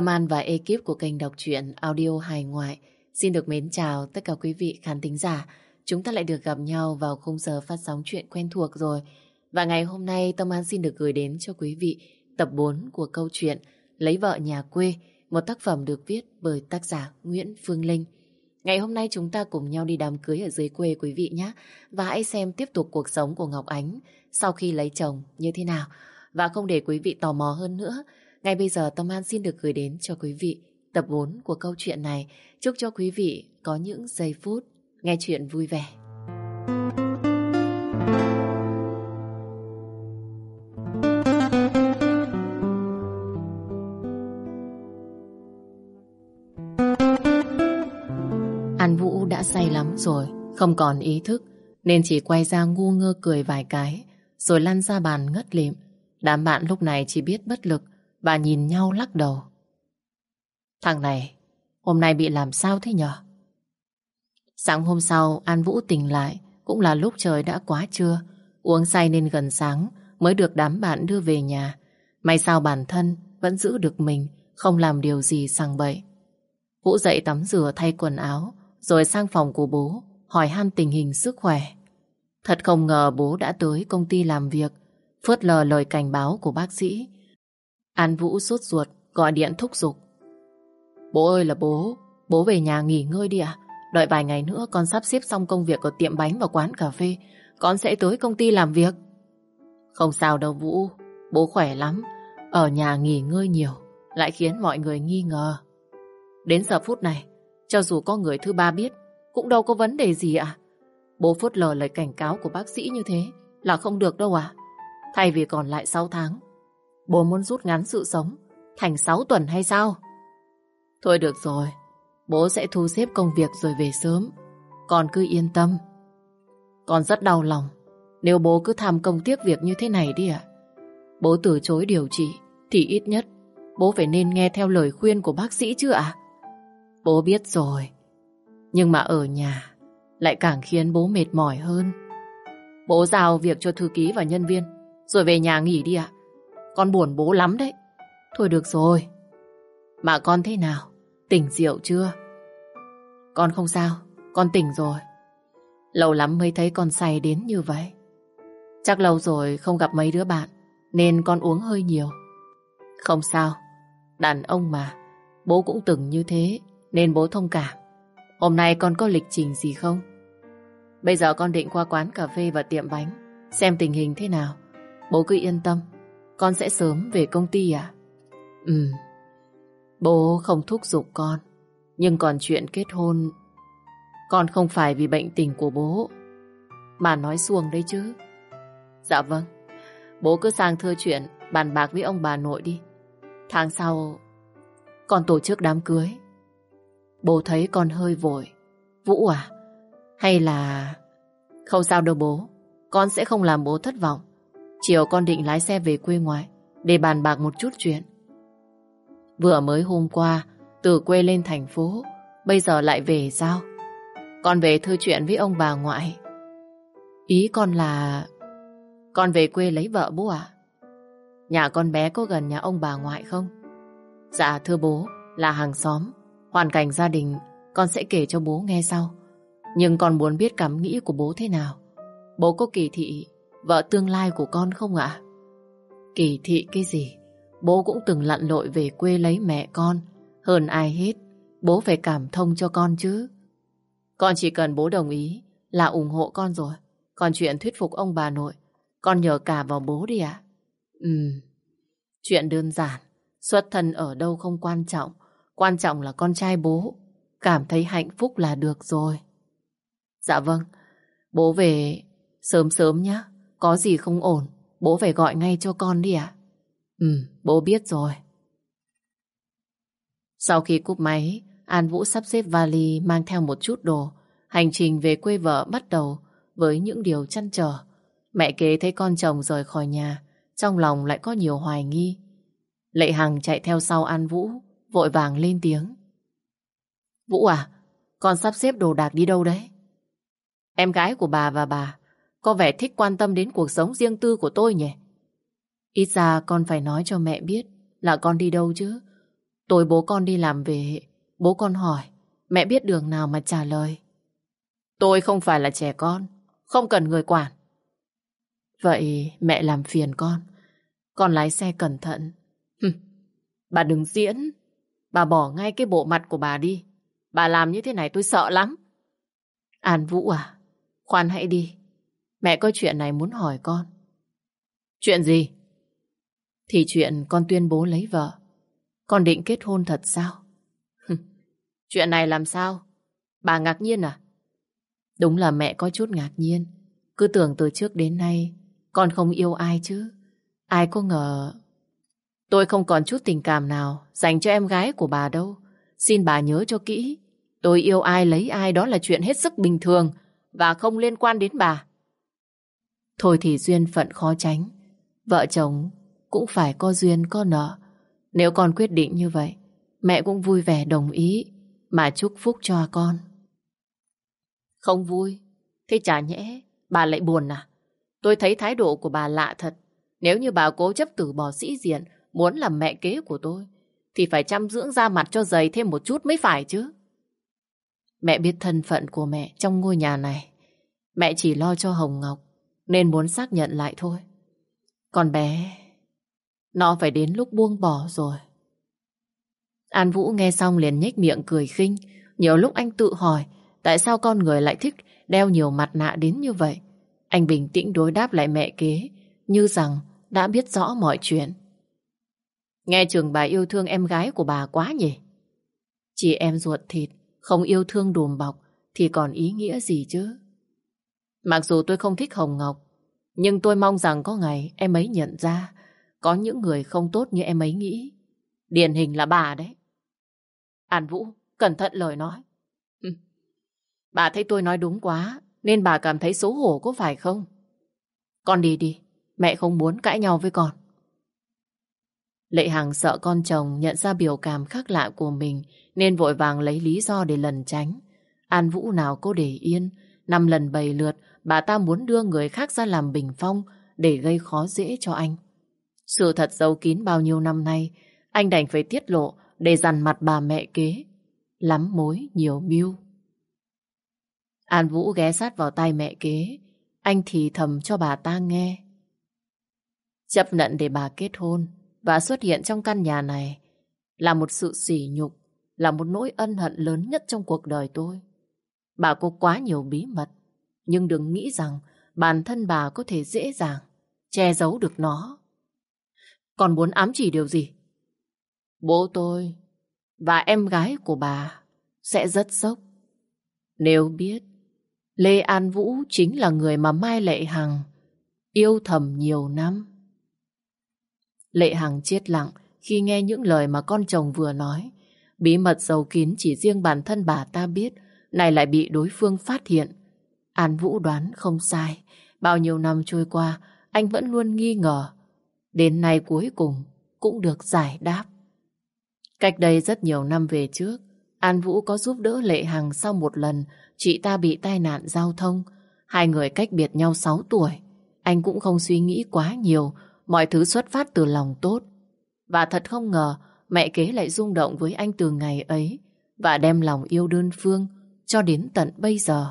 Tâm An và ekip của kênh đọc truyện audio hài ngoại xin được mến chào tất cả quý vị khán thính giả. Chúng ta lại được gặp nhau vào khung giờ phát sóng chuyện quen thuộc rồi. Và ngày hôm nay Tâm An xin được gửi đến cho quý vị tập 4 của câu chuyện Lấy vợ nhà quê, một tác phẩm được viết bởi tác giả Nguyễn Phương Linh. Ngày hôm nay chúng ta cùng nhau đi đám cưới ở dưới quê quý vị nhé. Và hãy xem tiếp tục cuộc sống của Ngọc Ánh sau khi lấy chồng như thế nào. Và không để quý vị tò mò hơn nữa, ngay bây giờ Tâm An xin được gửi đến cho quý vị tập 4 của câu chuyện này. Chúc cho quý vị có những giây phút nghe chuyện vui vẻ. An Vũ đã say lắm rồi, không còn ý thức, nên chỉ quay ra ngu ngơ cười vài cái, rồi lăn ra bàn ngất lịm. Đám bạn lúc này chỉ biết bất lực và nhìn nhau lắc đầu. Thằng này, hôm nay bị làm sao thế nhở? Sáng hôm sau, An Vũ tỉnh lại, cũng là lúc trời đã quá trưa. Uống say nên gần sáng mới được đám bạn đưa về nhà. May sao bản thân vẫn giữ được mình, không làm điều gì sang bậy. Vũ dậy tắm rửa thay quần áo, rồi sang phòng của bố, hỏi han tình hình sức khỏe. Thật không ngờ bố đã tới công ty làm việc, phớt lờ lời cảnh báo của bác sĩ. An Vũ sốt ruột, gọi điện thúc giục. Bố ơi là bố, bố về nhà nghỉ ngơi đi ạ. Đợi vài ngày nữa con sắp xếp xong công việc ở tiệm bánh và quán cà phê. Con sẽ tới công ty làm việc. Không sao đâu Vũ, bố khỏe lắm. Ở nhà nghỉ ngơi nhiều, lại khiến mọi người nghi ngờ. Đến giờ phút này, cho dù có người thứ ba biết, cũng đâu có vấn đề gì ạ. Bố phớt lờ lời cảnh cáo của bác sĩ như thế là không được đâu ạ. Thay vì còn lại 6 tháng, bố muốn rút ngắn sự sống thành 6 tuần hay sao? Thôi được rồi, bố sẽ thu xếp công việc rồi về sớm. Con cứ yên tâm. Con rất đau lòng nếu bố cứ tham công tiếc việc như thế này đi ạ. Bố từ chối điều trị thì ít nhất bố phải nên nghe theo lời khuyên của bác sĩ chứ ạ. Bố biết rồi. Nhưng mà ở nhà lại càng khiến bố mệt mỏi hơn. Bố giao việc cho thư ký và nhân viên rồi về nhà nghỉ đi ạ. Con buồn bố lắm đấy. Thôi được rồi. Mà con thế nào? Tỉnh rượu chưa? Con không sao, con tỉnh rồi. Lâu lắm mới thấy con say đến như vậy. Chắc lâu rồi không gặp mấy đứa bạn, nên con uống hơi nhiều. Không sao, đàn ông mà, bố cũng từng như thế, nên bố thông cảm. Hôm nay con có lịch trình gì không? Bây giờ con định qua quán cà phê và tiệm bánh, xem tình hình thế nào. Bố cứ yên tâm, con sẽ sớm về công ty à? Ừ, bố không thúc giục con, nhưng còn chuyện kết hôn, con không phải vì bệnh tình của bố, mà nói xuồng đấy chứ. Dạ vâng, bố cứ sang thưa chuyện, bàn bạc với ông bà nội đi. Tháng sau, con tổ chức đám cưới. Bố thấy con hơi vội. Vũ à? Hay là... Không sao đâu bố, con sẽ không làm bố thất vọng. Chiều con định lái xe về quê ngoại để bàn bạc một chút chuyện. Vừa mới hôm qua từ quê lên thành phố bây giờ lại về sao? Con về thư chuyện với ông bà ngoại. Ý con là con về quê lấy vợ bố ạ. Nhà con bé có gần nhà ông bà ngoại không? Dạ thưa bố, là hàng xóm. Hoàn cảnh gia đình con sẽ kể cho bố nghe sau. Nhưng con muốn biết cảm nghĩ của bố thế nào. Bố có kỳ thị vợ tương lai của con không ạ? Kỳ thị cái gì? Bố cũng từng lặn lội về quê lấy mẹ con. Hơn ai hết, bố phải cảm thông cho con chứ. Con chỉ cần bố đồng ý là ủng hộ con rồi. Còn chuyện thuyết phục ông bà nội, con nhờ cả vào bố đi ạ. Ừ, chuyện đơn giản. Xuất thân ở đâu không quan trọng. Quan trọng là con trai bố. Cảm thấy hạnh phúc là được rồi. Dạ vâng, bố về sớm sớm nhé. Có gì không ổn, bố phải gọi ngay cho con đi ạ. Ừ, bố biết rồi. Sau khi cúp máy, An Vũ sắp xếp vali mang theo một chút đồ. Hành trình về quê vợ bắt đầu với những điều chăn trở. Mẹ kế thấy con chồng rời khỏi nhà, trong lòng lại có nhiều hoài nghi. Lệ Hằng chạy theo sau An Vũ, vội vàng lên tiếng. Vũ à, con sắp xếp đồ đạc đi đâu đấy? Em gái của bà và bà có vẻ thích quan tâm đến cuộc sống riêng tư của tôi nhỉ? Ít ra con phải nói cho mẹ biết là con đi đâu chứ. Tối bố con đi làm về, bố con hỏi, mẹ biết đường nào mà trả lời. Tôi không phải là trẻ con, không cần người quản. Vậy mẹ làm phiền con, con lái xe cẩn thận. Hừm, bà đừng diễn, bà bỏ ngay cái bộ mặt của bà đi. Bà làm như thế này tôi sợ lắm. An Vũ à, khoan hãy đi. Mẹ có chuyện này muốn hỏi con. Chuyện gì? Thì chuyện con tuyên bố lấy vợ. Con định kết hôn thật sao? chuyện này làm sao? Bà ngạc nhiên à? Đúng là mẹ có chút ngạc nhiên. Cứ tưởng từ trước đến nay, con không yêu ai chứ. Ai có ngờ... Tôi không còn chút tình cảm nào dành cho em gái của bà đâu. Xin bà nhớ cho kỹ. Tôi yêu ai lấy ai đó là chuyện hết sức bình thường và không liên quan đến bà. Thôi thì duyên phận khó tránh. Vợ chồng cũng phải có duyên có nợ. Nếu con quyết định như vậy, mẹ cũng vui vẻ đồng ý mà chúc phúc cho con. Không vui, thế chả nhẽ bà lại buồn à? Tôi thấy thái độ của bà lạ thật. Nếu như bà cố chấp từ bỏ sĩ diện, muốn làm mẹ kế của tôi, thì phải chăm dưỡng da mặt cho dày thêm một chút mới phải chứ. Mẹ biết thân phận của mẹ trong ngôi nhà này. Mẹ chỉ lo cho Hồng Ngọc, nên muốn xác nhận lại thôi. Còn bé, nó phải đến lúc buông bỏ rồi. An Vũ nghe xong liền nhếch miệng cười khinh. Nhiều lúc anh tự hỏi tại sao con người lại thích đeo nhiều mặt nạ đến như vậy. Anh bình tĩnh đối đáp lại mẹ kế như rằng đã biết rõ mọi chuyện. Nghe trường bà yêu thương em gái của bà quá nhỉ? Chị em ruột thịt không yêu thương đùm bọc thì còn ý nghĩa gì chứ? Mặc dù tôi không thích Hồng Ngọc nhưng tôi mong rằng có ngày em ấy nhận ra có những người không tốt như em ấy nghĩ. Điển hình là bà đấy. An Vũ, cẩn thận lời nói. Ừ. Bà thấy tôi nói đúng quá, nên bà cảm thấy xấu hổ có phải không? Con đi đi, mẹ không muốn cãi nhau với con. Lệ Hằng sợ con chồng nhận ra biểu cảm khác lạ của mình nên vội vàng lấy lý do để lần tránh. An Vũ nào cô để yên, năm lần bày lượt bà ta muốn đưa người khác ra làm bình phong để gây khó dễ cho anh. Sự thật giấu kín bao nhiêu năm nay, anh đành phải tiết lộ để dằn mặt bà mẹ kế. Lắm mối, nhiều mưu. An Vũ ghé sát vào tay mẹ kế, anh thì thầm cho bà ta nghe. Chấp nhận để bà kết hôn và xuất hiện trong căn nhà này là một sự sỉ nhục, là một nỗi ân hận lớn nhất trong cuộc đời tôi. Bà có quá nhiều bí mật, nhưng đừng nghĩ rằng bản thân bà có thể dễ dàng che giấu được nó. Còn muốn ám chỉ điều gì? Bố tôi và em gái của bà sẽ rất sốc. Nếu biết Lê An Vũ chính là người mà Mai Lệ Hằng yêu thầm nhiều năm. Lệ Hằng chết lặng khi nghe những lời mà con chồng vừa nói. Bí mật giấu kín chỉ riêng bản thân bà ta biết, này lại bị đối phương phát hiện. An Vũ đoán không sai. Bao nhiêu năm trôi qua, anh vẫn luôn nghi ngờ. Đến nay cuối cùng cũng được giải đáp. Cách đây rất nhiều năm về trước, An Vũ có giúp đỡ Lệ Hằng sau một lần chị ta bị tai nạn giao thông. Hai người cách biệt nhau 6 tuổi. Anh cũng không suy nghĩ quá nhiều, mọi thứ xuất phát từ lòng tốt. Và thật không ngờ, mẹ kế lại rung động với anh từ ngày ấy và đem lòng yêu đơn phương cho đến tận bây giờ.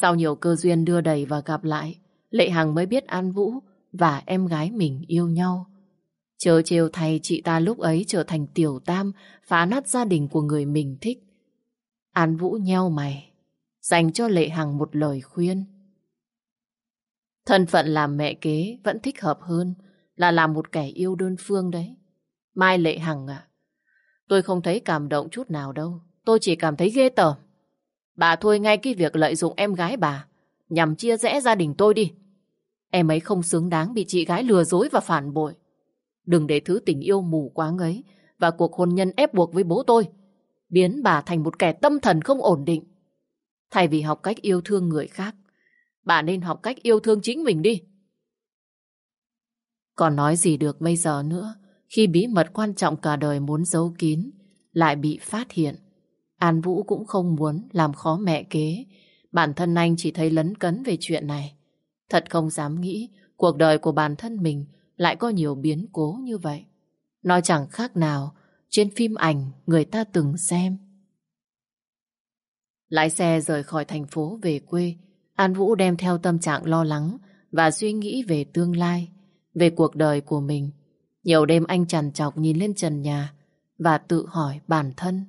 Sau nhiều cơ duyên đưa đẩy và gặp lại, Lệ Hằng mới biết An Vũ và em gái mình yêu nhau. Chờ trêu thay chị ta lúc ấy trở thành tiểu tam, phá nát gia đình của người mình thích. An Vũ nheo mày, dành cho Lệ Hằng một lời khuyên. Thân phận làm mẹ kế vẫn thích hợp hơn là làm một kẻ yêu đơn phương đấy. Mai Lệ Hằng à, tôi không thấy cảm động chút nào đâu. Tôi chỉ cảm thấy ghê tởm. Bà thôi ngay cái việc lợi dụng em gái bà nhằm chia rẽ gia đình tôi đi. Em ấy không xứng đáng bị chị gái lừa dối và phản bội. Đừng để thứ tình yêu mù quáng ấy và cuộc hôn nhân ép buộc với bố tôi biến bà thành một kẻ tâm thần không ổn định. Thay vì học cách yêu thương người khác, bà nên học cách yêu thương chính mình đi. Còn nói gì được bây giờ nữa khi bí mật quan trọng cả đời muốn giấu kín lại bị phát hiện. An Vũ cũng không muốn làm khó mẹ kế. Bản thân anh chỉ thấy lấn cấn về chuyện này. Thật không dám nghĩ cuộc đời của bản thân mình lại có nhiều biến cố như vậy. Nó chẳng khác nào trên phim ảnh người ta từng xem. Lái xe rời khỏi thành phố về quê, An Vũ đem theo tâm trạng lo lắng và suy nghĩ về tương lai, về cuộc đời của mình. Nhiều đêm anh trằn trọc nhìn lên trần nhà và tự hỏi bản thân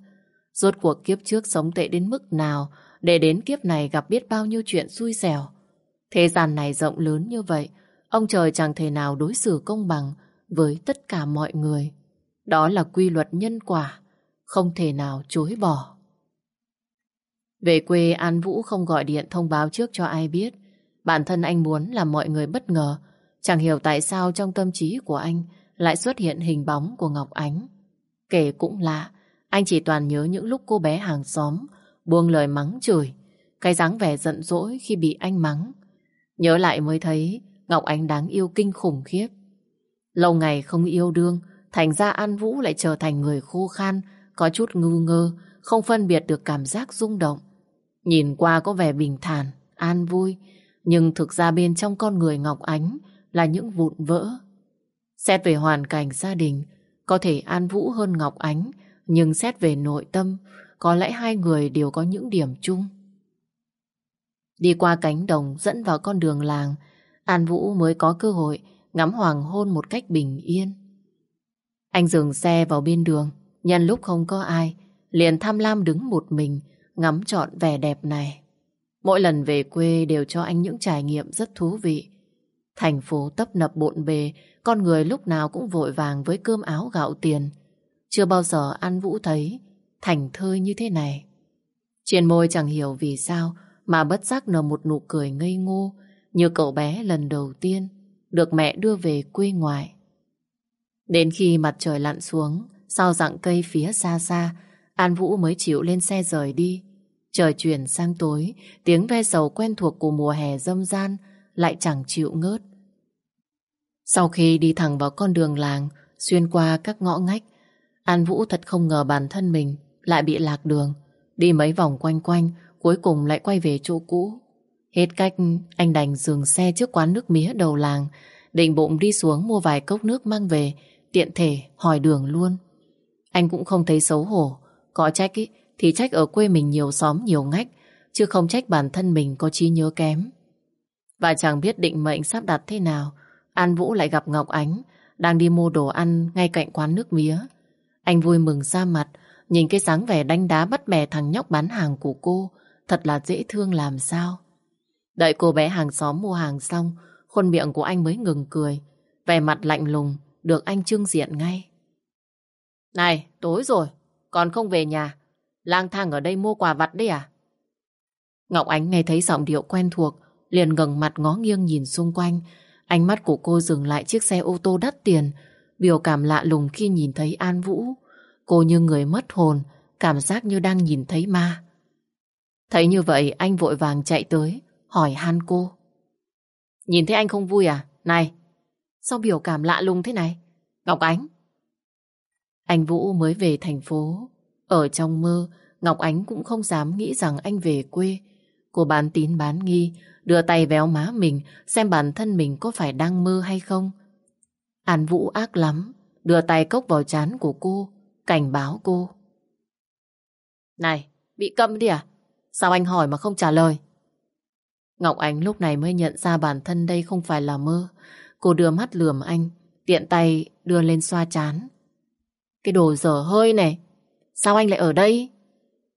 rốt cuộc kiếp trước sống tệ đến mức nào để đến kiếp này gặp biết bao nhiêu chuyện xui xẻo. Thế gian này rộng lớn như vậy, ông trời chẳng thể nào đối xử công bằng với tất cả mọi người. Đó là quy luật nhân quả, không thể nào chối bỏ. Về quê An Vũ không gọi điện thông báo trước cho ai biết. Bản thân anh muốn làm mọi người bất ngờ. Chẳng hiểu tại sao trong tâm trí của anh lại xuất hiện hình bóng của Ngọc Ánh. Kể cũng lạ, anh chỉ toàn nhớ những lúc cô bé hàng xóm buông lời mắng chửi, cái dáng vẻ giận dỗi khi bị anh mắng. Nhớ lại mới thấy Ngọc Ánh đáng yêu kinh khủng khiếp. Lâu ngày không yêu đương, thành ra An Vũ lại trở thành người khô khan, có chút ngu ngơ, không phân biệt được cảm giác rung động. Nhìn qua có vẻ bình thản, an vui, nhưng thực ra bên trong con người Ngọc Ánh là những vụn vỡ. Xét về hoàn cảnh gia đình, có thể An Vũ hơn Ngọc Ánh, nhưng xét về nội tâm, có lẽ hai người đều có những điểm chung. Đi qua cánh đồng dẫn vào con đường làng, An Vũ mới có cơ hội ngắm hoàng hôn một cách bình yên. Anh dừng xe vào bên đường, nhân lúc không có ai, liền tham lam đứng một mình, ngắm trọn vẻ đẹp này. Mỗi lần về quê đều cho anh những trải nghiệm rất thú vị. Thành phố tấp nập bộn bề, con người lúc nào cũng vội vàng với cơm áo gạo tiền. Chưa bao giờ An Vũ thấy thành thơi như thế này. Trên môi chẳng hiểu vì sao mà bất giác nở một nụ cười ngây ngô như cậu bé lần đầu tiên được mẹ đưa về quê ngoại. Đến khi mặt trời lặn xuống, sau dặng cây phía xa xa, An Vũ mới chịu lên xe rời đi. Trời chuyển sang tối, tiếng ve sầu quen thuộc của mùa hè dâm gian lại chẳng chịu ngớt. Sau khi đi thẳng vào con đường làng, xuyên qua các ngõ ngách, An Vũ thật không ngờ bản thân mình lại bị lạc đường. Đi mấy vòng quanh quanh, cuối cùng lại quay về chỗ cũ. Hết cách, anh đành dừng xe trước quán nước mía đầu làng, định bụng đi xuống mua vài cốc nước mang về, tiện thể hỏi đường luôn. Anh cũng không thấy xấu hổ, có trách ý, thì trách ở quê mình nhiều xóm nhiều ngách, chứ không trách bản thân mình có trí nhớ kém. Và chẳng biết định mệnh sắp đặt thế nào, An Vũ lại gặp Ngọc Ánh, đang đi mua đồ ăn ngay cạnh quán nước mía. Anh vui mừng ra mặt, nhìn cái dáng vẻ đánh đá bắt bè thằng nhóc bán hàng của cô, thật là dễ thương làm sao. Đợi cô bé hàng xóm mua hàng xong, khuôn miệng của anh mới ngừng cười, vẻ mặt lạnh lùng, được anh trưng diện ngay. Này, tối rồi, còn không về nhà, lang thang ở đây mua quà vặt đấy à? Ngọc Ánh nghe thấy giọng điệu quen thuộc, liền ngẩng mặt ngó nghiêng nhìn xung quanh. Ánh mắt của cô dừng lại chiếc xe ô tô đắt tiền, biểu cảm lạ lùng khi nhìn thấy An Vũ. Cô như người mất hồn, cảm giác như đang nhìn thấy ma. Thấy như vậy anh vội vàng chạy tới, hỏi han cô. Nhìn thấy anh không vui à? Này, sao biểu cảm lạ lùng thế này? Ngọc Ánh. Anh Vũ mới về thành phố. Ở trong mơ, Ngọc Ánh cũng không dám nghĩ rằng anh về quê. Cô bán tín bán nghi, đưa tay véo má mình xem bản thân mình có phải đang mơ hay không. An Vũ ác lắm, đưa tay cốc vào chán của cô, cảnh báo cô. Này, bị câm đi à? Sao anh hỏi mà không trả lời? Ngọc Ánh lúc này mới nhận ra bản thân đây không phải là mơ. Cô đưa mắt lườm anh, tiện tay đưa lên xoa chán. Cái đồ dở hơi này, sao anh lại ở đây?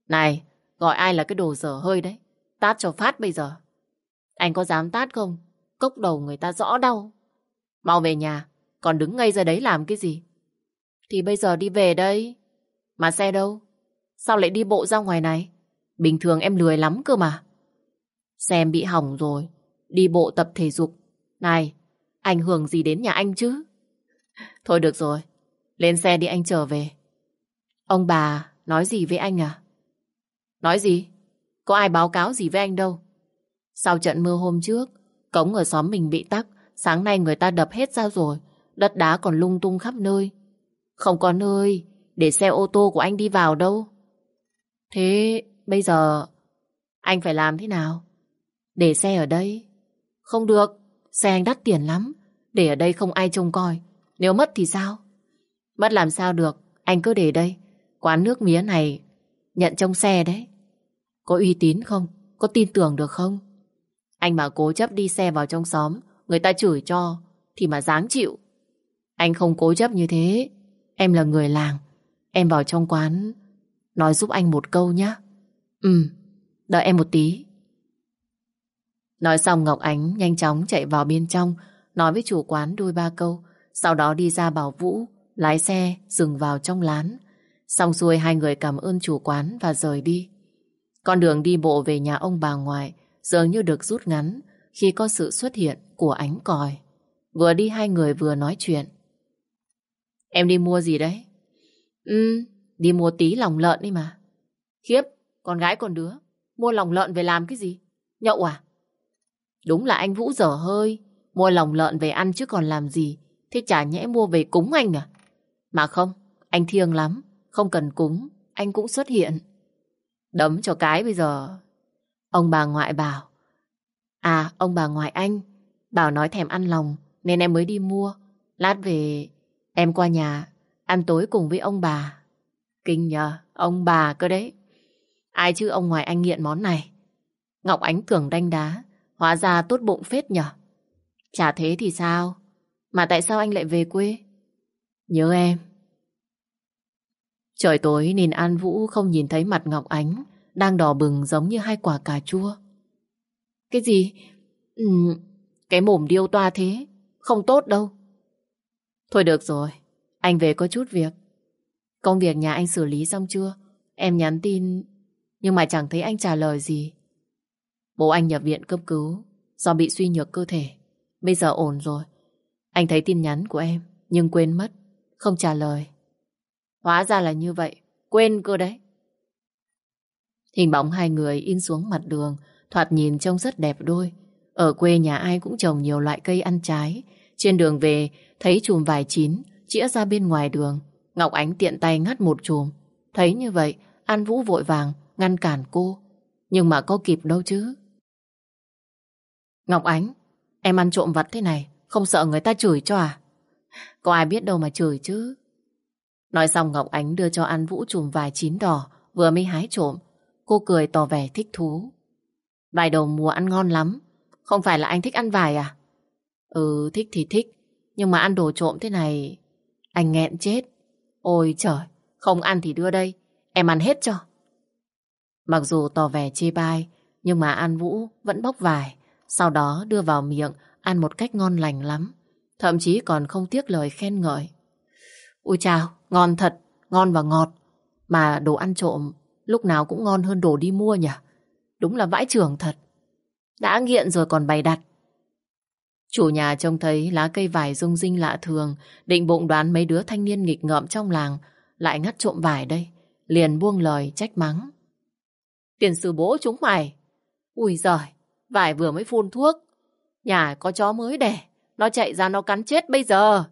Này, gọi ai là cái đồ dở hơi đấy? Tát cho phát bây giờ. Anh có dám tát không? Cốc đầu người ta rõ đau. Mau về nhà, còn đứng ngay ra đấy làm cái gì? Thì bây giờ đi về đây. Mà xe đâu? Sao lại đi bộ ra ngoài này? Bình thường em lười lắm cơ mà. Xe em bị hỏng rồi. Đi bộ tập thể dục. Này, ảnh hưởng gì đến nhà anh chứ? Thôi được rồi. Lên xe đi anh trở về. Ông bà nói gì với anh à? Nói gì? Có ai báo cáo gì với anh đâu. Sau trận mưa hôm trước, cống ở xóm mình bị tắc. Sáng nay người ta đập hết ra rồi. Đất đá còn lung tung khắp nơi. Không có nơi để xe ô tô của anh đi vào đâu. Thế bây giờ anh phải làm thế nào? Để xe ở đây? Không được, xe anh đắt tiền lắm. Để ở đây không ai trông coi. Nếu mất thì sao? Mất làm sao được, Anh cứ để đây. Quán nước mía này nhận trong xe đấy. Có uy tín không? Có tin tưởng được không? Anh mà cố chấp đi xe vào trong xóm, người ta chửi cho, thì mà dáng chịu. Anh không cố chấp như thế. Em là người làng. Em vào trong quán, nói giúp anh một câu nhé. Ừ, đợi em một tí. Nói xong Ngọc Ánh nhanh chóng chạy vào bên trong, nói với chủ quán đôi ba câu, sau đó đi ra bảo Vũ, lái xe, dừng vào trong lán. Xong xuôi hai người cảm ơn chủ quán và rời đi. Con đường đi bộ về nhà ông bà ngoại dường như được rút ngắn khi có sự xuất hiện của ánh còi. Vừa đi hai người vừa nói chuyện. Em đi mua gì đấy? Ừ, đi mua tí lòng lợn đi mà. Khiếp, con gái con đứa, mua lòng lợn về làm cái gì? Nhậu à? Đúng là anh Vũ dở hơi, mua lòng lợn về ăn chứ còn làm gì. Thế chả nhẽ mua về cúng anh à? Mà không, anh thiêng lắm, không cần cúng, anh cũng xuất hiện. Đấm cho cái bây giờ. Ông bà ngoại bảo. À, ông bà ngoại anh, bảo nói thèm ăn lòng, nên em mới đi mua. Lát về, em qua nhà, ăn tối cùng với ông bà. Kinh nhờ, ông bà cơ đấy. Ai chứ ông ngoài anh nghiện món này. Ngọc Ánh tưởng đanh đá, hóa ra tốt bụng phết nhở. Chả thế thì sao? Mà tại sao anh lại về quê? Nhớ em. Trời tối nên An Vũ không nhìn thấy mặt Ngọc Ánh đang đỏ bừng giống như hai quả cà chua. Cái gì? Ừ, cái mồm điêu toa thế, không tốt đâu. Thôi được rồi, anh về có chút việc. Công việc nhà anh xử lý xong chưa? Em nhắn tin, nhưng mà chẳng thấy anh trả lời gì. Bố anh nhập viện cấp cứu, do bị suy nhược cơ thể. Bây giờ ổn rồi. Anh thấy tin nhắn của em, nhưng quên mất, không trả lời. Hóa ra là như vậy, quên cơ đấy. Hình bóng hai người in xuống mặt đường, thoạt nhìn trông rất đẹp đôi. Ở quê nhà ai cũng trồng nhiều loại cây ăn trái. Trên đường về, thấy chùm vải chín, chĩa ra bên ngoài đường. Ngọc Ánh tiện tay ngắt một chùm. Thấy như vậy, An Vũ vội vàng, ngăn cản cô. Nhưng mà có kịp đâu chứ. Ngọc Ánh, em ăn trộm vặt thế này, không sợ người ta chửi cho à? Có ai biết đâu mà chửi chứ. Nói xong Ngọc Ánh đưa cho An Vũ chùm vải chín đỏ, vừa mới hái trộm. Cô cười tỏ vẻ thích thú. Vài đầu mùa ăn ngon lắm. Không phải là anh thích ăn vải à? Ừ, thích thì thích. Nhưng mà ăn đồ trộm thế này... Anh nghẹn chết. Ôi trời, không ăn thì đưa đây. Em ăn hết cho. Mặc dù tỏ vẻ chê bai, nhưng mà An Vũ vẫn bóc vải. Sau đó đưa vào miệng, ăn một cách ngon lành lắm. Thậm chí còn không tiếc lời khen ngợi. Ui chào, ngon thật, ngon và ngọt. Mà đồ ăn trộm lúc nào cũng ngon hơn đồ đi mua nhỉ? Đúng là vãi trưởng thật. Đã nghiện rồi còn bày đặt. Chủ nhà trông thấy lá cây vải rung rinh lạ thường, định bụng đoán mấy đứa thanh niên nghịch ngợm trong làng lại ngắt trộm vải đây. Liền buông lời trách mắng. Tiền sư bố chúng mày. Ui giời, vải vừa mới phun thuốc. Nhà có chó mới đẻ, nó chạy ra nó cắn chết bây giờ.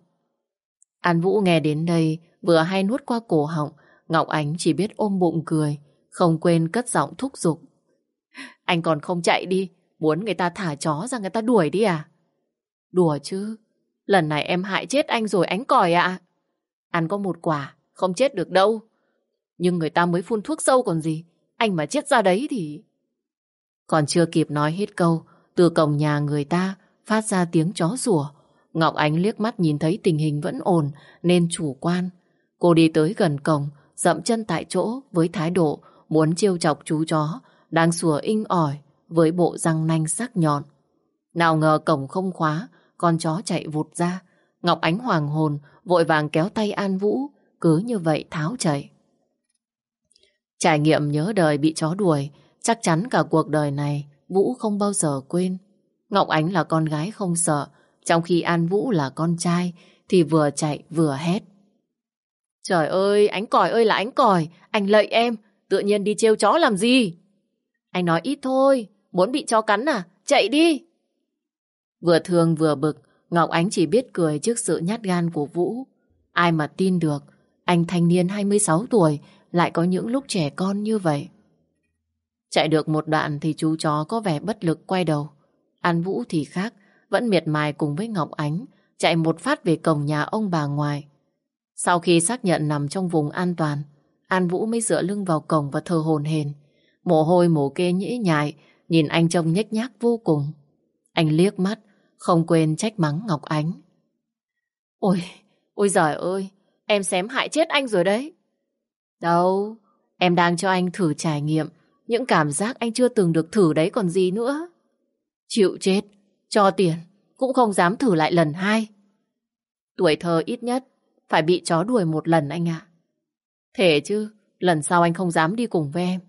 An Vũ nghe đến đây, vừa hay nuốt qua cổ họng, Ngọc Ánh chỉ biết ôm bụng cười, không quên cất giọng thúc giục. Anh còn không chạy đi, muốn người ta thả chó ra người ta đuổi đi à? Đùa chứ, lần này em hại chết anh rồi ánh còi ạ. À? Ăn có một quả, không chết được đâu. Nhưng người ta mới phun thuốc sâu còn gì, anh mà chết ra đấy thì... Còn chưa kịp nói hết câu, từ cổng nhà người ta phát ra tiếng chó rủa. Ngọc Ánh liếc mắt nhìn thấy tình hình vẫn ổn nên chủ quan. Cô đi tới gần cổng, dậm chân tại chỗ với thái độ muốn chiêu chọc chú chó đang sủa inh ỏi với bộ răng nanh sắc nhọn. Nào ngờ cổng không khóa, con chó chạy vụt ra. Ngọc Ánh hoàng hồn, vội vàng kéo tay An Vũ, cứ như vậy tháo chạy. Trải nghiệm nhớ đời bị chó đuổi, chắc chắn cả cuộc đời này Vũ không bao giờ quên. Ngọc Ánh là con gái không sợ, trong khi An Vũ là con trai thì vừa chạy vừa hét. Trời ơi, ánh còi ơi là ánh còi, anh lợi em, tự nhiên đi trêu chó làm gì? Anh nói ít thôi, muốn bị chó cắn à? Chạy đi! Vừa thương vừa bực, Ngọc Ánh chỉ biết cười trước sự nhát gan của Vũ. Ai mà tin được, anh thanh niên 26 tuổi lại có những lúc trẻ con như vậy. Chạy được một đoạn thì chú chó có vẻ bất lực quay đầu. An Vũ thì khác, vẫn miệt mài cùng với Ngọc Ánh, chạy một phát về cổng nhà ông bà ngoài. Sau khi xác nhận nằm trong vùng an toàn, An Vũ mới dựa lưng vào cổng và thờ hồn hền. Mồ hôi mồ kê nhĩ nhại, nhìn anh trông nhếch nhác vô cùng. Anh liếc mắt, không quên trách mắng Ngọc Ánh. Ôi, ôi giời ơi, em xém hại chết anh rồi đấy. Đâu, em đang cho anh thử trải nghiệm những cảm giác anh chưa từng được thử đấy còn gì nữa. Chịu chết, cho tiền, cũng không dám thử lại lần hai. Tuổi thơ ít nhất phải bị chó đuổi một lần anh ạ. Thể chứ, lần sau anh không dám đi cùng với em.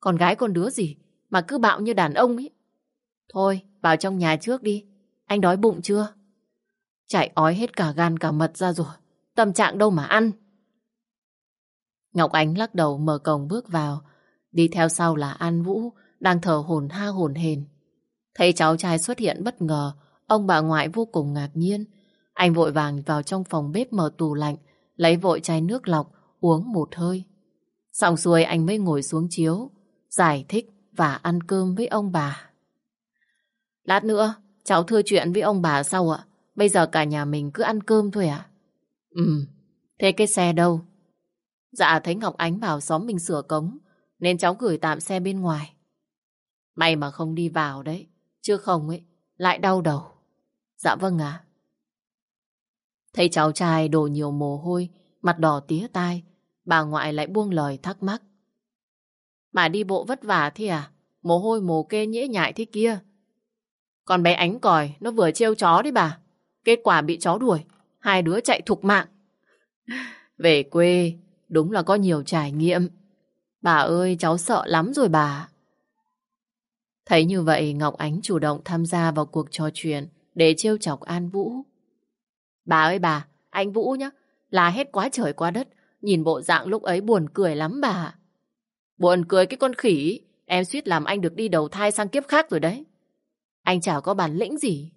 Con gái con đứa gì mà cứ bạo như đàn ông ấy. Thôi, vào trong nhà trước đi. Anh đói bụng chưa? Chạy ói hết cả gan cả mật ra rồi. Tâm trạng đâu mà ăn. Ngọc Ánh lắc đầu mở cổng bước vào. Đi theo sau là An Vũ, đang thở hồn ha hồn hền. Thấy cháu trai xuất hiện bất ngờ, ông bà ngoại vô cùng ngạc nhiên. Anh vội vàng vào trong phòng bếp mở tủ lạnh, lấy vội chai nước lọc, uống một hơi. Xong xuôi anh mới ngồi xuống chiếu, giải thích và ăn cơm với ông bà. Lát nữa, cháu thưa chuyện với ông bà sau ạ? Bây giờ cả nhà mình cứ ăn cơm thôi ạ? Ừ, thế cái xe đâu? Dạ thấy Ngọc Ánh vào xóm mình sửa cống, nên cháu gửi tạm xe bên ngoài. May mà không đi vào đấy, chứ không ấy, lại đau đầu. Dạ vâng ạ. Thấy cháu trai đổ nhiều mồ hôi, mặt đỏ tía tai, bà ngoại lại buông lời thắc mắc. Mà đi bộ vất vả thế à? Mồ hôi mồ kê nhễ nhại thế kia con bé ánh còi, nó vừa trêu chó đấy bà. Kết quả bị chó đuổi, hai đứa chạy thục mạng. Về quê, đúng là có nhiều trải nghiệm. Bà ơi, cháu sợ lắm rồi bà. Thấy như vậy, Ngọc Ánh chủ động tham gia vào cuộc trò chuyện để trêu chọc An Vũ. Bà ơi bà, anh Vũ nhá, là hết quá trời quá đất. Nhìn bộ dạng lúc ấy buồn cười lắm bà. Buồn cười cái con khỉ, em suýt làm anh được đi đầu thai sang kiếp khác rồi đấy. Anh chả có bản lĩnh gì.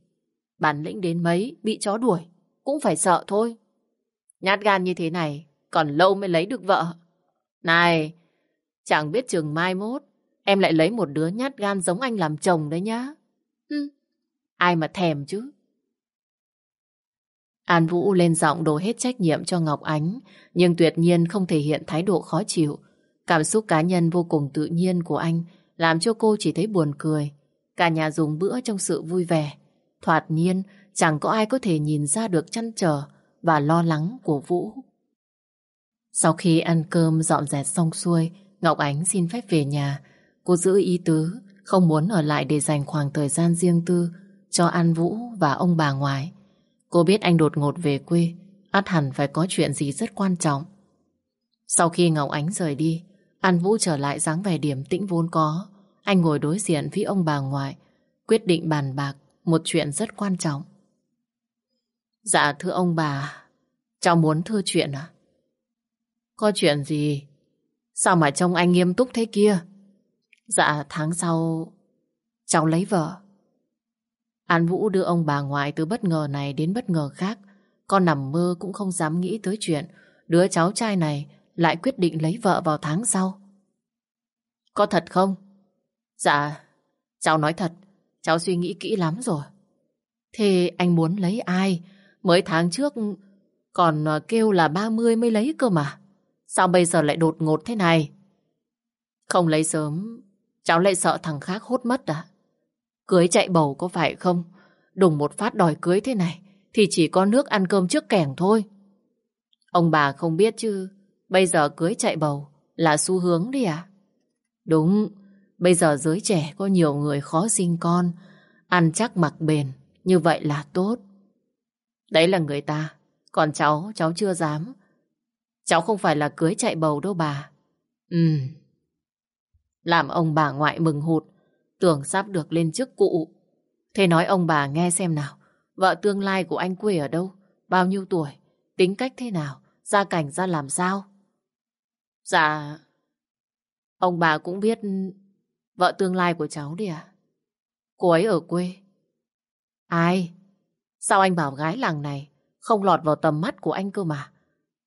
Bản lĩnh đến mấy, bị chó đuổi, cũng phải sợ thôi. Nhát gan như thế này, còn lâu mới lấy được vợ. Này, chẳng biết chừng mai mốt, em lại lấy một đứa nhát gan giống anh làm chồng đấy nhá. Hừ, ai mà thèm chứ. An Vũ lên giọng đổ hết trách nhiệm cho Ngọc Ánh, nhưng tuyệt nhiên không thể hiện thái độ khó chịu. Cảm xúc cá nhân vô cùng tự nhiên của anh làm cho cô chỉ thấy buồn cười. Cả nhà dùng bữa trong sự vui vẻ. Thoạt nhiên, chẳng có ai có thể nhìn ra được chăn trở và lo lắng của Vũ. Sau khi ăn cơm dọn dẹp xong xuôi, Ngọc Ánh xin phép về nhà. Cô giữ ý tứ, không muốn ở lại để dành khoảng thời gian riêng tư cho An Vũ và ông bà ngoại. Cô biết anh đột ngột về quê, át hẳn phải có chuyện gì rất quan trọng. Sau khi Ngọc Ánh rời đi, An Vũ trở lại dáng vẻ điểm tĩnh vốn có. Anh ngồi đối diện với ông bà ngoại, quyết định bàn bạc một chuyện rất quan trọng. Dạ thưa ông bà, cháu muốn thưa chuyện à? Có chuyện gì? Sao mà trông anh nghiêm túc thế kia? Dạ tháng sau cháu lấy vợ. An Vũ đưa ông bà ngoại từ bất ngờ này đến bất ngờ khác. Con nằm mơ cũng không dám nghĩ tới chuyện đứa cháu trai này lại quyết định lấy vợ vào tháng sau. Có thật không? Dạ, cháu nói thật, cháu suy nghĩ kỹ lắm rồi. Thế anh muốn lấy ai? Mới tháng trước còn ờ, kêu là 30 mới lấy cơ mà. Sao bây giờ lại đột ngột thế này? Không lấy sớm, cháu lại sợ thằng khác hốt mất à? Cưới chạy bầu có phải không? Đùng một phát đòi cưới thế này thì chỉ có nước ăn cơm trước kẻng thôi. Ông bà không biết chứ, bây giờ cưới chạy bầu là xu hướng đi à? Đúng, bây giờ giới trẻ có nhiều người khó sinh con, ăn chắc mặc bền, như vậy là tốt. Đấy là người ta, còn cháu, cháu chưa dám. Cháu không phải là cưới chạy bầu đâu bà. Ừ. Làm ông bà ngoại mừng hụt, tưởng sắp được lên chức cụ. Thế nói ông bà nghe xem nào, vợ tương lai của anh quê ở đâu, bao nhiêu tuổi, tính cách thế nào, gia cảnh ra làm sao? Dạ, ông bà cũng biết vợ tương lai của cháu đi à? Cô ấy ở quê. Ai? Sao anh bảo gái làng này không lọt vào tầm mắt của anh cơ mà?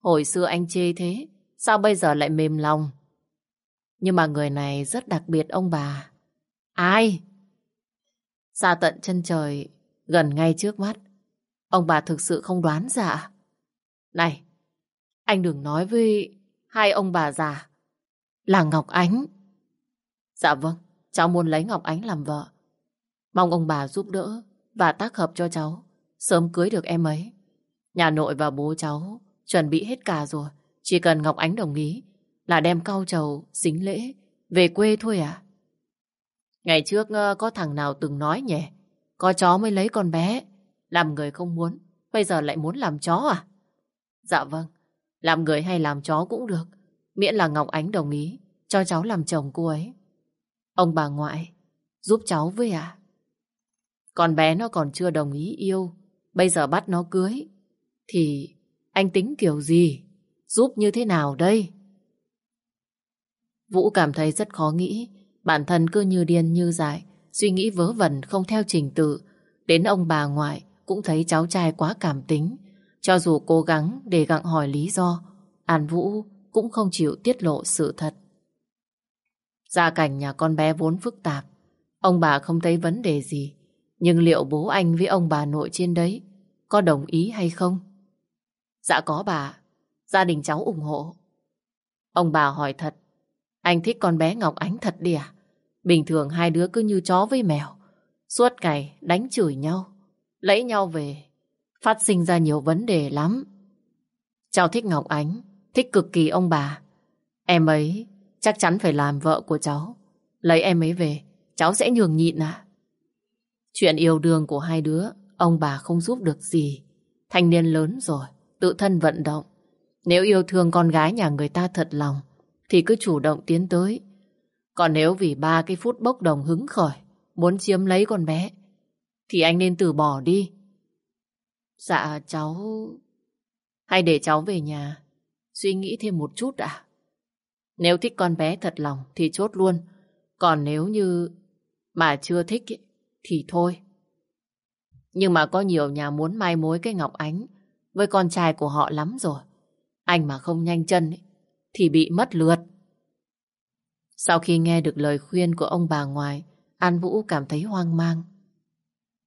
Hồi xưa anh chê thế, sao bây giờ lại mềm lòng? Nhưng mà người này rất đặc biệt ông bà. Ai? Xa tận chân trời, gần ngay trước mắt. Ông bà thực sự không đoán dạ. Này, Anh đừng nói với hai ông bà già là Ngọc Ánh. Dạ vâng, cháu muốn lấy Ngọc Ánh làm vợ. Mong ông bà giúp đỡ và tác hợp cho cháu sớm cưới được em ấy. Nhà nội và bố cháu chuẩn bị hết cả rồi. Chỉ cần Ngọc Ánh đồng ý là đem cau trầu, xính lễ về quê thôi à? Ngày trước ờ, có thằng nào từng nói nhỉ? Có chó mới lấy con bé. Làm người không muốn, bây giờ lại muốn làm chó à? Dạ vâng, làm người hay làm chó cũng được. Miễn là Ngọc Ánh đồng ý cho cháu làm chồng cô ấy. Ông bà ngoại, giúp cháu với à? Con bé nó còn chưa đồng ý yêu, bây giờ bắt nó cưới. Thì anh tính kiểu gì? Giúp như thế nào đây? Vũ cảm thấy rất khó nghĩ. Bản thân cứ như điên như dại, suy nghĩ vớ vẩn không theo trình tự. Đến ông bà ngoại cũng thấy cháu trai quá cảm tính. Cho dù cố gắng để gặng hỏi lý do, An Vũ cũng không chịu tiết lộ sự thật. Gia cảnh nhà con bé vốn phức tạp. Ông bà không thấy vấn đề gì. Nhưng liệu bố anh với ông bà nội trên đấy có đồng ý hay không? Dạ có bà. Gia đình cháu ủng hộ. Ông bà hỏi thật. Anh thích con bé Ngọc Ánh thật đi à? Bình thường hai đứa cứ như chó với mèo. Suốt ngày đánh chửi nhau. Lấy nhau về. Phát sinh ra nhiều vấn đề lắm. Cháu thích Ngọc Ánh. Thích cực kỳ ông bà. Em ấy chắc chắn phải làm vợ của cháu. Lấy em ấy về, cháu sẽ nhường nhịn à? Chuyện yêu đương của hai đứa, ông bà không giúp được gì. Thanh niên lớn rồi, tự thân vận động. Nếu yêu thương con gái nhà người ta thật lòng, thì cứ chủ động tiến tới. Còn nếu vì ba cái phút bốc đồng hứng khởi, muốn chiếm lấy con bé, thì anh nên từ bỏ đi. Dạ cháu... Hay để cháu về nhà, suy nghĩ thêm một chút ạ. Nếu thích con bé thật lòng thì chốt luôn. Còn nếu như mà chưa thích thì thôi. Nhưng mà có nhiều nhà muốn mai mối cái Ngọc Ánh với con trai của họ lắm rồi. Anh mà không nhanh chân ấy, thì bị mất lượt. Sau khi nghe được lời khuyên của ông bà ngoại, An Vũ cảm thấy hoang mang.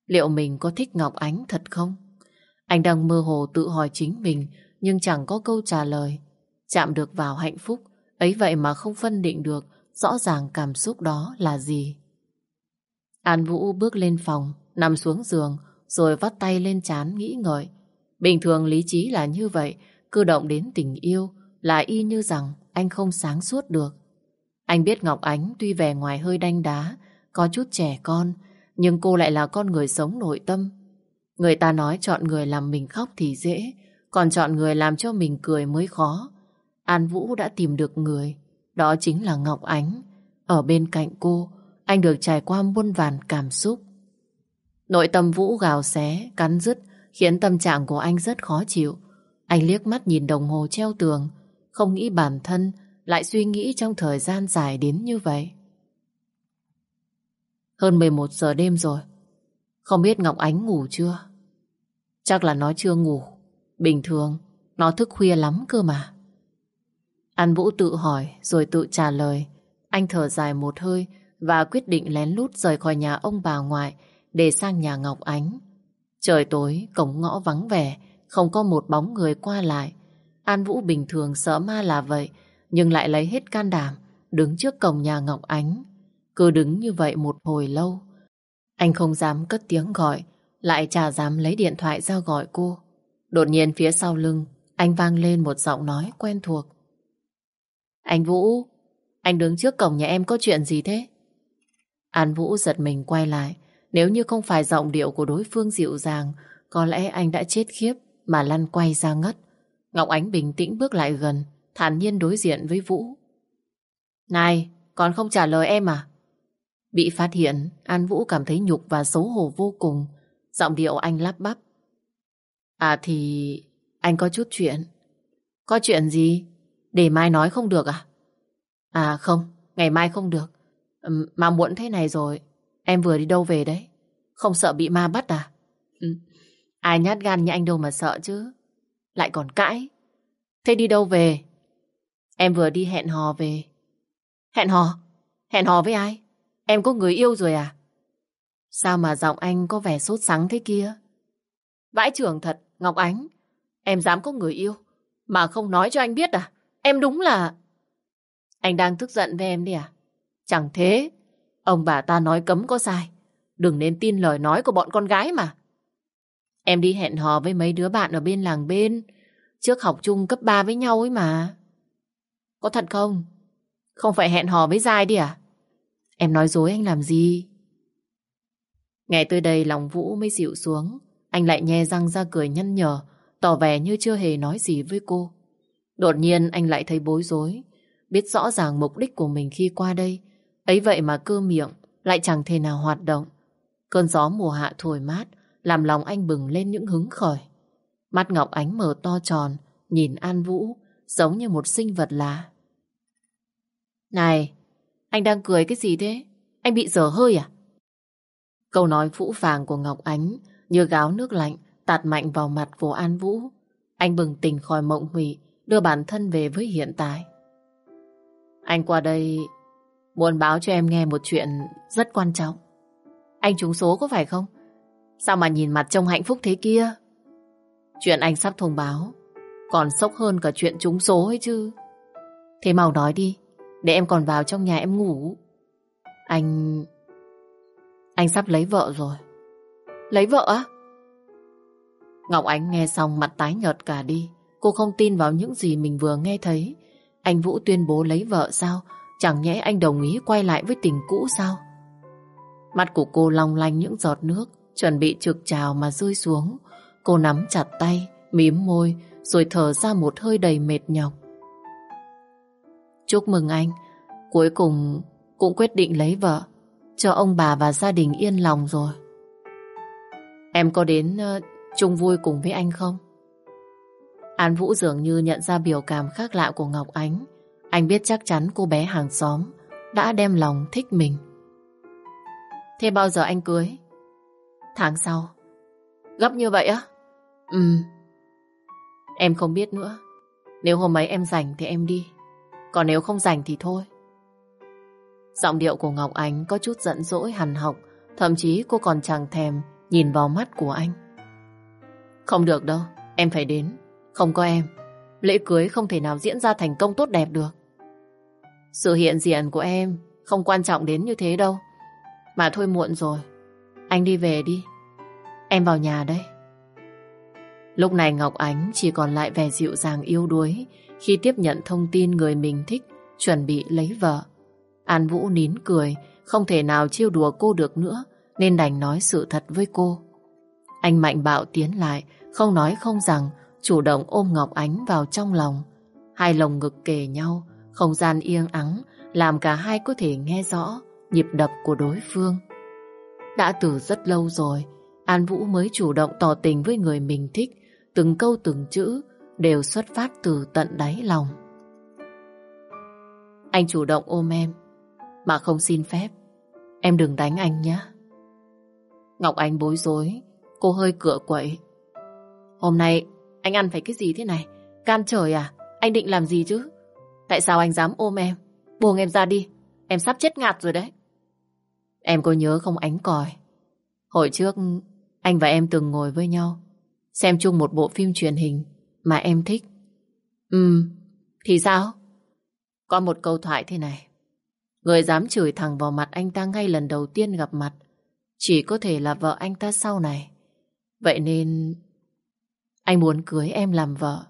Liệu mình có thích Ngọc Ánh thật không? Anh đang mơ hồ tự hỏi chính mình nhưng chẳng có câu trả lời. Chạm được vào hạnh phúc, ấy vậy mà không phân định được rõ ràng cảm xúc đó là gì. An Vũ bước lên phòng, nằm xuống giường, rồi vắt tay lên chán nghĩ ngợi. Bình thường lý trí là như vậy, cư động đến tình yêu là y như rằng anh không sáng suốt được. Anh biết Ngọc Ánh tuy vẻ ngoài hơi đanh đá, có chút trẻ con, nhưng cô lại là con người sống nội tâm. Người ta nói chọn người làm mình khóc thì dễ, còn chọn người làm cho mình cười mới khó. An Vũ đã tìm được người, đó chính là Ngọc Ánh. Ở bên cạnh cô, anh được trải qua muôn vàn cảm xúc. Nội tâm Vũ gào xé, cắn rứt, khiến tâm trạng của anh rất khó chịu. Anh liếc mắt nhìn đồng hồ treo tường, không nghĩ bản thân lại suy nghĩ trong thời gian dài đến như vậy. Hơn 11 giờ đêm rồi, không biết Ngọc Ánh ngủ chưa? Chắc là nó chưa ngủ. Bình thường, nó thức khuya lắm cơ mà. An Vũ tự hỏi rồi tự trả lời. Anh thở dài một hơi và quyết định lén lút rời khỏi nhà ông bà ngoại để sang nhà Ngọc Ánh. Trời tối, cổng ngõ vắng vẻ, không có một bóng người qua lại. An Vũ bình thường sợ ma là vậy, nhưng lại lấy hết can đảm, đứng trước cổng nhà Ngọc Ánh. Cứ đứng như vậy một hồi lâu. Anh không dám cất tiếng gọi, lại chả dám lấy điện thoại ra gọi cô. Đột nhiên phía sau lưng, anh vang lên một giọng nói quen thuộc. Anh Vũ, anh đứng trước cổng nhà em có chuyện gì thế? An Vũ giật mình quay lại. Nếu như không phải giọng điệu của đối phương dịu dàng, có lẽ anh đã chết khiếp mà lăn quay ra ngất. Ngọc Ánh bình tĩnh bước lại gần, thản nhiên đối diện với Vũ. Này, còn không trả lời em à? Bị phát hiện, An Vũ cảm thấy nhục và xấu hổ vô cùng. Giọng điệu anh lắp bắp. À thì... anh có chút chuyện. Có chuyện gì? Để mai nói không được à? À không, ngày mai không được. Mà muộn thế này rồi, em vừa đi đâu về đấy? Không sợ bị ma bắt à? Ai nhát gan như anh đâu mà sợ chứ. Lại còn cãi. Thế đi đâu về? Em vừa đi hẹn hò về. Hẹn hò? Hẹn hò với ai? Em có người yêu rồi à? Sao mà giọng anh có vẻ sốt sắng thế kia? Vãi trưởng thật, Ngọc Ánh. Em dám có người yêu. Mà không nói cho anh biết à? Em đúng là... Anh đang tức giận với em đi à? Chẳng thế. Ông bà ta nói cấm có sai. Đừng nên tin lời nói của bọn con gái mà. Em đi hẹn hò với mấy đứa bạn ở bên làng bên. Trước học chung cấp 3 với nhau ấy mà. Có thật không? Không phải hẹn hò với Giai đi à? Em nói dối anh làm gì? Nghe tới đây lòng Vũ mới dịu xuống. Anh lại nhe răng ra cười nhăn nhở, tỏ vẻ như chưa hề nói gì với cô. Đột nhiên anh lại thấy bối rối, biết rõ ràng mục đích của mình khi qua đây. Ấy vậy mà cơ miệng lại chẳng thể nào hoạt động. Cơn gió mùa hạ thổi mát, làm lòng anh bừng lên những hứng khởi. Mắt Ngọc Ánh mở to tròn, nhìn An Vũ, giống như một sinh vật lạ. Này, anh đang cười cái gì thế? Anh bị dở hơi à? Câu nói phũ phàng của Ngọc Ánh như gáo nước lạnh tạt mạnh vào mặt của An Vũ. Anh bừng tỉnh khỏi mộng mị, đưa bản thân về với hiện tại. Anh qua đây muốn báo cho em nghe một chuyện rất quan trọng. Anh trúng số có phải không? Sao mà nhìn mặt trông hạnh phúc thế kia? Chuyện anh sắp thông báo còn sốc hơn cả chuyện trúng số ấy chứ. Thế mau nói đi, để em còn vào trong nhà em ngủ. Anh... Anh sắp lấy vợ rồi. Lấy vợ á? Ngọc Ánh nghe xong mặt tái nhợt cả đi. Cô không tin vào những gì mình vừa nghe thấy. Anh Vũ tuyên bố lấy vợ sao? Chẳng nhẽ anh đồng ý quay lại với tình cũ sao? Mắt của cô long lanh những giọt nước, chuẩn bị trực trào mà rơi xuống. Cô nắm chặt tay, mím môi, rồi thở ra một hơi đầy mệt nhọc. Chúc mừng anh, cuối cùng cũng quyết định lấy vợ, cho ông bà và gia đình yên lòng rồi. Em có đến uh, chung vui cùng với anh không? An Vũ dường như nhận ra biểu cảm khác lạ của Ngọc Ánh. Anh biết chắc chắn cô bé hàng xóm đã đem lòng thích mình. Thế bao giờ anh cưới? Tháng sau. Gấp như vậy á? Ừ. Em không biết nữa. Nếu hôm ấy em rảnh thì em đi. Còn nếu không rảnh thì thôi. Giọng điệu của Ngọc Ánh có chút giận dỗi hằn học. Thậm chí cô còn chẳng thèm nhìn vào mắt của anh. Không được đâu, em phải đến. Không có em, lễ cưới không thể nào diễn ra thành công tốt đẹp được. Sự hiện diện của em không quan trọng đến như thế đâu. Mà thôi muộn rồi, anh đi về đi. Em vào nhà đây. Lúc này Ngọc Ánh chỉ còn lại vẻ dịu dàng yêu đuối khi tiếp nhận thông tin người mình thích chuẩn bị lấy vợ. An Vũ nín cười, không thể nào chiêu đùa cô được nữa nên đành nói sự thật với cô. Anh mạnh bạo tiến lại, không nói không rằng, chủ động ôm Ngọc Ánh vào trong lòng. Hai lồng ngực kề nhau, không gian yên ắng, làm cả hai có thể nghe rõ nhịp đập của đối phương. Đã từ rất lâu rồi, An Vũ mới chủ động tỏ tình với người mình thích, từng câu từng chữ đều xuất phát từ tận đáy lòng. Anh chủ động ôm em, mà không xin phép. Em đừng đánh anh nhé. Ngọc Anh bối rối, cô hơi cựa quậy. Hôm nay anh ăn phải cái gì thế này? Can trời à? Anh định làm gì chứ? Tại sao anh dám ôm em? Buông em ra đi. Em sắp chết ngạt rồi đấy. Em có nhớ không ánh còi? Hồi trước anh và em từng ngồi với nhau xem chung một bộ phim truyền hình mà em thích. Ừ, thì sao? Có một câu thoại thế này. Người dám chửi thẳng vào mặt anh ta ngay lần đầu tiên gặp mặt chỉ có thể là vợ anh ta sau này. Vậy nên anh muốn cưới em làm vợ.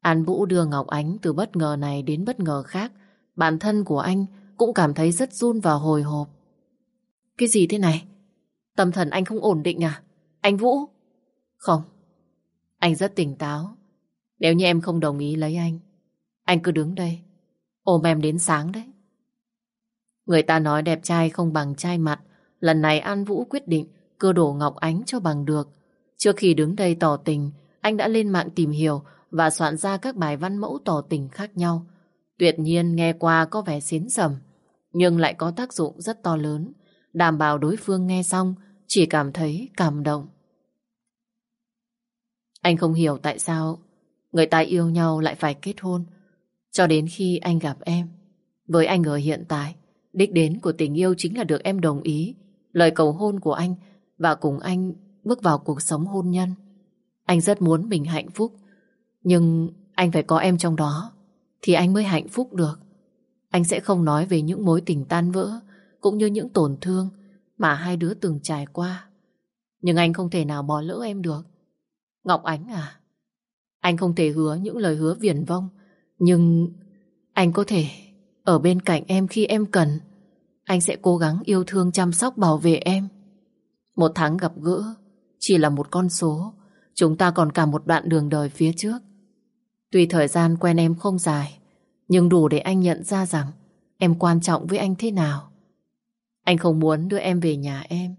An Vũ đưa Ngọc Ánh từ bất ngờ này đến bất ngờ khác. Bản thân của anh cũng cảm thấy rất run và hồi hộp. Cái gì thế này? Tâm thần anh không ổn định à? Anh Vũ? Không. Anh rất tỉnh táo. Nếu như em không đồng ý lấy anh, anh cứ đứng đây. Ôm em đến sáng đấy. Người ta nói đẹp trai không bằng trai mặt. Lần này An Vũ quyết định cưa đổ Ngọc Ánh cho bằng được. Trước khi đứng đây tỏ tình, anh đã lên mạng tìm hiểu và soạn ra các bài văn mẫu tỏ tình khác nhau. Tuyệt nhiên nghe qua có vẻ xến sầm, nhưng lại có tác dụng rất to lớn, đảm bảo đối phương nghe xong chỉ cảm thấy cảm động. Anh không hiểu tại sao người ta yêu nhau lại phải kết hôn, cho đến khi anh gặp em. Với anh ở hiện tại, đích đến của tình yêu chính là được em đồng ý lời cầu hôn của anh và cùng anh bước vào cuộc sống hôn nhân. Anh rất muốn mình hạnh phúc, Nhưng anh phải có em trong đó thì anh mới hạnh phúc được. Anh sẽ không nói về những mối tình tan vỡ cũng như những tổn thương mà hai đứa từng trải qua. Nhưng anh không thể nào bỏ lỡ em được. Ngọc Ánh à, anh không thể hứa những lời hứa viển vông, nhưng anh có thể ở bên cạnh em khi em cần. Anh sẽ cố gắng yêu thương chăm sóc bảo vệ em. Một tháng gặp gỡ chỉ là một con số, chúng ta còn cả một đoạn đường đời phía trước. Tuy thời gian quen em không dài, nhưng đủ để anh nhận ra rằng em quan trọng với anh thế nào. Anh không muốn đưa em về nhà em,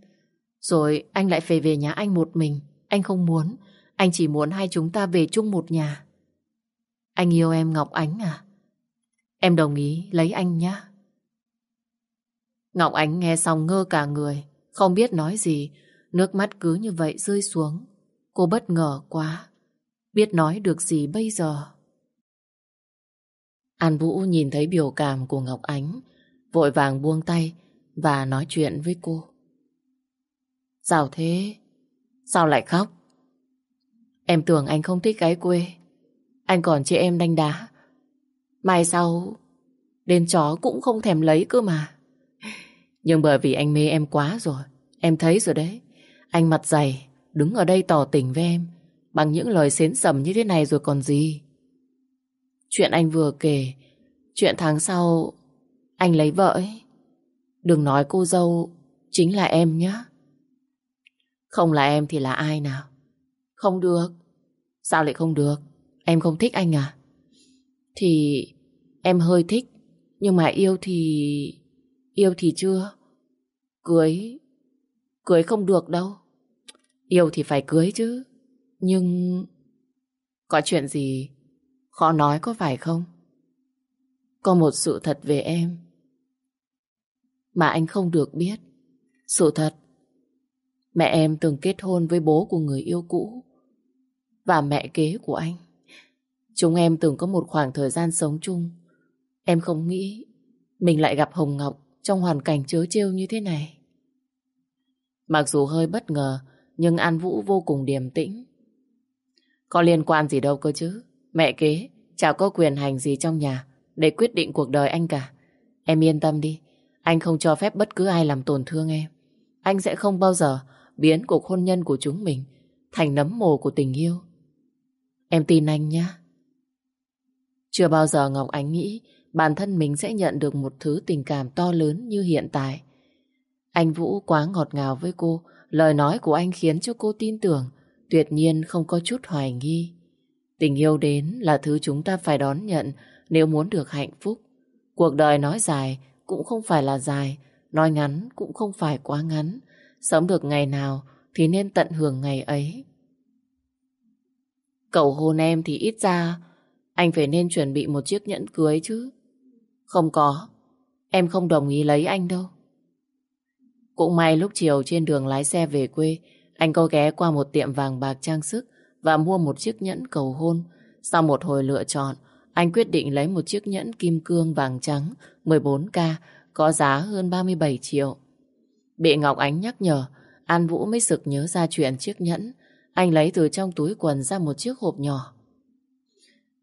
rồi anh lại phải về nhà anh một mình. Anh không muốn, anh chỉ muốn hai chúng ta về chung một nhà. Anh yêu em Ngọc Ánh à? Em đồng ý lấy anh nhé. Ngọc Ánh nghe xong ngơ cả người, không biết nói gì, nước mắt cứ như vậy rơi xuống. Cô bất ngờ quá, biết nói được gì bây giờ. An Vũ nhìn thấy biểu cảm của Ngọc Ánh, vội vàng buông tay và nói chuyện với cô. Sao thế? Sao lại khóc? Em tưởng anh không thích gái quê. Anh còn chị em đánh đá. Mai sau, đến chó cũng không thèm lấy cơ mà. Nhưng bởi vì anh mê em quá rồi. Em thấy rồi đấy. Anh mặt dày, đứng ở đây tỏ tình với em. Bằng những lời xến sầm như thế này rồi còn gì. Chuyện anh vừa kể, chuyện tháng sau anh lấy vợ ấy. Đừng nói cô dâu chính là em nhé. Không là em thì là ai nào? Không được. Sao lại không được? Em không thích anh à? Thì em hơi thích. Nhưng mà yêu thì... Yêu thì chưa. Cưới... Cưới không được đâu. Yêu thì phải cưới chứ. Nhưng... Có chuyện gì khó nói có phải không? Có một sự thật về em mà anh không được biết. Sự thật Mẹ em từng kết hôn với bố của người yêu cũ và mẹ kế của anh. Chúng em từng có một khoảng thời gian sống chung. Em không nghĩ mình lại gặp Hồng Ngọc trong hoàn cảnh chớ trêu như thế này. Mặc dù hơi bất ngờ, nhưng An Vũ vô cùng điềm tĩnh. Có liên quan gì đâu cơ chứ. Mẹ kế, chả có quyền hành gì trong nhà để quyết định cuộc đời anh cả. Em yên tâm đi, anh không cho phép bất cứ ai làm tổn thương em. Anh sẽ không bao giờ biến cuộc hôn nhân của chúng mình thành nấm mồ của tình yêu. Em tin anh nhé. Chưa bao giờ Ngọc Ánh nghĩ bản thân mình sẽ nhận được một thứ tình cảm to lớn như hiện tại. Anh Vũ quá ngọt ngào với cô, lời nói của anh khiến cho cô tin tưởng, tuyệt nhiên không có chút hoài nghi. Tình yêu đến là thứ chúng ta phải đón nhận nếu muốn được hạnh phúc. Cuộc đời nói dài cũng không phải là dài, nói ngắn cũng không phải quá ngắn. Sống được ngày nào thì nên tận hưởng ngày ấy. Cậu hôn em thì ít ra anh phải nên chuẩn bị một chiếc nhẫn cưới chứ. Không có, em không đồng ý lấy anh đâu. Cũng may lúc chiều trên đường lái xe về quê, anh có ghé qua một tiệm vàng bạc trang sức và mua một chiếc nhẫn cầu hôn. Sau một hồi lựa chọn, anh quyết định lấy một chiếc nhẫn kim cương vàng trắng 14K có giá hơn 37 triệu. Bị Ngọc Ánh nhắc nhở, An Vũ mới sực nhớ ra chuyện chiếc nhẫn. Anh lấy từ trong túi quần ra một chiếc hộp nhỏ.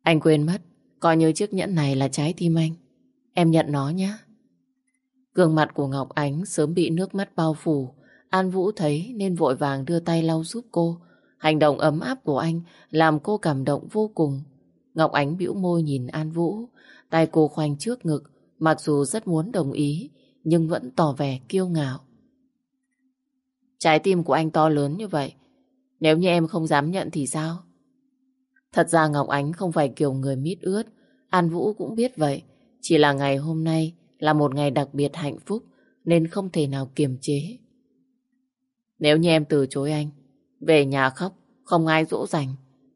Anh quên mất, coi như chiếc nhẫn này là trái tim anh. Em nhận nó nhé. Gương mặt của Ngọc Ánh sớm bị nước mắt bao phủ. An Vũ thấy nên vội vàng đưa tay lau giúp cô. Hành động ấm áp của anh làm cô cảm động vô cùng. Ngọc Ánh bĩu môi nhìn An Vũ. Tay cô khoanh trước ngực, mặc dù rất muốn đồng ý, nhưng vẫn tỏ vẻ kiêu ngạo. Trái tim của anh to lớn như vậy. Nếu như em không dám nhận thì sao? Thật ra Ngọc Ánh không phải kiểu người mít ướt. An Vũ cũng biết vậy. Chỉ là ngày hôm nay là một ngày đặc biệt hạnh phúc nên không thể nào kiềm chế. Nếu như em từ chối anh, về nhà khóc, không ai dỗ dành.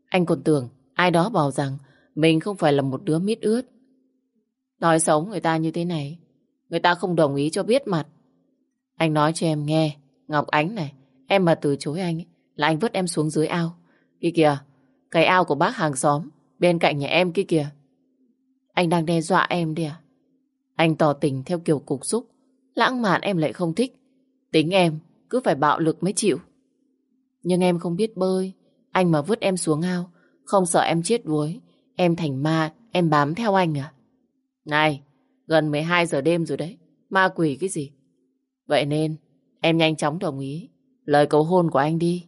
Anh còn tưởng ai đó bảo rằng mình không phải là một đứa mít ướt. Nói xấu người ta như thế này, người ta không đồng ý cho biết mặt. Anh nói cho em nghe, Ngọc Ánh này, em mà từ chối anh là anh vứt em xuống dưới ao. Kia kìa, cái ao của bác hàng xóm, bên cạnh nhà em kia kìa. Anh đang đe dọa em đi à? Anh tỏ tình theo kiểu cục xúc, lãng mạn em lại không thích. Tính em cứ phải bạo lực mới chịu. Nhưng em không biết bơi, anh mà vứt em xuống ao, Không sợ em chết đuối. Em thành ma, em bám theo anh à? Này, gần 12 giờ đêm rồi đấy. Ma quỷ cái gì? Vậy nên, em nhanh chóng đồng ý. Lời cầu hôn của anh đi.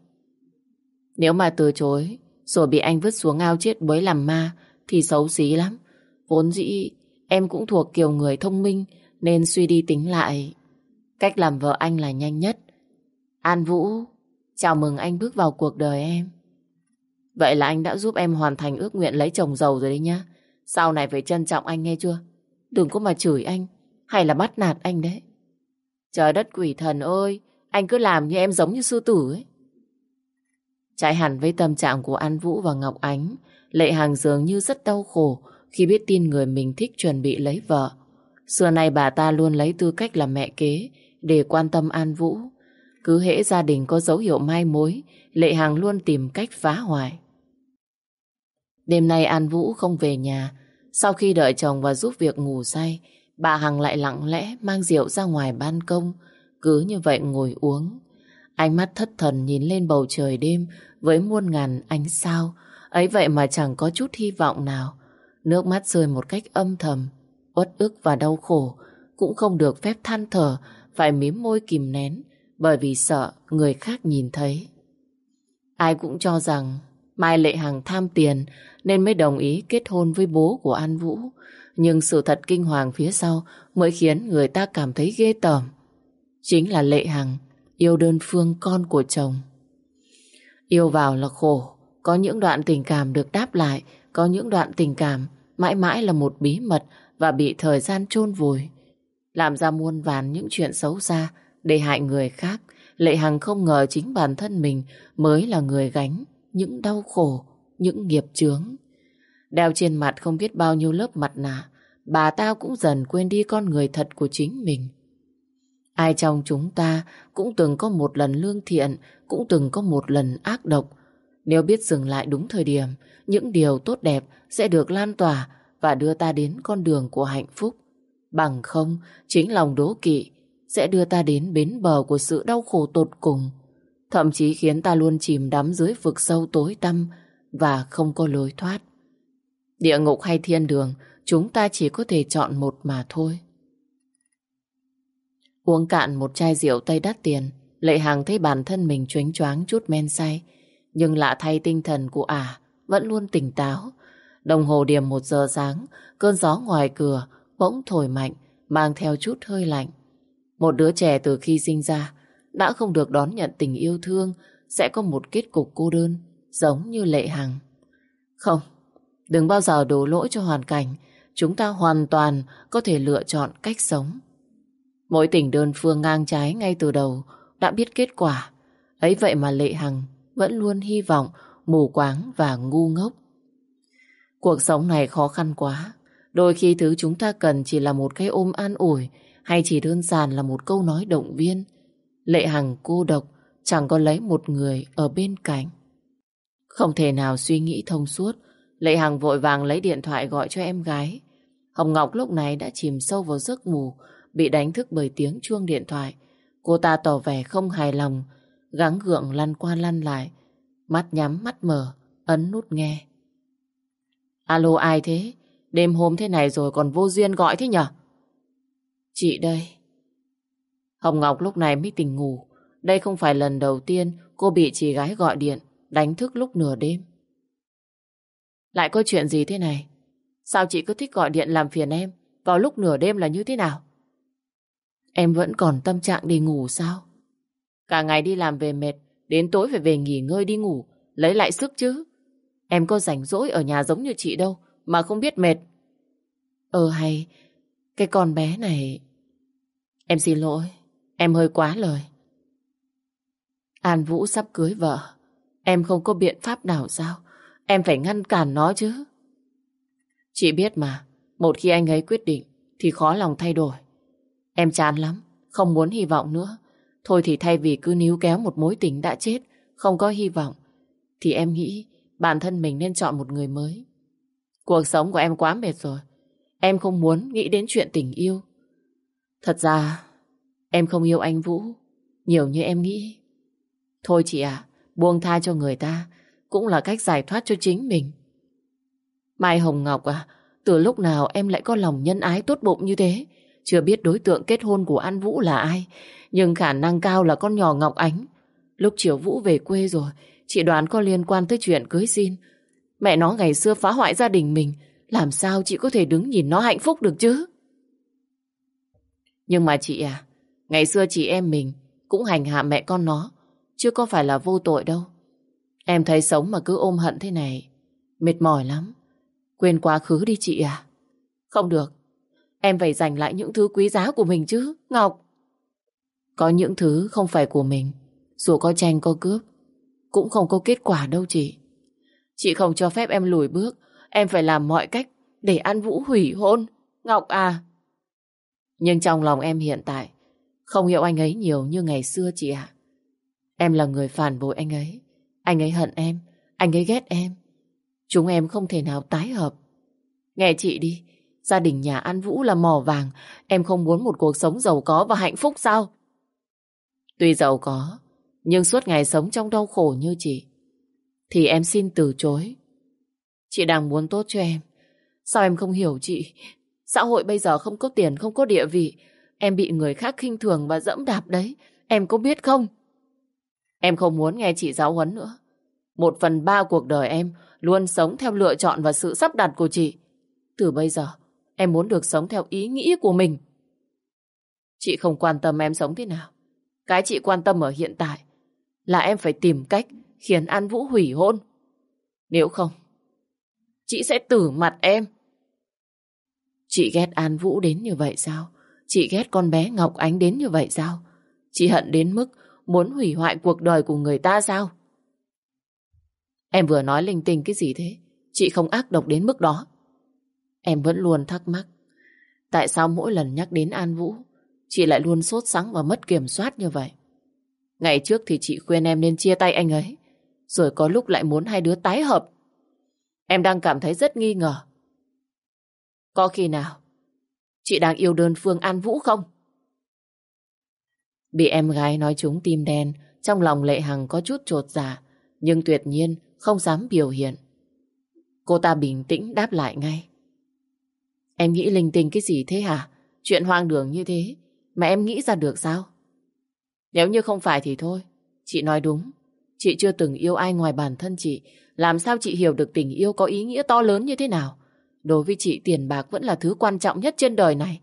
Nếu mà từ chối, rồi bị anh vứt xuống ao chết bới làm ma, thì xấu xí lắm. Vốn dĩ, em cũng thuộc kiểu người thông minh, nên suy đi tính lại. Cách làm vợ anh là nhanh nhất. An Vũ, chào mừng anh bước vào cuộc đời em. Vậy là anh đã giúp em hoàn thành ước nguyện lấy chồng giàu rồi đấy nhá. Sau này phải trân trọng anh nghe chưa? Đừng có mà chửi anh, hay là bắt nạt anh đấy. Trời đất quỷ thần ơi, anh cứ làm như em giống như sư tử ấy. Trái hẳn với tâm trạng của An Vũ và Ngọc Ánh, Lệ Hàng dường như rất đau khổ khi biết tin người mình thích chuẩn bị lấy vợ. Xưa nay bà ta luôn lấy tư cách là mẹ kế để quan tâm An Vũ. Cứ hễ gia đình có dấu hiệu mai mối, Lệ Hằng luôn tìm cách phá hoại. Đêm nay An Vũ không về nhà. Sau khi đợi chồng và giúp việc ngủ say, bà Hằng lại lặng lẽ mang rượu ra ngoài ban công, cứ như vậy ngồi uống. Ánh mắt thất thần nhìn lên bầu trời đêm với muôn ngàn ánh sao, ấy vậy mà chẳng có chút hy vọng nào. Nước mắt rơi một cách âm thầm, uất ức và đau khổ, cũng không được phép than thở, phải mím môi kìm nén, bởi vì sợ người khác nhìn thấy. Ai cũng cho rằng Mai Lệ Hằng tham tiền nên mới đồng ý kết hôn với bố của An Vũ. Nhưng sự thật kinh hoàng phía sau mới khiến người ta cảm thấy ghê tởm. Chính là Lệ Hằng yêu đơn phương con của chồng. Yêu vào là khổ, có những đoạn tình cảm được đáp lại, có những đoạn tình cảm mãi mãi là một bí mật và bị thời gian chôn vùi. Làm ra muôn vàn những chuyện xấu xa để hại người khác, Lệ Hằng không ngờ chính bản thân mình mới là người gánh những đau khổ, những nghiệp chướng. Đeo trên mặt không biết bao nhiêu lớp mặt nạ, bà ta cũng dần quên đi con người thật của chính mình. Ai trong chúng ta cũng từng có một lần lương thiện, cũng từng có một lần ác độc. Nếu biết dừng lại đúng thời điểm, những điều tốt đẹp sẽ được lan tỏa và đưa ta đến con đường của hạnh phúc. Bằng không, chính lòng đố kỵ sẽ đưa ta đến bến bờ của sự đau khổ tột cùng, thậm chí khiến ta luôn chìm đắm dưới vực sâu tối tăm và không có lối thoát. Địa ngục hay thiên đường, chúng ta chỉ có thể chọn một mà thôi. Uống cạn một chai rượu tây đắt tiền, Lệ Hằng thấy bản thân mình chuếnh choáng chút men say. Nhưng lạ thay tinh thần của ả vẫn luôn tỉnh táo. Đồng hồ điểm một giờ sáng, cơn gió ngoài cửa bỗng thổi mạnh, mang theo chút hơi lạnh. Một đứa trẻ từ khi sinh ra đã không được đón nhận tình yêu thương sẽ có một kết cục cô đơn giống như Lệ Hằng. Không, đừng bao giờ đổ lỗi cho hoàn cảnh. Chúng ta hoàn toàn có thể lựa chọn cách sống. Mỗi tình đơn phương ngang trái ngay từ đầu đã biết kết quả. Ấy vậy mà Lệ Hằng vẫn luôn hy vọng mù quáng và ngu ngốc. Cuộc sống này khó khăn quá. Đôi khi thứ chúng ta cần chỉ là một cái ôm an ủi hay chỉ đơn giản là một câu nói động viên. Lệ Hằng cô độc, chẳng có lấy một người ở bên cạnh. Không thể nào suy nghĩ thông suốt, Lệ Hằng vội vàng lấy điện thoại gọi cho em gái. Hồng Ngọc lúc này đã chìm sâu vào giấc ngủ, bị đánh thức bởi tiếng chuông điện thoại. Cô ta tỏ vẻ không hài lòng, gắng gượng lăn qua lăn lại, mắt nhắm mắt mở, ấn nút nghe. Alo ai thế? Đêm hôm thế này rồi còn vô duyên gọi thế nhở? Chị đây. Hồng Ngọc lúc này mới tỉnh ngủ. Đây không phải lần đầu tiên cô bị chị gái gọi điện, đánh thức lúc nửa đêm. Lại có chuyện gì thế này? Sao chị cứ thích gọi điện làm phiền em? Vào lúc nửa đêm là như thế nào? Em vẫn còn tâm trạng đi ngủ sao? Cả ngày đi làm về mệt, đến tối phải về nghỉ ngơi đi ngủ, lấy lại sức chứ. Em có rảnh rỗi ở nhà giống như chị đâu, mà không biết mệt. Ờ hay, cái con bé này... Em xin lỗi, em hơi quá lời. An Vũ sắp cưới vợ, em không có biện pháp nào sao? Em phải ngăn cản nó chứ. Chị biết mà, một khi anh ấy quyết định thì khó lòng thay đổi. Em chán lắm, không muốn hy vọng nữa. Thôi thì thay vì cứ níu kéo một mối tình đã chết, không có hy vọng, thì em nghĩ bản thân mình nên chọn một người mới. Cuộc sống của em quá mệt rồi. Em không muốn nghĩ đến chuyện tình yêu. Thật ra, em không yêu anh Vũ nhiều như em nghĩ. Thôi chị ạ, buông tha cho người ta. cũng là cách giải thoát cho chính mình. Mai Hồng Ngọc à, từ lúc nào em lại có lòng nhân ái tốt bụng như thế? Chưa biết đối tượng kết hôn của An Vũ là ai, nhưng khả năng cao là con nhỏ Ngọc Ánh. Lúc chiều Vũ về quê rồi, chị đoán có liên quan tới chuyện cưới xin. Mẹ nó ngày xưa phá hoại gia đình mình, làm sao chị có thể đứng nhìn nó hạnh phúc được chứ? Nhưng mà chị à, ngày xưa chị em mình cũng hành hạ mẹ con nó, chứ có phải là vô tội đâu. Em thấy sống mà cứ ôm hận thế này, mệt mỏi lắm. Quên quá khứ đi chị à. Không được, em phải giành lại những thứ quý giá của mình chứ, Ngọc. Có những thứ không phải của mình, dù có tranh có cướp, cũng không có kết quả đâu chị. Chị không cho phép em lùi bước, em phải làm mọi cách để An Vũ hủy hôn. Ngọc à! Nhưng trong lòng em hiện tại, không hiểu anh ấy nhiều như ngày xưa chị ạ. Em là người phản bội anh ấy. Anh ấy hận em, anh ấy ghét em. Chúng em không thể nào tái hợp. Nghe chị đi, gia đình nhà An Vũ là mỏ vàng, em không muốn một cuộc sống giàu có và hạnh phúc sao? Tuy giàu có, nhưng suốt ngày sống trong đau khổ như chị, thì em xin từ chối. Chị đang muốn tốt cho em. Sao em không hiểu chị? Xã hội bây giờ không có tiền, không có địa vị. Em bị người khác khinh thường và dẫm đạp đấy. Em có biết không? Em không muốn nghe chị giáo huấn nữa. Một phần ba cuộc đời em luôn sống theo lựa chọn và sự sắp đặt của chị. Từ bây giờ, em muốn được sống theo ý nghĩ của mình. Chị không quan tâm em sống thế nào. Cái chị quan tâm ở hiện tại là em phải tìm cách khiến An Vũ hủy hôn. Nếu không, chị sẽ tử mặt em. Chị ghét An Vũ đến như vậy sao? Chị ghét con bé Ngọc Ánh đến như vậy sao? Chị hận đến mức muốn hủy hoại cuộc đời của người ta sao? Em vừa nói linh tinh cái gì thế? Chị không ác độc đến mức đó. Em vẫn luôn thắc mắc. Tại sao mỗi lần nhắc đến An Vũ, chị lại luôn sốt sắng và mất kiểm soát như vậy? Ngày trước thì chị khuyên em nên chia tay anh ấy. Rồi có lúc lại muốn hai đứa tái hợp. Em đang cảm thấy rất nghi ngờ. Có khi nào chị đang yêu đơn phương An Vũ không? Bị em gái nói trúng tim đen, trong lòng Lệ Hằng có chút trột dạ, nhưng tuyệt nhiên không dám biểu hiện. Cô ta bình tĩnh đáp lại ngay. Em nghĩ linh tinh cái gì thế hả? Chuyện hoang đường như thế mà em nghĩ ra được sao? Nếu như không phải thì thôi, chị nói đúng. Chị chưa từng yêu ai ngoài bản thân chị. Làm sao chị hiểu được tình yêu có ý nghĩa to lớn như thế nào? Đối với chị tiền bạc vẫn là thứ quan trọng nhất trên đời này.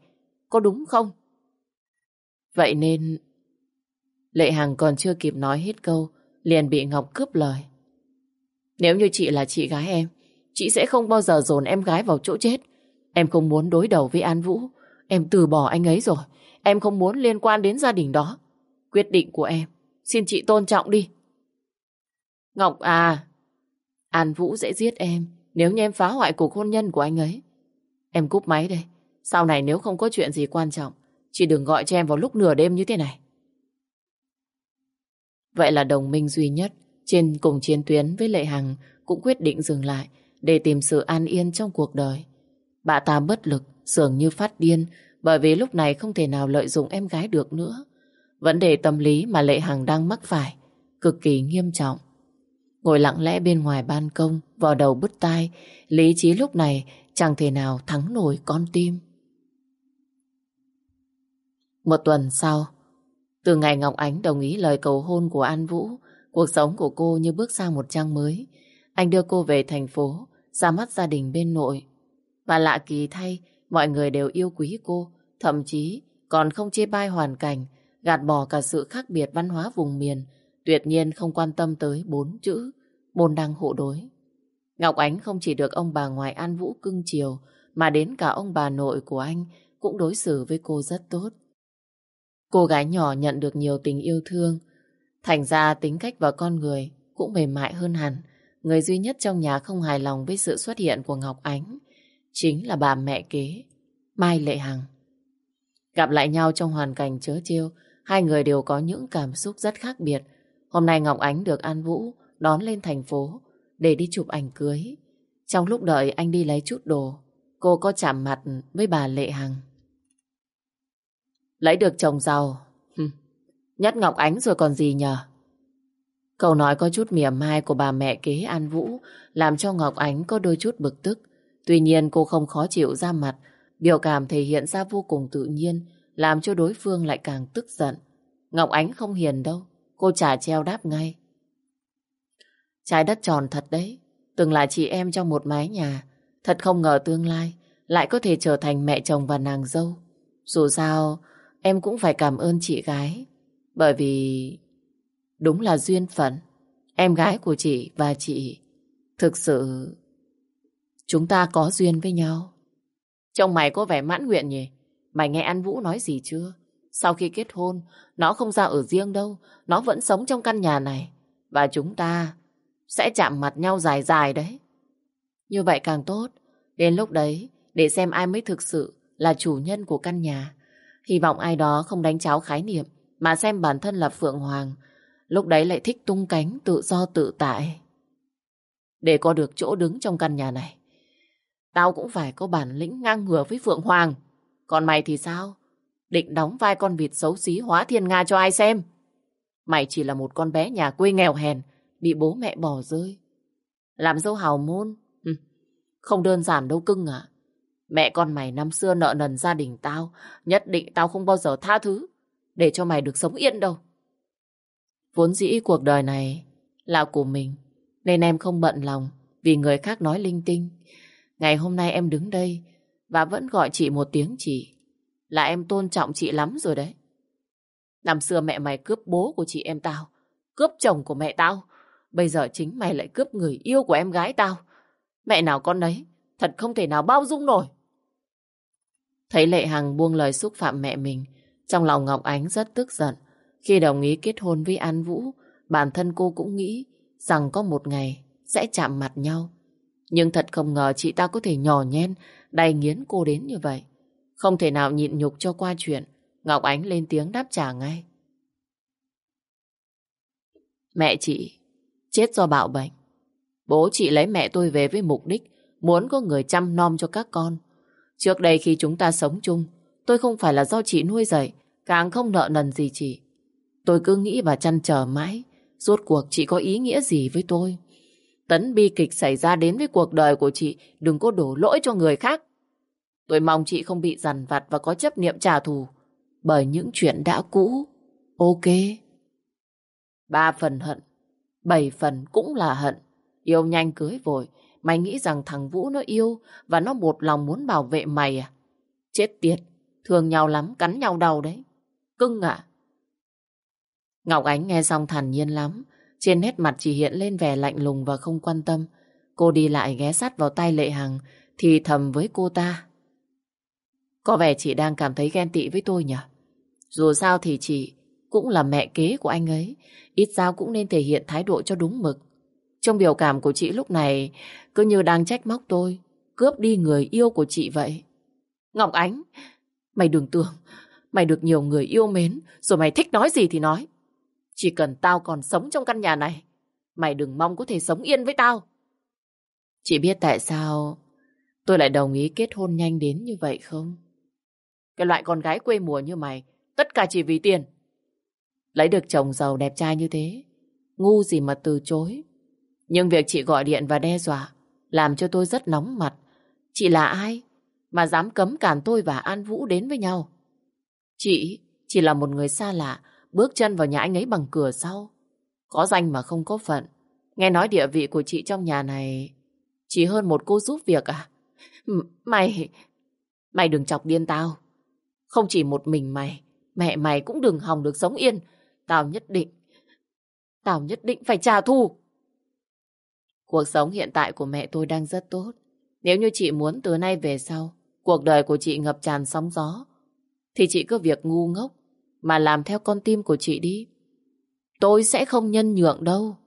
Có đúng không? Vậy nên... Lệ Hằng còn chưa kịp nói hết câu, liền bị Ngọc cướp lời. Nếu như chị là chị gái em, chị sẽ không bao giờ dồn em gái vào chỗ chết. Em không muốn đối đầu với An Vũ. Em từ bỏ anh ấy rồi. Em không muốn liên quan đến gia đình đó. Quyết định của em, xin chị tôn trọng đi. Ngọc à, An Vũ sẽ giết em nếu như em phá hoại cuộc hôn nhân của anh ấy. Em cúp máy đây. Sau này nếu không có chuyện gì quan trọng, chị đừng gọi cho em vào lúc nửa đêm như thế này. Vậy là đồng minh duy nhất trên cùng chiến tuyến với Lệ Hằng cũng quyết định dừng lại để tìm sự an yên trong cuộc đời. Bà ta bất lực, dường như phát điên bởi vì lúc này không thể nào lợi dụng em gái được nữa. Vấn đề tâm lý mà Lệ Hằng đang mắc phải cực kỳ nghiêm trọng. Ngồi lặng lẽ bên ngoài ban công, vò đầu bứt tai, lý trí lúc này chẳng thể nào thắng nổi con tim. Một tuần sau, từ ngày Ngọc Ánh đồng ý lời cầu hôn của An Vũ, cuộc sống của cô như bước sang một trang mới. Anh đưa cô về thành phố, ra mắt gia đình bên nội. Và lạ kỳ thay, mọi người đều yêu quý cô, thậm chí còn không chê bai hoàn cảnh, gạt bỏ cả sự khác biệt văn hóa vùng miền, tuyệt nhiên không quan tâm tới bốn chữ, môn đăng hộ đối. Ngọc Ánh không chỉ được ông bà ngoại An Vũ cưng chiều, mà đến cả ông bà nội của anh cũng đối xử với cô rất tốt. Cô gái nhỏ nhận được nhiều tình yêu thương, thành ra tính cách và con người cũng mềm mại hơn hẳn. Người duy nhất trong nhà không hài lòng với sự xuất hiện của Ngọc Ánh chính là bà mẹ kế, Mai Lệ Hằng. Gặp lại nhau trong hoàn cảnh chớ chiêu, hai người đều có những cảm xúc rất khác biệt. Hôm nay Ngọc Ánh được An Vũ đón lên thành phố để đi chụp ảnh cưới. Trong lúc đợi anh đi lấy chút đồ, cô có chạm mặt với bà Lệ Hằng. Lấy được chồng giàu, nhất Ngọc Ánh rồi còn gì nhờ? Câu nói có chút mỉa mai của bà mẹ kế An Vũ làm cho Ngọc Ánh có đôi chút bực tức. Tuy nhiên cô không khó chịu ra mặt, biểu cảm thể hiện ra vô cùng tự nhiên, làm cho đối phương lại càng tức giận. Ngọc Ánh không hiền đâu, cô trả treo đáp ngay. Trái đất tròn thật đấy, từng là chị em trong một mái nhà, thật không ngờ tương lai lại có thể trở thành mẹ chồng và nàng dâu. Dù sao, em cũng phải cảm ơn chị gái, bởi vì đúng là duyên phận. Em gái của chị và chị thực sự chúng ta có duyên với nhau. Trông mày có vẻ mãn nguyện nhỉ? Mày nghe An Vũ nói gì chưa? Sau khi kết hôn, nó không ra ở riêng đâu. Nó vẫn sống trong căn nhà này. Và chúng ta sẽ chạm mặt nhau dài dài đấy. Như vậy càng tốt. Đến lúc đấy, để xem ai mới thực sự là chủ nhân của căn nhà. Hy vọng ai đó không đánh cháo khái niệm, mà xem bản thân là Phượng Hoàng. Lúc đấy lại thích tung cánh, tự do tự tại. Để có được chỗ đứng trong căn nhà này, tao cũng phải có bản lĩnh ngang ngửa với Phượng Hoàng. Còn mày thì sao? Định đóng vai con vịt xấu xí hóa thiên Nga cho ai xem? Mày chỉ là một con bé nhà quê nghèo hèn, bị bố mẹ bỏ rơi. Làm dâu hào môn? Ừ, không đơn giản đâu cưng ạ. Mẹ con mày năm xưa nợ nần gia đình tao, nhất định tao không bao giờ tha thứ, để cho mày được sống yên đâu. Vốn dĩ cuộc đời này là của mình, nên em không bận lòng vì người khác nói linh tinh. Ngày hôm nay em đứng đây và vẫn gọi chị một tiếng chị, là em tôn trọng chị lắm rồi đấy. Năm xưa mẹ mày cướp bố của chị em tao, cướp chồng của mẹ tao, bây giờ chính mày lại cướp người yêu của em gái tao. Mẹ nào con đấy, thật không thể nào bao dung nổi. Thấy Lệ Hằng buông lời xúc phạm mẹ mình, trong lòng Ngọc Ánh rất tức giận. Khi đồng ý kết hôn với An Vũ, bản thân cô cũng nghĩ rằng có một ngày sẽ chạm mặt nhau. Nhưng thật không ngờ chị ta có thể nhỏ nhen, đầy nghiến cô đến như vậy. Không thể nào nhịn nhục cho qua chuyện, Ngọc Ánh lên tiếng đáp trả ngay. Mẹ chị, chết do bạo bệnh. Bố chị lấy mẹ tôi về với mục đích muốn có người chăm nom cho các con. Trước đây khi chúng ta sống chung, tôi không phải là do chị nuôi dạy, càng không nợ nần gì chị. Tôi cứ nghĩ và chăn trở mãi, rốt cuộc chị có ý nghĩa gì với tôi. Tấn bi kịch xảy ra đến với cuộc đời của chị, đừng có đổ lỗi cho người khác. Tôi mong chị không bị dằn vặt và có chấp niệm trả thù bởi những chuyện đã cũ. Ok. Ba phần hận, bảy phần cũng là hận. Yêu nhanh cưới vội, mày nghĩ rằng thằng Vũ nó yêu và nó một lòng muốn bảo vệ mày à? Chết tiệt, thương nhau lắm, cắn nhau đầu đấy. Cưng ạ. Ngọc Ánh nghe xong thản nhiên lắm, trên nét mặt chỉ hiện lên vẻ lạnh lùng và không quan tâm. Cô đi lại ghé sát vào tay Lệ Hằng, thì thầm với cô ta. Có vẻ chị đang cảm thấy ghen tị với tôi nhỉ? Dù sao thì chị cũng là mẹ kế của anh ấy, ít sao cũng nên thể hiện thái độ cho đúng mực. Trong biểu cảm của chị lúc này cứ như đang trách móc tôi, cướp đi người yêu của chị vậy. Ngọc Ánh, mày đừng tưởng, mày được nhiều người yêu mến, rồi mày thích nói gì thì nói. Chỉ cần tao còn sống trong căn nhà này, mày đừng mong có thể sống yên với tao. Chị biết tại sao tôi lại đồng ý kết hôn nhanh đến như vậy không? Cái loại con gái quê mùa như mày, tất cả chỉ vì tiền. Lấy được chồng giàu đẹp trai như thế, ngu gì mà từ chối. Nhưng việc chị gọi điện và đe dọa làm cho tôi rất nóng mặt. Chị là ai mà dám cấm cản tôi và An Vũ đến với nhau? Chị chỉ là một người xa lạ bước chân vào nhà anh ấy bằng cửa sau. Có danh mà không có phận. Nghe nói địa vị của chị trong nhà này chỉ hơn một cô giúp việc à? Mày... Mày đừng chọc điên tao. Không chỉ một mình mày, mẹ mày cũng đừng hòng được sống yên. Tao nhất định... Tao nhất định phải trả thù. Cuộc sống hiện tại của mẹ tôi đang rất tốt. Nếu như chị muốn từ nay về sau, cuộc đời của chị ngập tràn sóng gió, thì chị cứ việc ngu ngốc mà làm theo con tim của chị đi. Tôi sẽ không nhân nhượng đâu.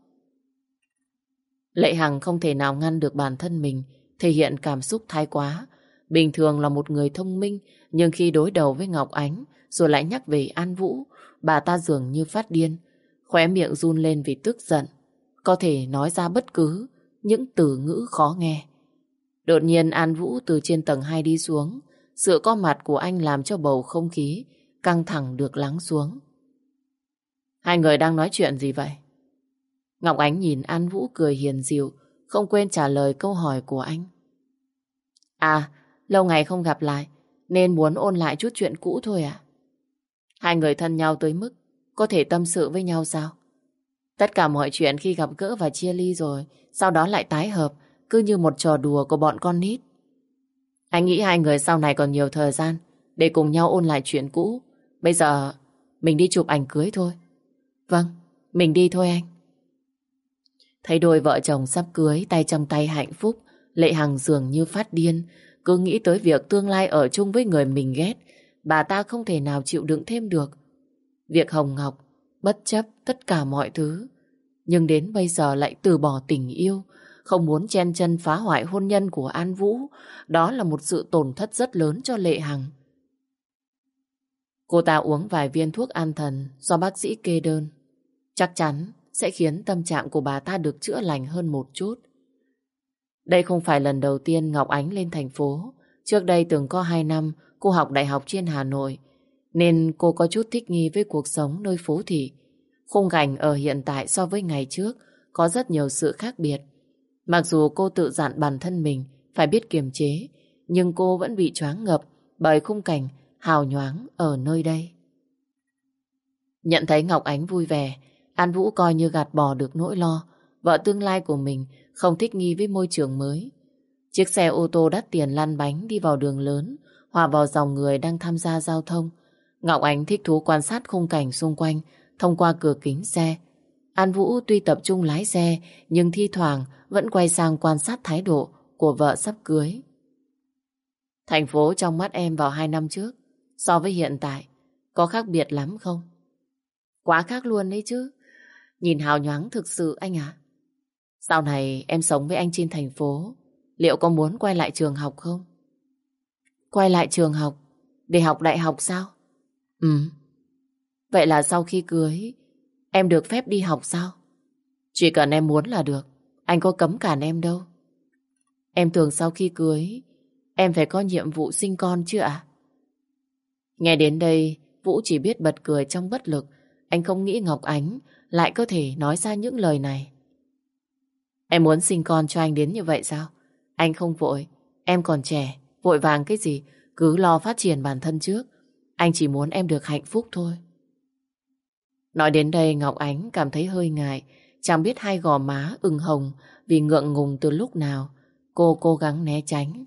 Lệ Hằng không thể nào ngăn được bản thân mình thể hiện cảm xúc thái quá. Bình thường là một người thông minh, nhưng khi đối đầu với Ngọc Ánh, rồi lại nhắc về An Vũ, bà ta dường như phát điên, khóe miệng run lên vì tức giận có thể nói ra bất cứ những từ ngữ khó nghe. Đột nhiên An Vũ từ trên tầng 2 đi xuống, sự có mặt của anh làm cho bầu không khí căng thẳng được lắng xuống. Hai người đang nói chuyện gì vậy? Ngọc Ánh nhìn An Vũ cười hiền dịu, không quên trả lời câu hỏi của anh. À, lâu ngày không gặp lại, nên muốn ôn lại chút chuyện cũ thôi à? Hai người thân nhau tới mức có thể tâm sự với nhau sao? Tất cả mọi chuyện khi gặp gỡ và chia ly rồi, sau đó lại tái hợp, cứ như một trò đùa của bọn con nít. Anh nghĩ hai người sau này còn nhiều thời gian để cùng nhau ôn lại chuyện cũ. Bây giờ mình đi chụp ảnh cưới thôi. Vâng, mình đi thôi anh. Thấy đôi vợ chồng sắp cưới, tay trong tay hạnh phúc, Lệ Hằng dường như phát điên, cứ nghĩ tới việc tương lai ở chung với người mình ghét, bà ta không thể nào chịu đựng thêm được. Việc Hồng Ngọc bất chấp tất cả mọi thứ, nhưng đến bây giờ lại từ bỏ tình yêu, không muốn chen chân phá hoại hôn nhân của An Vũ, đó là một sự tổn thất rất lớn cho Lệ Hằng. Cô ta uống vài viên thuốc an thần do bác sĩ kê đơn. Chắc chắn sẽ khiến tâm trạng của bà ta được chữa lành hơn một chút. Đây không phải lần đầu tiên Ngọc Ánh lên thành phố. Trước đây từng có hai năm cô học đại học trên Hà Nội, nên cô có chút thích nghi với cuộc sống nơi phố thị. Khung cảnh ở hiện tại so với ngày trước có rất nhiều sự khác biệt. Mặc dù cô tự dặn bản thân mình phải biết kiềm chế, nhưng cô vẫn bị choáng ngập bởi khung cảnh hào nhoáng ở nơi đây. Nhận thấy Ngọc Ánh vui vẻ, An Vũ coi như gạt bỏ được nỗi lo, vợ tương lai của mình không thích nghi với môi trường mới. Chiếc xe ô tô đắt tiền lăn bánh đi vào đường lớn, hòa vào dòng người đang tham gia giao thông. Ngọc Ánh thích thú quan sát khung cảnh xung quanh thông qua cửa kính xe. An Vũ tuy tập trung lái xe, nhưng thi thoảng vẫn quay sang quan sát thái độ của vợ sắp cưới. Thành phố trong mắt em vào hai năm trước, so với hiện tại, có khác biệt lắm không? Quá khác luôn đấy chứ. Nhìn hào nhoáng thực sự anh ạ. Sau này em sống với anh trên thành phố, liệu có muốn quay lại trường học không? Quay lại trường học, để học đại học sao? Ừ. Vậy là sau khi cưới, em được phép đi học sao? Chỉ cần em muốn là được, anh có cấm cản em đâu. Em tưởng sau khi cưới, em phải có nhiệm vụ sinh con chứ ạ? Nghe đến đây, Vũ chỉ biết bật cười trong bất lực. Anh không nghĩ Ngọc Ánh lại có thể nói ra những lời này. Em muốn sinh con cho anh đến như vậy sao? Anh không vội, em còn trẻ, vội vàng cái gì, cứ lo phát triển bản thân trước. Anh chỉ muốn em được hạnh phúc thôi. Nói đến đây Ngọc Ánh cảm thấy hơi ngại, chẳng biết hai gò má ửng hồng vì ngượng ngùng từ lúc nào. Cô cố gắng né tránh.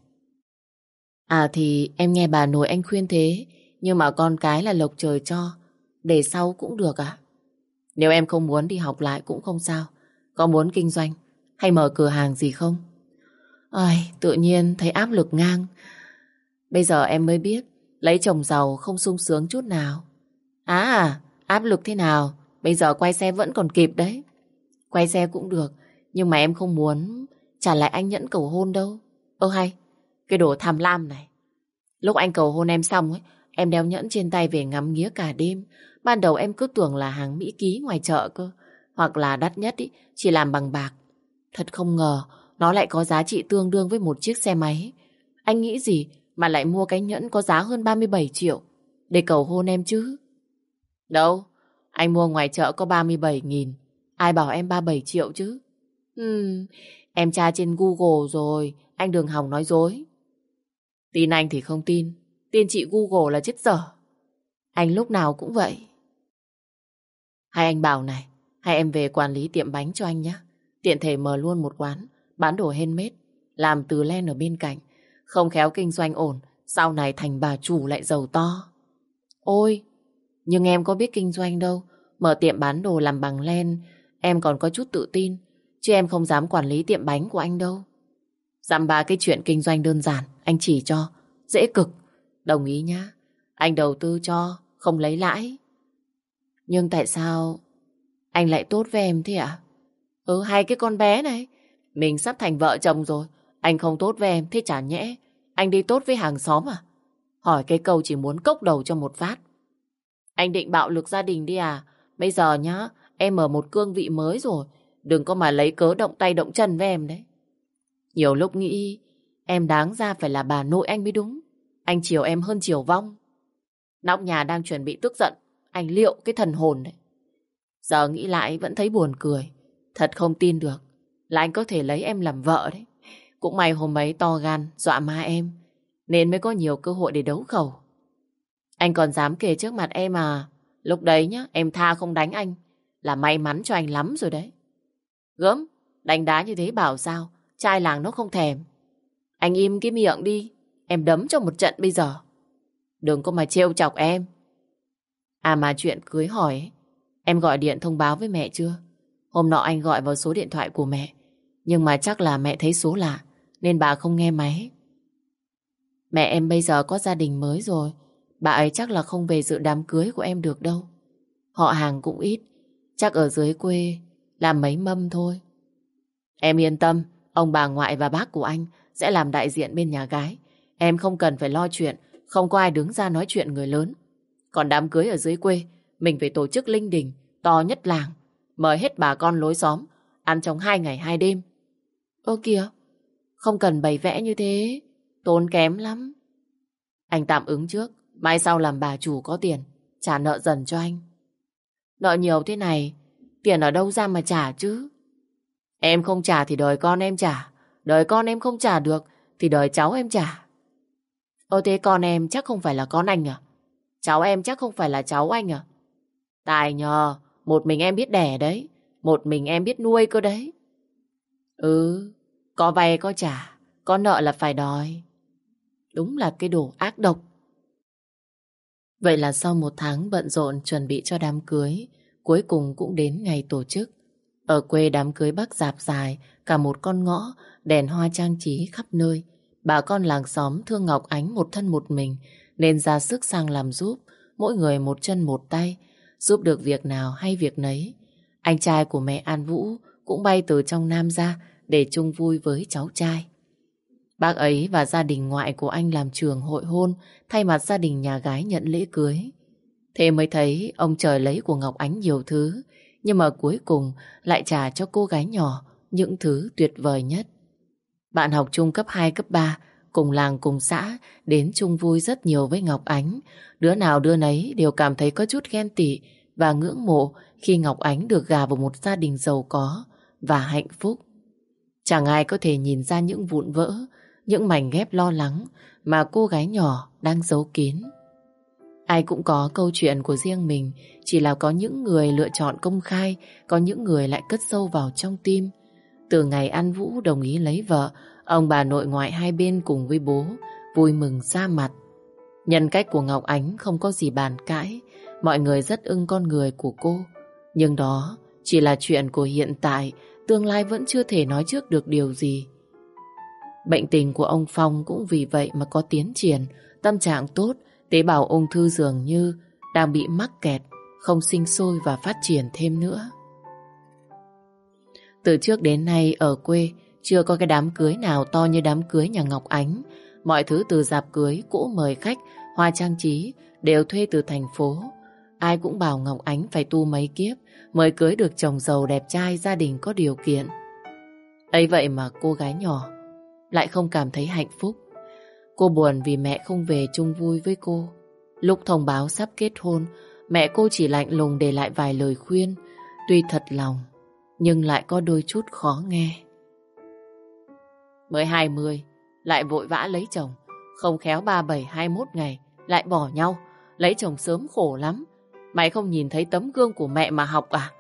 À thì em nghe bà nội anh khuyên thế, nhưng mà con cái là lộc trời cho, để sau cũng được à? Nếu em không muốn đi học lại cũng không sao, có muốn kinh doanh hay mở cửa hàng gì không? Ai, tự nhiên thấy áp lực ngang. Bây giờ em mới biết lấy chồng giàu không sung sướng chút nào. À, áp lực thế nào? Bây giờ quay xe vẫn còn kịp đấy. Quay xe cũng được, nhưng mà em không muốn trả lại anh nhẫn cầu hôn đâu. Ơ hay, cái đồ tham lam này. Lúc anh cầu hôn em xong ấy, em đeo nhẫn trên tay về ngắm nghía cả đêm. Ban đầu em cứ tưởng là hàng Mỹ ký ngoài chợ cơ. Hoặc là đắt nhất ý, chỉ làm bằng bạc. Thật không ngờ, nó lại có giá trị tương đương với một chiếc xe máy. Anh nghĩ gì mà lại mua cái nhẫn có giá hơn 37 triệu để cầu hôn em chứ? Đâu, anh mua ngoài chợ có 37 nghìn. Ai bảo em 37 triệu chứ? Ừm, em tra trên Google rồi, anh đừng hòng nói dối. Tin anh thì không tin, Tiên chị Google là chết dở. Anh lúc nào cũng vậy. Hay anh bảo này, hay em về quản lý tiệm bánh cho anh nhé. Tiện thể mở luôn một quán, bán đồ handmade, làm từ len ở bên cạnh. Không khéo kinh doanh ổn, sau này thành bà chủ lại giàu to. Ôi, nhưng em có biết kinh doanh đâu. Mở tiệm bán đồ làm bằng len, em còn có chút tự tin. Chứ em không dám quản lý tiệm bánh của anh đâu. Dặm ba cái chuyện kinh doanh đơn giản, anh chỉ cho. Dễ cực. Đồng ý nhá. Anh đầu tư cho, không lấy lãi. Nhưng tại sao anh lại tốt với em thế ạ? Ừ, hai cái con bé này. Mình sắp thành vợ chồng rồi. Anh không tốt với em, thế chả nhẽ. Anh đi tốt với hàng xóm à? Hỏi cái câu chỉ muốn cốc đầu cho một phát. Anh định bạo lực gia đình đi à? Bây giờ nhá, em ở một cương vị mới rồi. Đừng có mà lấy cớ động tay động chân với em đấy. Nhiều lúc nghĩ em đáng ra phải là bà nội anh mới đúng. Anh chiều em hơn chiều vong. Nóc nhà đang chuẩn bị tức giận. Anh liệu cái thần hồn đấy. Giờ nghĩ lại vẫn thấy buồn cười. Thật không tin được là anh có thể lấy em làm vợ đấy. Cũng may hôm ấy to gan dọa ma em nên mới có nhiều cơ hội để đấu khẩu. Anh còn dám kể trước mặt em à. Lúc đấy nhá, em tha không đánh anh. Là may mắn cho anh lắm rồi đấy. Gớm, đánh đá như thế bảo sao? Trai làng nó không thèm. Anh im cái miệng đi. Em đấm cho một trận bây giờ. Đừng có mà trêu chọc em. À mà chuyện cưới hỏi, Em gọi điện thông báo với mẹ chưa? Hôm nọ anh gọi vào số điện thoại của mẹ, Nhưng mà chắc là mẹ thấy số lạ, Nên bà không nghe máy Mẹ em bây giờ có gia đình mới rồi, Bà ấy chắc là không về dự đám cưới của em được đâu Họ hàng cũng ít, Chắc ở dưới quê, Làm mấy mâm thôi Em yên tâm, Ông bà ngoại và bác của anh Sẽ làm đại diện bên nhà gái Em không cần phải lo chuyện, Không có ai đứng ra nói chuyện người lớn. Còn đám cưới ở dưới quê, Mình phải tổ chức linh đình, To nhất làng, Mời hết bà con lối xóm, Ăn trong hai ngày hai đêm. Ơ kìa, Không cần bày vẽ như thế, Tốn kém lắm. Anh tạm ứng trước, Mai sau làm bà chủ có tiền, Trả nợ dần cho anh. Nợ nhiều thế này, Tiền ở đâu ra mà trả chứ? Em không trả thì đời con em trả, Đời con em không trả được Thì đời cháu em trả. Ơ thế con em chắc không phải là con anh à? Cháu em chắc không phải là cháu anh à? Tài nhờ, Một mình em biết đẻ đấy, Một mình em biết nuôi cơ đấy. Ừ Có vay có trả, Có nợ là phải đòi. Đúng là cái đồ ác độc. Vậy là sau một tháng bận rộn chuẩn bị cho đám cưới, Cuối cùng cũng đến ngày tổ chức. Ở quê đám cưới bác dạp dài, Cả một con ngõ, Đèn hoa trang trí khắp nơi Bà con làng xóm thương Ngọc Ánh một thân một mình Nên ra sức sang làm giúp Mỗi người một chân một tay Giúp được việc nào hay việc nấy Anh trai của mẹ An Vũ Cũng bay từ trong Nam ra Để chung vui với cháu trai Bác ấy và gia đình ngoại của anh làm trường hội hôn thay mặt gia đình nhà gái nhận lễ cưới. Thế mới thấy ông trời lấy của Ngọc Ánh nhiều thứ, nhưng mà cuối cùng lại trả cho cô gái nhỏ những thứ tuyệt vời nhất. Bạn học chung cấp 2, cấp 3, cùng làng cùng xã, đến chung vui rất nhiều với Ngọc Ánh. Đứa nào đứa nấy đều cảm thấy có chút ghen tị và ngưỡng mộ khi Ngọc Ánh được gà vào một gia đình giàu có và hạnh phúc. Chẳng ai có thể nhìn ra những vụn vỡ, những mảnh ghép lo lắng mà cô gái nhỏ đang giấu kín. Ai cũng có câu chuyện của riêng mình, chỉ là có những người lựa chọn công khai, có những người lại cất sâu vào trong tim. Từ ngày An Vũ đồng ý lấy vợ, ông bà nội ngoại hai bên cùng với bố, vui mừng ra mặt. Nhân cách của Ngọc Ánh không có gì bàn cãi, mọi người rất ưng con người của cô. Nhưng đó chỉ là chuyện của hiện tại, tương lai vẫn chưa thể nói trước được điều gì. Bệnh tình của ông Phong cũng vì vậy mà có tiến triển, tâm trạng tốt, tế bào ung thư dường như đang bị mắc kẹt, không sinh sôi và phát triển thêm nữa. Từ trước đến nay ở quê chưa có cái đám cưới nào to như đám cưới nhà Ngọc Ánh. Mọi thứ từ dạp cưới, cỗ mời khách, hoa trang trí đều thuê từ thành phố. Ai cũng bảo Ngọc Ánh phải tu mấy kiếp mới cưới được chồng giàu đẹp trai gia đình có điều kiện. ấy vậy mà cô gái nhỏ lại không cảm thấy hạnh phúc. Cô buồn vì mẹ không về chung vui với cô. Lúc thông báo sắp kết hôn, mẹ cô chỉ lạnh lùng để lại vài lời khuyên, tuy thật lòng, nhưng lại có đôi chút khó nghe. Mới 20, lại vội vã lấy chồng, không khéo 37, 21 ngày, lại bỏ nhau, lấy chồng sớm khổ lắm. Mày không nhìn thấy tấm gương của mẹ mà học à?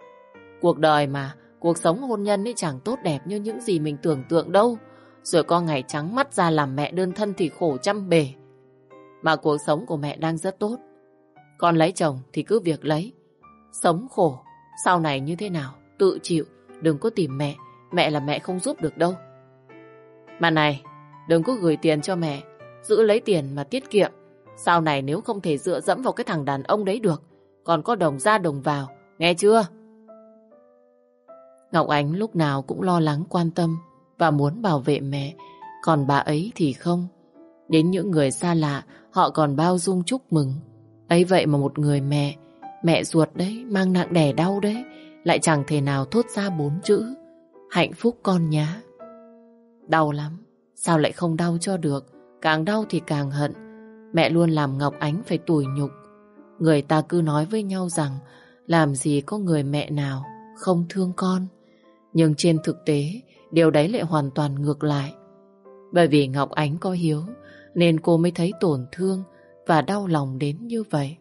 Cuộc đời mà, cuộc sống hôn nhân ấy chẳng tốt đẹp như những gì mình tưởng tượng đâu. Rồi con ngày trắng mắt ra làm mẹ đơn thân thì khổ trăm bề. Mà cuộc sống của mẹ đang rất tốt. Con lấy chồng thì cứ việc lấy. Sống khổ, sau này như thế nào, tự chịu, đừng có tìm mẹ. Mẹ là mẹ không giúp được đâu. Mà này, đừng có gửi tiền cho mẹ, giữ lấy tiền mà tiết kiệm. Sau này nếu không thể dựa dẫm vào cái thằng đàn ông đấy được, còn có đồng ra đồng vào, nghe chưa? Ngọc Ánh lúc nào cũng lo lắng quan tâm và muốn bảo vệ mẹ, còn bà ấy thì không. Đến những người xa lạ, họ còn bao dung chúc mừng. ấy vậy mà một người mẹ, mẹ ruột đấy, mang nặng đẻ đau đấy, lại chẳng thể nào thốt ra bốn chữ. Hạnh phúc con nhá. Đau lắm, sao lại không đau cho được, càng đau thì càng hận. Mẹ luôn làm Ngọc Ánh phải tủi nhục. Người ta cứ nói với nhau rằng làm gì có người mẹ nào không thương con. Nhưng trên thực tế, điều đấy lại hoàn toàn ngược lại. Bởi vì Ngọc Ánh có hiếu, nên cô mới thấy tổn thương và đau lòng đến như vậy.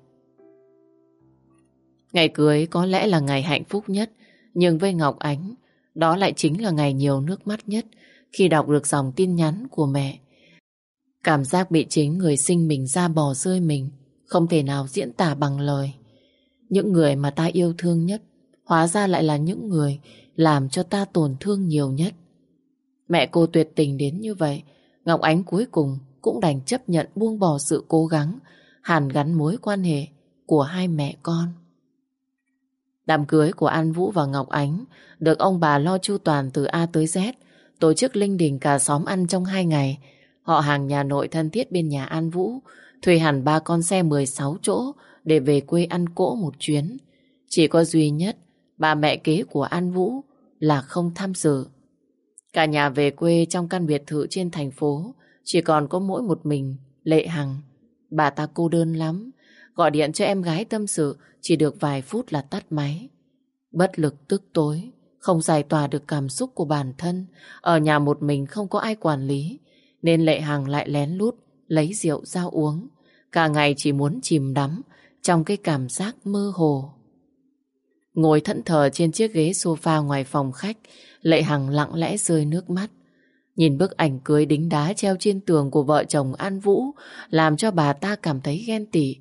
Ngày cưới có lẽ là ngày hạnh phúc nhất, nhưng với Ngọc Ánh, đó lại chính là ngày nhiều nước mắt nhất khi đọc được dòng tin nhắn của mẹ. Cảm giác bị chính người sinh mình ra bò rơi mình, không thể nào diễn tả bằng lời. Những người mà ta yêu thương nhất, hóa ra lại là những người làm cho ta tổn thương nhiều nhất. Mẹ cô tuyệt tình đến như vậy, Ngọc Ánh cuối cùng cũng đành chấp nhận buông bỏ sự cố gắng, hàn gắn mối quan hệ của hai mẹ con. Đám cưới của An Vũ và Ngọc Ánh được ông bà lo chu toàn từ A tới Z, tổ chức linh đình cả xóm ăn trong hai ngày. Họ hàng nhà nội thân thiết bên nhà An Vũ, thuê hẳn ba con xe 16 chỗ để về quê ăn cỗ một chuyến. Chỉ có duy nhất bà mẹ kế của An Vũ là không tham dự. Cả nhà về quê trong căn biệt thự trên thành phố, chỉ còn có mỗi một mình, Lệ Hằng. Bà ta cô đơn lắm, gọi điện cho em gái tâm sự chỉ được vài phút là tắt máy. Bất lực tức tối, không giải tỏa được cảm xúc của bản thân, ở nhà một mình không có ai quản lý, nên Lệ Hằng lại lén lút lấy rượu ra uống. Cả ngày chỉ muốn chìm đắm trong cái cảm giác mơ hồ. Ngồi thẫn thờ trên chiếc ghế sofa ngoài phòng khách, Lệ Hằng lặng lẽ rơi nước mắt. Nhìn bức ảnh cưới đính đá treo trên tường của vợ chồng An Vũ làm cho bà ta cảm thấy ghen tị.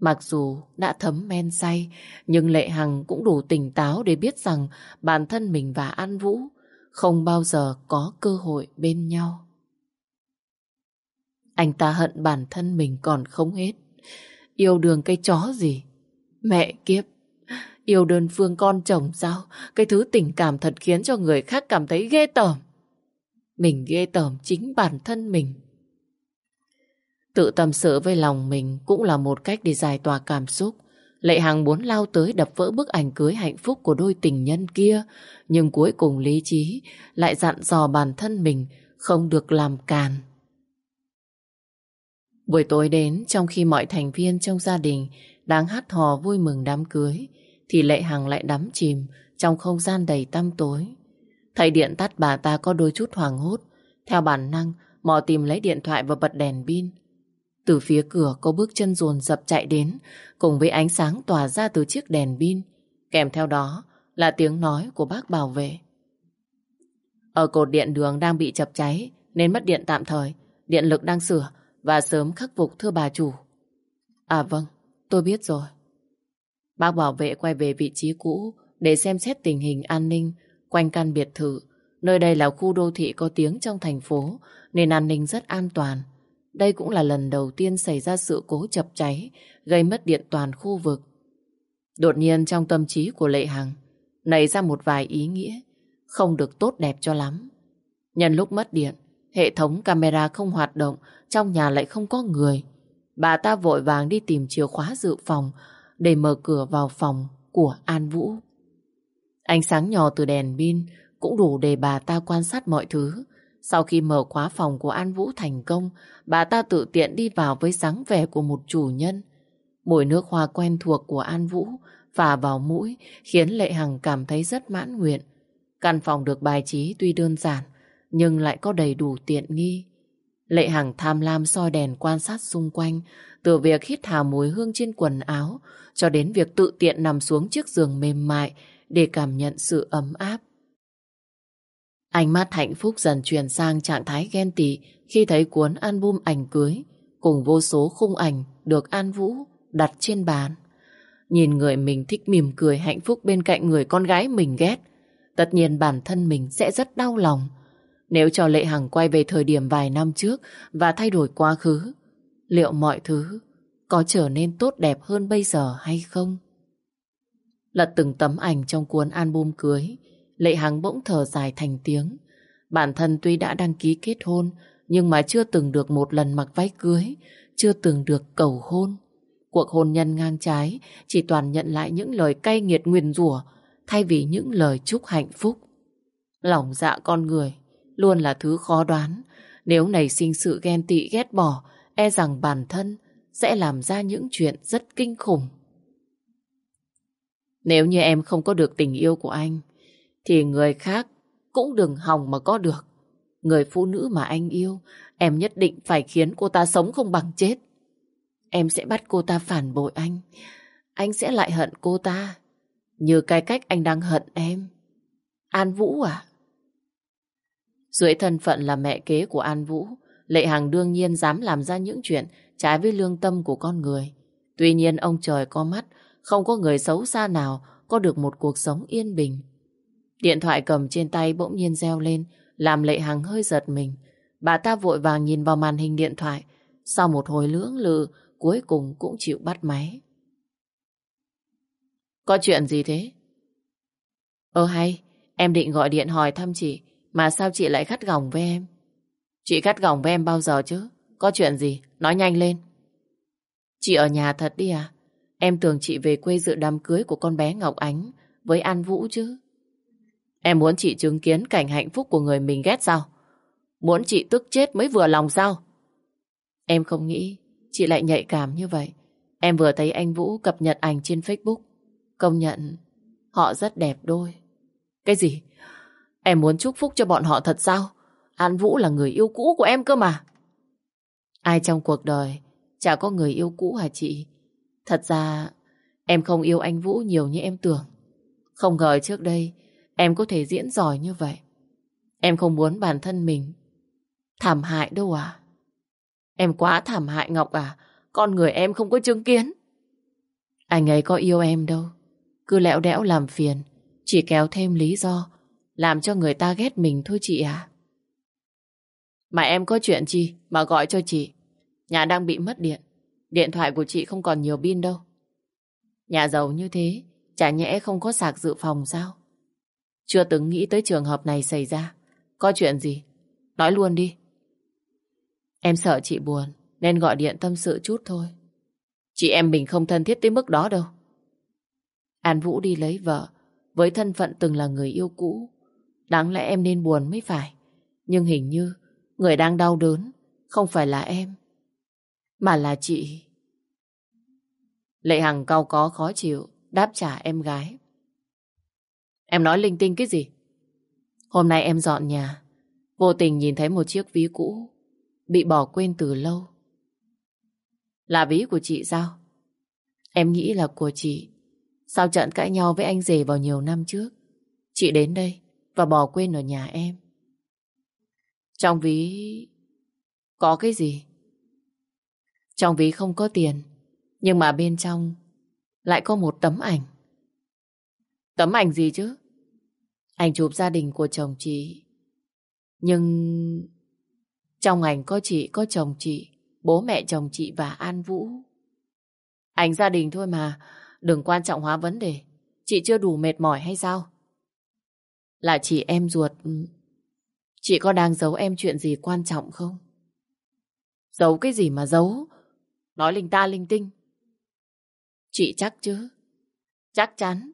Mặc dù đã thấm men say, nhưng Lệ Hằng cũng đủ tỉnh táo để biết rằng bản thân mình và An Vũ không bao giờ có cơ hội bên nhau. Anh ta hận bản thân mình còn không hết. Yêu đường cây chó gì? Mẹ kiếp, yêu đơn phương con chồng sao? Cái thứ tình cảm thật khiến cho người khác cảm thấy ghê tởm. Mình ghê tởm chính bản thân mình. Tự tâm sự với lòng mình cũng là một cách để giải tỏa cảm xúc. Lệ Hằng muốn lao tới đập vỡ bức ảnh cưới hạnh phúc của đôi tình nhân kia, nhưng cuối cùng lý trí lại dặn dò bản thân mình không được làm càn. Buổi tối đến, trong khi mọi thành viên trong gia đình đang hát hò vui mừng đám cưới, thì Lệ Hằng lại đắm chìm trong không gian đầy tăm tối. Thầy điện tắt bà ta có đôi chút hoảng hốt, theo bản năng, mò tìm lấy điện thoại và bật đèn pin. Từ phía cửa có bước chân ruồn dập chạy đến, cùng với ánh sáng tỏa ra từ chiếc đèn pin. Kèm theo đó là tiếng nói của bác bảo vệ. Ở cột điện đường đang bị chập cháy, nên mất điện tạm thời. Điện lực đang sửa và sớm khắc phục thưa bà chủ. À vâng, tôi biết rồi. Bác bảo vệ quay về vị trí cũ để xem xét tình hình an ninh quanh căn biệt thự. Nơi đây là khu đô thị có tiếng trong thành phố nên an ninh rất an toàn. Đây cũng là lần đầu tiên xảy ra sự cố chập cháy gây mất điện toàn khu vực. Đột nhiên trong tâm trí của Lệ Hằng nảy ra một vài ý nghĩa không được tốt đẹp cho lắm. Nhân lúc mất điện, hệ thống camera không hoạt động, trong nhà lại không có người. Bà ta vội vàng đi tìm chìa khóa dự phòng để mở cửa vào phòng của An Vũ. Ánh sáng nhỏ từ đèn pin cũng đủ để bà ta quan sát mọi thứ. Sau khi mở khóa phòng của An Vũ thành công, bà ta tự tiện đi vào với dáng vẻ của một chủ nhân. Mùi nước hoa quen thuộc của An Vũ phả vào mũi khiến Lệ Hằng cảm thấy rất mãn nguyện. Căn phòng được bài trí tuy đơn giản nhưng lại có đầy đủ tiện nghi. Lệ Hằng tham lam soi đèn quan sát xung quanh từ việc hít hà mùi hương trên quần áo cho đến việc tự tiện nằm xuống chiếc giường mềm mại để cảm nhận sự ấm áp. Ánh mắt hạnh phúc dần chuyển sang trạng thái ghen tị khi thấy cuốn album ảnh cưới cùng vô số khung ảnh được An Vũ đặt trên bàn. Nhìn người mình thích mỉm cười hạnh phúc bên cạnh người con gái mình ghét. Tất nhiên bản thân mình sẽ rất đau lòng. Nếu cho Lệ Hằng quay về thời điểm vài năm trước và thay đổi quá khứ, liệu mọi thứ có trở nên tốt đẹp hơn bây giờ hay không? Lật từng tấm ảnh trong cuốn album cưới, Lệ Hằng bỗng thở dài thành tiếng. Bản thân tuy đã đăng ký kết hôn, nhưng mà chưa từng được một lần mặc váy cưới, chưa từng được cầu hôn. Cuộc hôn nhân ngang trái chỉ toàn nhận lại những lời cay nghiệt nguyền rủa thay vì những lời chúc hạnh phúc. Lòng dạ con người luôn là thứ khó đoán. Nếu nảy sinh sự ghen tị ghét bỏ, e rằng bản thân sẽ làm ra những chuyện rất kinh khủng. Nếu như em không có được tình yêu của anh, thì người khác cũng đừng hòng mà có được. Người phụ nữ mà anh yêu, em nhất định phải khiến cô ta sống không bằng chết. Em sẽ bắt cô ta phản bội anh. Anh sẽ lại hận cô ta. Như cái cách anh đang hận em. An Vũ à? Dưới thân phận là mẹ kế của An Vũ, Lệ Hằng đương nhiên dám làm ra những chuyện trái với lương tâm của con người. Tuy nhiên ông trời có mắt, không có người xấu xa nào có được một cuộc sống yên bình. Điện thoại cầm trên tay bỗng nhiên reo lên, làm Lệ Hằng hơi giật mình. Bà ta vội vàng nhìn vào màn hình điện thoại. Sau một hồi lưỡng lự, cuối cùng cũng chịu bắt máy. Có chuyện gì thế? Ơ hay, em định gọi điện hỏi thăm chị, mà sao chị lại gắt gỏng với em? Chị gắt gỏng với em bao giờ chứ? Có chuyện gì? Nói nhanh lên. Chị ở nhà thật đi à? Em tưởng chị về quê dự đám cưới của con bé Ngọc Ánh với An Vũ chứ. Em muốn chị chứng kiến cảnh hạnh phúc của người mình ghét sao? Muốn chị tức chết mới vừa lòng sao? Em không nghĩ chị lại nhạy cảm như vậy. Em vừa thấy anh Vũ cập nhật ảnh trên Facebook. Công nhận, họ rất đẹp đôi. Cái gì? Em muốn chúc phúc cho bọn họ thật sao? An Vũ là người yêu cũ của em cơ mà. Ai trong cuộc đời chả có người yêu cũ hả chị? Thật ra, em không yêu anh Vũ nhiều như em tưởng. Không ngờ trước đây em có thể diễn giỏi như vậy. Em không muốn bản thân mình thảm hại đâu à. Em quá thảm hại Ngọc à. Con người em không có chứng kiến. Anh ấy có yêu em đâu. Cứ lẹo đẽo làm phiền. Chỉ kéo thêm lý do làm cho người ta ghét mình thôi chị à. Mà em có chuyện gì mà gọi cho chị? Nhà đang bị mất điện. Điện thoại của chị không còn nhiều pin đâu. Nhà giàu như thế, chả nhẽ không có sạc dự phòng sao? Chưa từng nghĩ tới trường hợp này xảy ra. Có chuyện gì? Nói luôn đi. Em sợ chị buồn, nên gọi điện tâm sự chút thôi. Chị em mình không thân thiết tới mức đó đâu. An Vũ đi lấy vợ, với thân phận từng là người yêu cũ. Đáng lẽ em nên buồn mới phải. Nhưng hình như người đang đau đớn không phải là em, mà là chị. Lệ Hằng cau có khó chịu, đáp trả em gái. Em nói linh tinh cái gì? Hôm nay em dọn nhà, vô tình nhìn thấy một chiếc ví cũ, bị bỏ quên từ lâu. Là ví của chị sao? Em nghĩ là của chị. Sao trận cãi nhau với anh rể vào nhiều năm trước? Chị đến đây và bỏ quên ở nhà em. Trong ví có cái gì? Trong ví không có tiền, nhưng mà bên trong lại có một tấm ảnh. Tấm ảnh gì chứ? Ảnh chụp gia đình của chồng chị. Nhưng trong ảnh có chị, có chồng chị, bố mẹ chồng chị và An Vũ. Ảnh gia đình thôi mà, đừng quan trọng hóa vấn đề. Chị chưa đủ mệt mỏi hay sao? Là chị em ruột. Chị có đang giấu em chuyện gì quan trọng không? Giấu cái gì mà giấu? Nói linh ta linh tinh. Chị chắc chứ? Chắc chắn.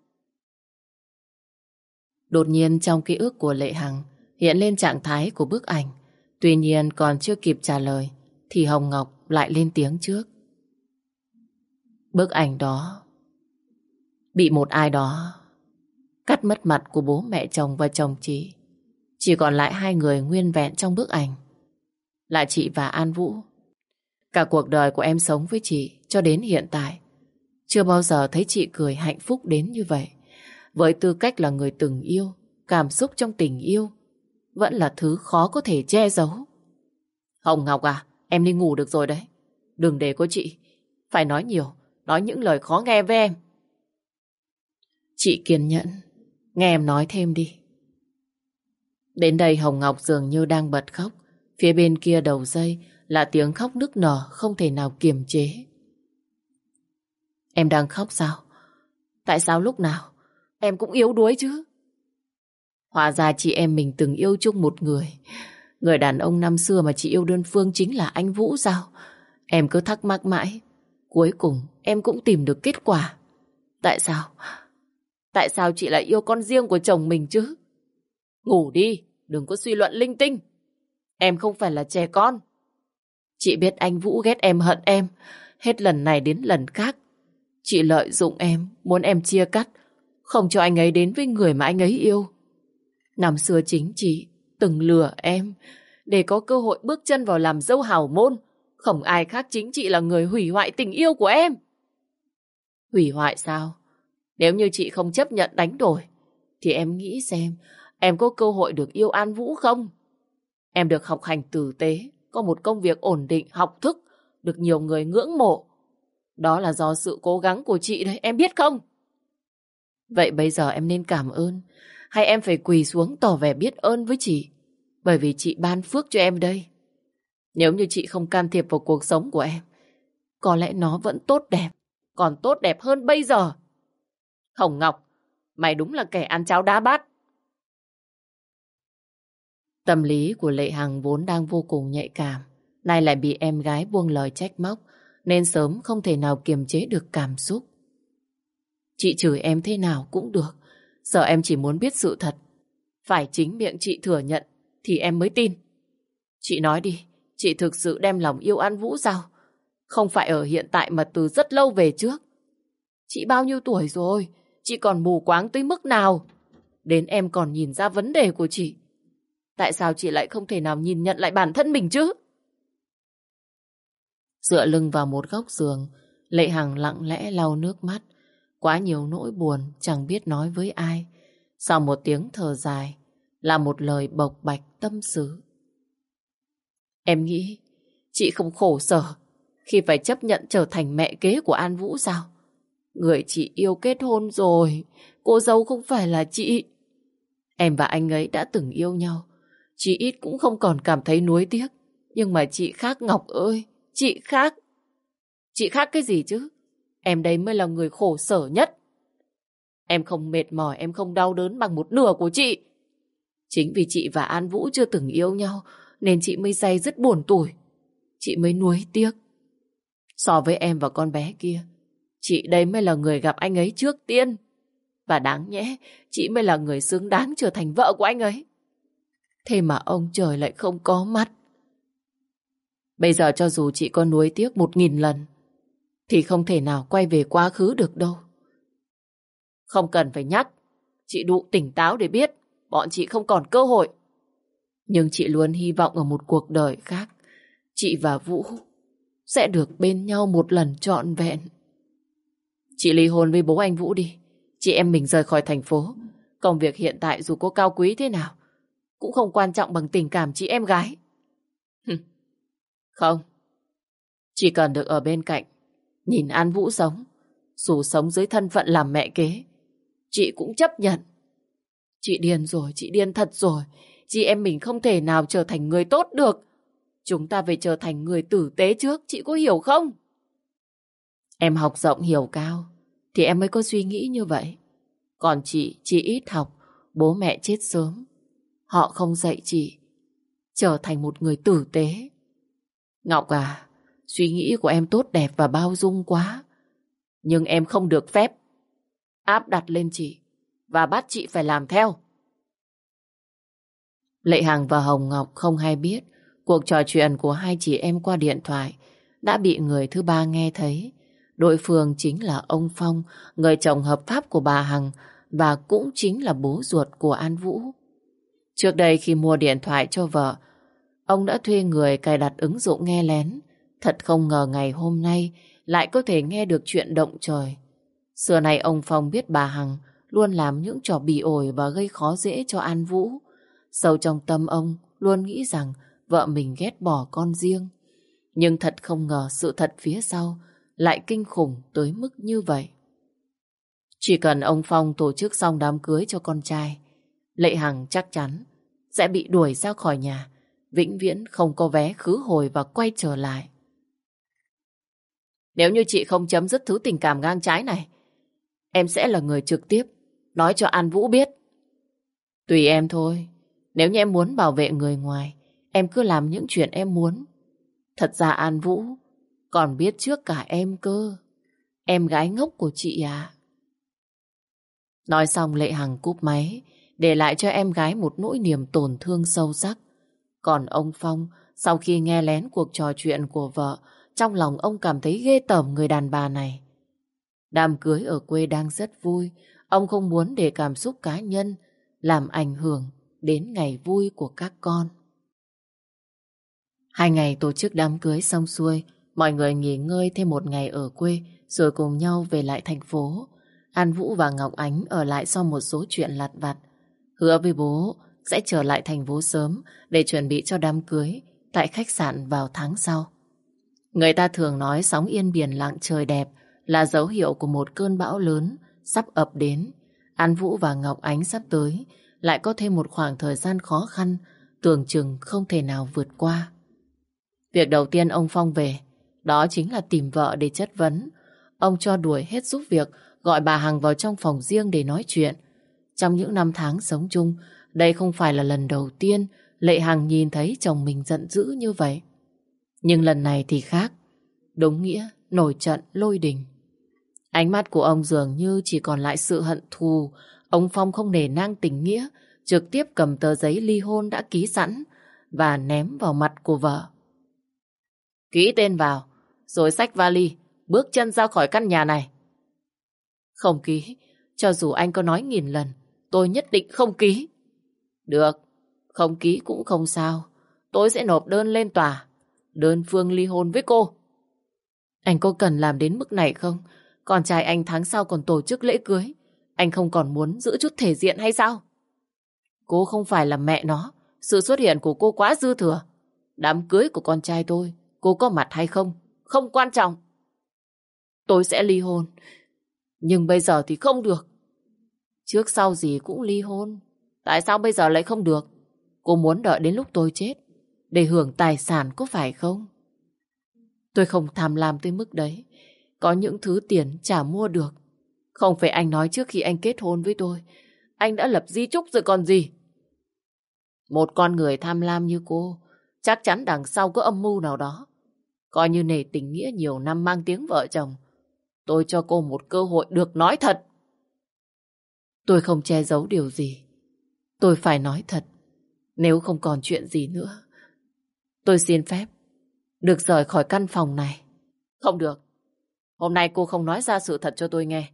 Đột nhiên trong ký ức của Lệ Hằng hiện lên trạng thái của bức ảnh. Tuy nhiên còn chưa kịp trả lời thì Hồng Ngọc lại lên tiếng trước. Bức ảnh đó, bị một ai đó cắt mất mặt của bố mẹ chồng và chồng chị. Chỉ còn lại hai người nguyên vẹn trong bức ảnh. Là chị và An Vũ. Cả cuộc đời của em sống với chị cho đến hiện tại. Chưa bao giờ thấy chị cười hạnh phúc đến như vậy. Với tư cách là người từng yêu, cảm xúc trong tình yêu vẫn là thứ khó có thể che giấu. Hồng Ngọc à, em đi ngủ được rồi đấy. Đừng để có chị. Phải nói nhiều, nói những lời khó nghe với em. Chị kiên nhẫn, nghe em nói thêm đi. Đến đây Hồng Ngọc dường như đang bật khóc. Phía bên kia đầu dây là tiếng khóc nức nở không thể nào kiềm chế. Em đang khóc sao? Tại sao lúc nào em cũng yếu đuối chứ? Hóa ra chị em mình từng yêu chung một người. Người đàn ông năm xưa mà chị yêu đơn phương chính là anh Vũ sao? Em cứ thắc mắc mãi. Cuối cùng em cũng tìm được kết quả. Tại sao? Tại sao chị lại yêu con riêng của chồng mình chứ? Ngủ đi, đừng có suy luận linh tinh. Em không phải là trẻ con. Chị biết anh Vũ ghét em hận em. Hết lần này đến lần khác. Chị lợi dụng em, muốn em chia cắt. Không cho anh ấy đến với người mà anh ấy yêu. Năm xưa chính chị từng lừa em để có cơ hội bước chân vào làm dâu hào môn. Không ai khác chính chị là người hủy hoại tình yêu của em. Hủy hoại sao? Nếu như chị không chấp nhận đánh đổi, thì em nghĩ xem em có cơ hội được yêu An Vũ không? Em được học hành tử tế, có một công việc ổn định, học thức, được nhiều người ngưỡng mộ. Đó là do sự cố gắng của chị đấy, em biết không? Vậy bây giờ em nên cảm ơn, hay em phải quỳ xuống tỏ vẻ biết ơn với chị? Bởi vì chị ban phước cho em đây. Nếu như chị không can thiệp vào cuộc sống của em, có lẽ nó vẫn tốt đẹp, còn tốt đẹp hơn bây giờ. Hồng Ngọc, mày đúng là kẻ ăn cháo đá bát. Tâm lý của Lệ Hằng vốn đang vô cùng nhạy cảm, nay lại bị em gái buông lời trách móc, nên sớm không thể nào kiềm chế được cảm xúc. Chị chửi em thế nào cũng được, giờ em chỉ muốn biết sự thật. Phải chính miệng chị thừa nhận thì em mới tin. Chị nói đi, chị thực sự đem lòng yêu An Vũ sao? Không phải ở hiện tại mà từ rất lâu về trước. Chị bao nhiêu tuổi rồi? Chị còn mù quáng tới mức nào? Đến em còn nhìn ra vấn đề của chị. Tại sao chị lại không thể nào nhìn nhận lại bản thân mình chứ? Dựa lưng vào một góc giường, Lệ Hằng lặng lẽ lau nước mắt. Quá nhiều nỗi buồn, chẳng biết nói với ai. Sau một tiếng thở dài, là một lời bộc bạch tâm sự. Em nghĩ, chị không khổ sở khi phải chấp nhận trở thành mẹ kế của An Vũ sao? Người chị yêu kết hôn rồi, cô dâu không phải là chị. Em và anh ấy đã từng yêu nhau, chị ít cũng không còn cảm thấy nuối tiếc. Nhưng mà chị khác Ngọc ơi, chị khác. Chị khác cái gì chứ? Em đây mới là người khổ sở nhất. Em không mệt mỏi, em không đau đớn bằng một nửa của chị. Chính vì chị và An Vũ chưa từng yêu nhau, nên chị mới say rất buồn tủi. Chị mới nuối tiếc. So với em và con bé kia, chị đây mới là người gặp anh ấy trước tiên. Và đáng nhẽ, chị mới là người xứng đáng trở thành vợ của anh ấy. Thế mà ông trời lại không có mắt. Bây giờ cho dù chị có nuối tiếc một nghìn lần, thì không thể nào quay về quá khứ được đâu. Không cần phải nhắc, chị đủ tỉnh táo để biết bọn chị không còn cơ hội. Nhưng chị luôn hy vọng ở một cuộc đời khác, chị và Vũ sẽ được bên nhau một lần trọn vẹn. Chị ly hôn với bố anh Vũ đi. Chị em mình rời khỏi thành phố. Công việc hiện tại dù có cao quý thế nào, cũng không quan trọng bằng tình cảm chị em gái. Không. Chỉ cần được ở bên cạnh, nhìn An Vũ sống, dù sống dưới thân phận làm mẹ kế, chị cũng chấp nhận. Chị điên rồi, chị điên thật rồi. Chị em mình không thể nào trở thành người tốt được. Chúng ta phải trở thành người tử tế trước, chị có hiểu không? Em học rộng hiểu cao, thì em mới có suy nghĩ như vậy. Còn chị, chị ít học, bố mẹ chết sớm. Họ không dạy chị trở thành một người tử tế. Ngọc à, suy nghĩ của em tốt đẹp và bao dung quá. Nhưng em không được phép áp đặt lên chị và bắt chị phải làm theo. Lệ Hằng và Hồng Ngọc không hay biết cuộc trò chuyện của hai chị em qua điện thoại đã bị người thứ ba nghe thấy. Đối phương chính là ông Phong, người chồng hợp pháp của bà Hằng và cũng chính là bố ruột của An Vũ. Trước đây khi mua điện thoại cho vợ, ông đã thuê người cài đặt ứng dụng nghe lén. Thật không ngờ ngày hôm nay lại có thể nghe được chuyện động trời. Xưa này ông Phong biết bà Hằng luôn làm những trò bị ổi và gây khó dễ cho An Vũ. Sâu trong tâm ông luôn nghĩ rằng vợ mình ghét bỏ con riêng. Nhưng thật không ngờ sự thật phía sau lại kinh khủng tới mức như vậy. Chỉ cần ông Phong tổ chức xong đám cưới cho con trai, Lệ Hằng chắc chắn sẽ bị đuổi ra khỏi nhà, vĩnh viễn không có vé khứ hồi và quay trở lại. Nếu như chị không chấm dứt thứ tình cảm ngang trái này, em sẽ là người trực tiếp nói cho An Vũ biết. Tùy em thôi, nếu như em muốn bảo vệ người ngoài, em cứ làm những chuyện em muốn. Thật ra An Vũ còn biết trước cả em cơ. Em gái ngốc của chị à. Nói xong Lệ Hằng cúp máy, để lại cho em gái một nỗi niềm tổn thương sâu sắc. Còn ông Phong, sau khi nghe lén cuộc trò chuyện của vợ, trong lòng ông cảm thấy ghê tởm người đàn bà này. Đám cưới ở quê đang rất vui, ông không muốn để cảm xúc cá nhân làm ảnh hưởng đến ngày vui của các con. Hai ngày tổ chức đám cưới xong xuôi, mọi người nghỉ ngơi thêm một ngày ở quê rồi cùng nhau về lại thành phố. An Vũ và Ngọc Ánh ở lại sau một số chuyện lặt vặt. Hứa với bố sẽ trở lại thành phố sớm để chuẩn bị cho đám cưới tại khách sạn vào tháng sau. Người ta thường nói sóng yên biển lặng trời đẹp là dấu hiệu của một cơn bão lớn sắp ập đến. An Vũ và Ngọc Ánh sắp tới lại có thêm một khoảng thời gian khó khăn, tưởng chừng không thể nào vượt qua. Việc đầu tiên ông Phong về, đó chính là tìm vợ để chất vấn. Ông cho đuổi hết giúp việc, gọi bà Hằng vào trong phòng riêng để nói chuyện. Trong những năm tháng sống chung, đây không phải là lần đầu tiên Lệ Hằng nhìn thấy chồng mình giận dữ như vậy. Nhưng lần này thì khác. Đúng nghĩa, nổi trận, lôi đình. Ánh mắt của ông dường như chỉ còn lại sự hận thù. Ông Phong không nề nang tình nghĩa, trực tiếp cầm tờ giấy ly hôn đã ký sẵn và ném vào mặt của vợ. Ký tên vào, rồi xách vali, bước chân ra khỏi căn nhà này. Không ký, cho dù anh có nói nghìn lần, tôi nhất định không ký. Được, không ký cũng không sao. Tôi sẽ nộp đơn lên tòa. Đơn phương ly hôn với cô. Anh có cần làm đến mức này không? Con trai anh tháng sau còn tổ chức lễ cưới. Anh không còn muốn giữ chút thể diện hay sao? Cô không phải là mẹ nó. Sự xuất hiện của cô quá dư thừa. Đám cưới của con trai tôi, cô có mặt hay không? Không quan trọng. Tôi sẽ ly hôn. Nhưng bây giờ thì không được. Trước sau gì cũng ly hôn. Tại sao bây giờ lại không được? Cô muốn đợi đến lúc tôi chết để hưởng tài sản có phải không? Tôi không tham lam tới mức đấy. Có những thứ tiền chả mua được. Không phải anh nói trước khi anh kết hôn với tôi. Anh đã lập di trúc rồi còn gì? Một con người tham lam như cô chắc chắn đằng sau có âm mưu nào đó. Coi như nể tình nghĩa nhiều năm mang tiếng vợ chồng. Tôi cho cô một cơ hội được nói thật. Tôi không che giấu điều gì. Tôi phải nói thật. Nếu không còn chuyện gì nữa, tôi xin phép được rời khỏi căn phòng này. Không được. Hôm nay cô không nói ra sự thật cho tôi nghe.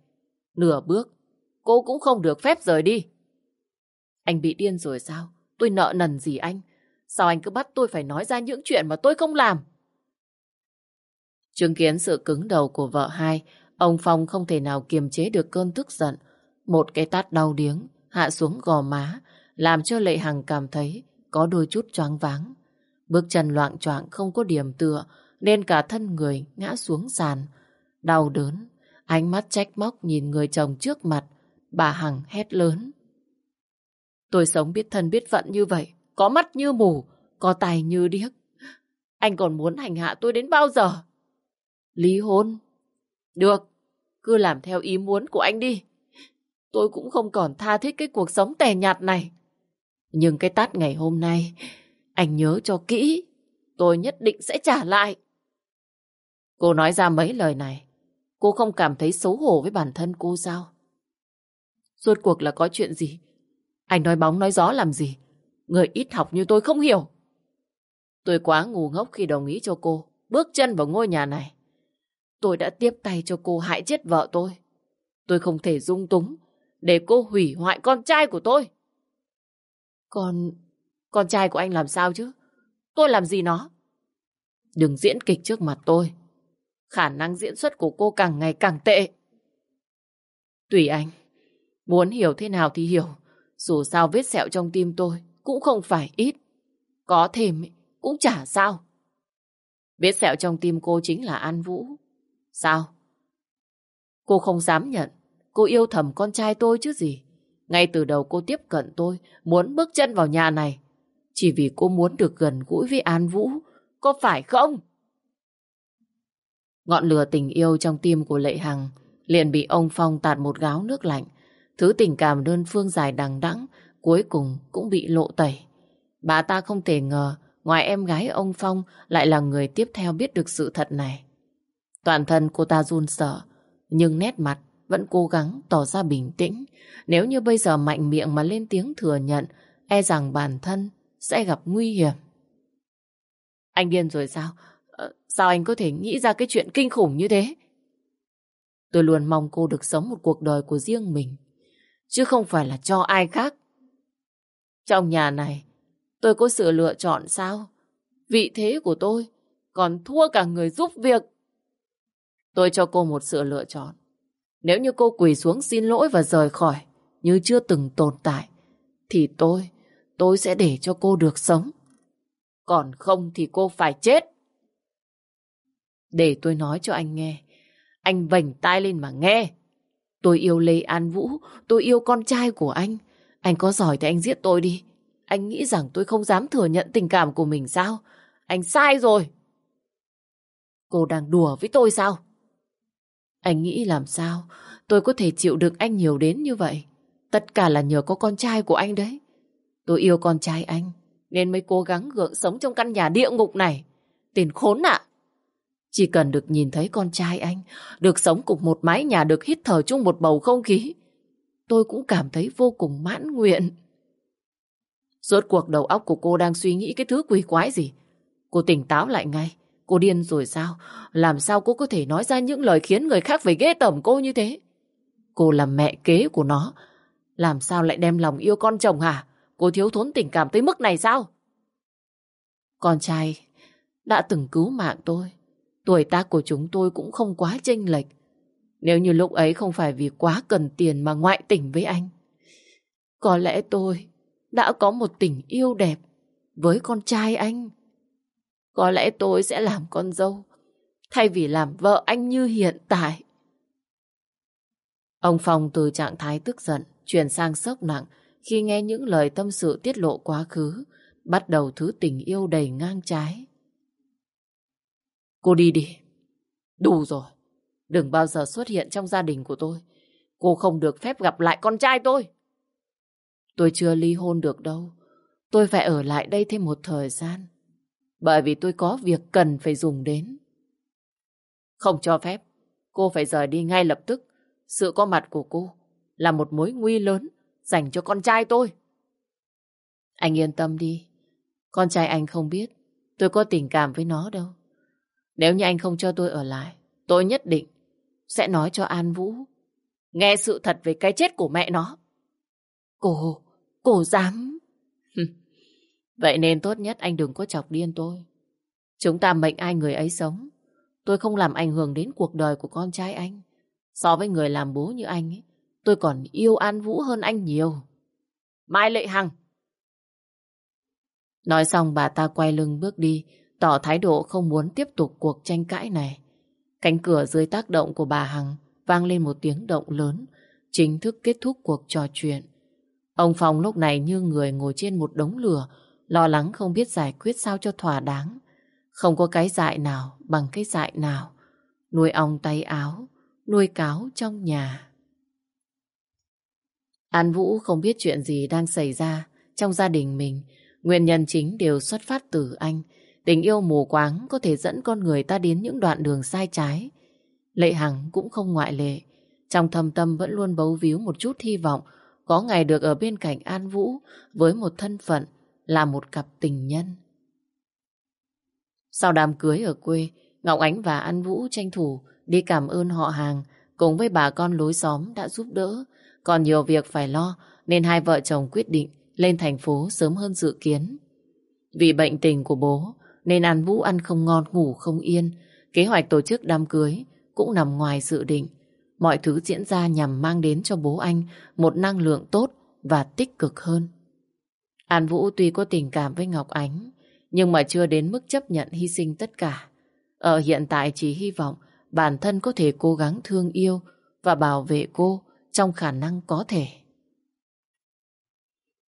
Nửa bước, cô cũng không được phép rời đi. Anh bị điên rồi sao? Tôi nợ nần gì anh? Sao anh cứ bắt tôi phải nói ra những chuyện mà tôi không làm? Chứng kiến sự cứng đầu của vợ hai, ông Phong không thể nào kiềm chế được cơn tức giận. Một cái tát đau điếng hạ xuống gò má, làm cho Lệ Hằng cảm thấy có đôi chút choáng váng. Bước chân loạn choạng không có điểm tựa, nên cả thân người ngã xuống sàn. Đau đớn, ánh mắt trách móc nhìn người chồng trước mặt, bà Hằng hét lớn. Tôi sống biết thân biết phận như vậy, có mắt như mù, có tài như điếc. Anh còn muốn hành hạ tôi đến bao giờ? Lý hôn? Được, cứ làm theo ý muốn của anh đi. Tôi cũng không còn tha thiết cái cuộc sống tẻ nhạt này. Nhưng cái tát ngày hôm nay, anh nhớ cho kỹ, tôi nhất định sẽ trả lại. Cô nói ra mấy lời này, cô không cảm thấy xấu hổ với bản thân cô sao? Rốt cuộc là có chuyện gì? Anh nói bóng nói gió làm gì? Người ít học như tôi không hiểu. Tôi quá ngu ngốc khi đồng ý cho cô bước chân vào ngôi nhà này. Tôi đã tiếp tay cho cô hại chết vợ tôi. Tôi không thể dung túng để cô hủy hoại con trai của tôi. Còn con trai của anh làm sao chứ? Tôi làm gì nó? Đừng diễn kịch trước mặt tôi. Khả năng diễn xuất của cô càng ngày càng tệ. Tùy anh. Muốn hiểu thế nào thì hiểu. Dù sao vết sẹo trong tim tôi cũng không phải ít. Có thêm cũng chả sao. Vết sẹo trong tim cô chính là An Vũ. Sao? Cô không dám nhận. Cô yêu thầm con trai tôi chứ gì. Ngay từ đầu cô tiếp cận tôi, muốn bước chân vào nhà này. Chỉ vì cô muốn được gần gũi với An Vũ, có phải không? Ngọn lửa tình yêu trong tim của Lệ Hằng liền bị ông Phong tạt một gáo nước lạnh. Thứ tình cảm đơn phương dài đằng đẵng cuối cùng cũng bị lộ tẩy. Bà ta không thể ngờ ngoài em gái ông Phong lại là người tiếp theo biết được sự thật này. Toàn thân cô ta run sợ, nhưng nét mặt vẫn cố gắng tỏ ra bình tĩnh. Nếu như bây giờ mạnh miệng mà lên tiếng thừa nhận, e rằng bản thân sẽ gặp nguy hiểm. Anh điên rồi sao? Ờ, sao anh có thể nghĩ ra cái chuyện kinh khủng như thế? Tôi luôn mong cô được sống một cuộc đời của riêng mình, chứ không phải là cho ai khác. Trong nhà này, tôi có sự lựa chọn sao? Vị thế của tôi còn thua cả người giúp việc. Tôi cho cô một sự lựa chọn. Nếu như cô quỳ xuống xin lỗi và rời khỏi như chưa từng tồn tại, thì tôi, tôi sẽ để cho cô được sống. Còn không thì cô phải chết. Để tôi nói cho anh nghe. Anh vành tai lên mà nghe. Tôi yêu Lê An Vũ, tôi yêu con trai của anh. Anh có giỏi thì anh giết tôi đi. Anh nghĩ rằng tôi không dám thừa nhận tình cảm của mình sao? Anh sai rồi. Cô đang đùa với tôi sao? Anh nghĩ làm sao tôi có thể chịu được anh nhiều đến như vậy? Tất cả là nhờ có con trai của anh đấy. Tôi yêu con trai anh, nên mới cố gắng gượng sống trong căn nhà địa ngục này. Tiền khốn ạ! Chỉ cần được nhìn thấy con trai anh, được sống cùng một mái nhà, được hít thở chung một bầu không khí, tôi cũng cảm thấy vô cùng mãn nguyện. rốt cuộc đầu óc của cô đang suy nghĩ cái thứ quỷ quái gì? Cô tỉnh táo lại ngay. Cô điên rồi sao? Làm sao cô có thể nói ra những lời khiến người khác phải ghê tởm cô như thế? Cô là mẹ kế của nó. Làm sao lại đem lòng yêu con chồng hả? Cô thiếu thốn tình cảm tới mức này sao? Con trai đã từng cứu mạng tôi. Tuổi tác của chúng tôi cũng không quá chênh lệch. Nếu như lúc ấy không phải vì quá cần tiền mà ngoại tình với anh, có lẽ tôi đã có một tình yêu đẹp với con trai anh. Có lẽ tôi sẽ làm con dâu thay vì làm vợ anh như hiện tại. Ông Phong từ trạng thái tức giận chuyển sang sốc nặng khi nghe những lời tâm sự tiết lộ quá khứ, bắt đầu thứ tình yêu đầy ngang trái. Cô đi đi. Đủ rồi. Đừng bao giờ xuất hiện trong gia đình của tôi. Cô không được phép gặp lại con trai tôi. Tôi chưa ly hôn được đâu. Tôi phải ở lại đây thêm một thời gian. Bởi vì tôi có việc cần phải dùng đến. Không cho phép. Cô phải rời đi ngay lập tức. Sự có mặt của cô là một mối nguy lớn dành cho con trai tôi. Anh yên tâm đi. Con trai anh không biết tôi có tình cảm với nó đâu. Nếu như anh không cho tôi ở lại, tôi nhất định sẽ nói cho An Vũ nghe sự thật về cái chết của mẹ nó. Cô, cô dám... Vậy nên tốt nhất anh đừng có chọc điên tôi. Chúng ta mệnh ai người ấy sống. Tôi không làm ảnh hưởng đến cuộc đời của con trai anh. So với người làm bố như anh ấy, tôi còn yêu An Vũ hơn anh nhiều. Mai Lệ Hằng. Nói xong bà ta quay lưng bước đi, tỏ thái độ không muốn tiếp tục cuộc tranh cãi này. Cánh cửa dưới tác động của bà Hằng vang lên một tiếng động lớn, chính thức kết thúc cuộc trò chuyện. Ông Phong lúc này như người ngồi trên một đống lửa, lo lắng không biết giải quyết sao cho thỏa đáng. Không có cái dại nào bằng cái dại nào. Nuôi ong tay áo, nuôi cáo trong nhà. An Vũ không biết chuyện gì đang xảy ra trong gia đình mình. Nguyên nhân chính đều xuất phát từ anh. Tình yêu mù quáng có thể dẫn con người ta đến những đoạn đường sai trái. Lệ Hằng cũng không ngoại lệ. Trong thâm tâm vẫn luôn bấu víu một chút hy vọng có ngày được ở bên cạnh An Vũ với một thân phận là một cặp tình nhân. Sau đám cưới ở quê, Ngọc Ánh và An Vũ tranh thủ đi cảm ơn họ hàng cùng với bà con lối xóm đã giúp đỡ. Còn nhiều việc phải lo nên hai vợ chồng quyết định lên thành phố sớm hơn dự kiến. Vì bệnh tình của bố nên An Vũ ăn không ngon ngủ không yên. Kế hoạch tổ chức đám cưới cũng nằm ngoài dự định. Mọi thứ diễn ra nhằm mang đến cho bố anh một năng lượng tốt và tích cực hơn. An Vũ tuy có tình cảm với Ngọc Ánh, nhưng mà chưa đến mức chấp nhận hy sinh tất cả. Ở hiện tại chỉ hy vọng bản thân có thể cố gắng thương yêu và bảo vệ cô trong khả năng có thể.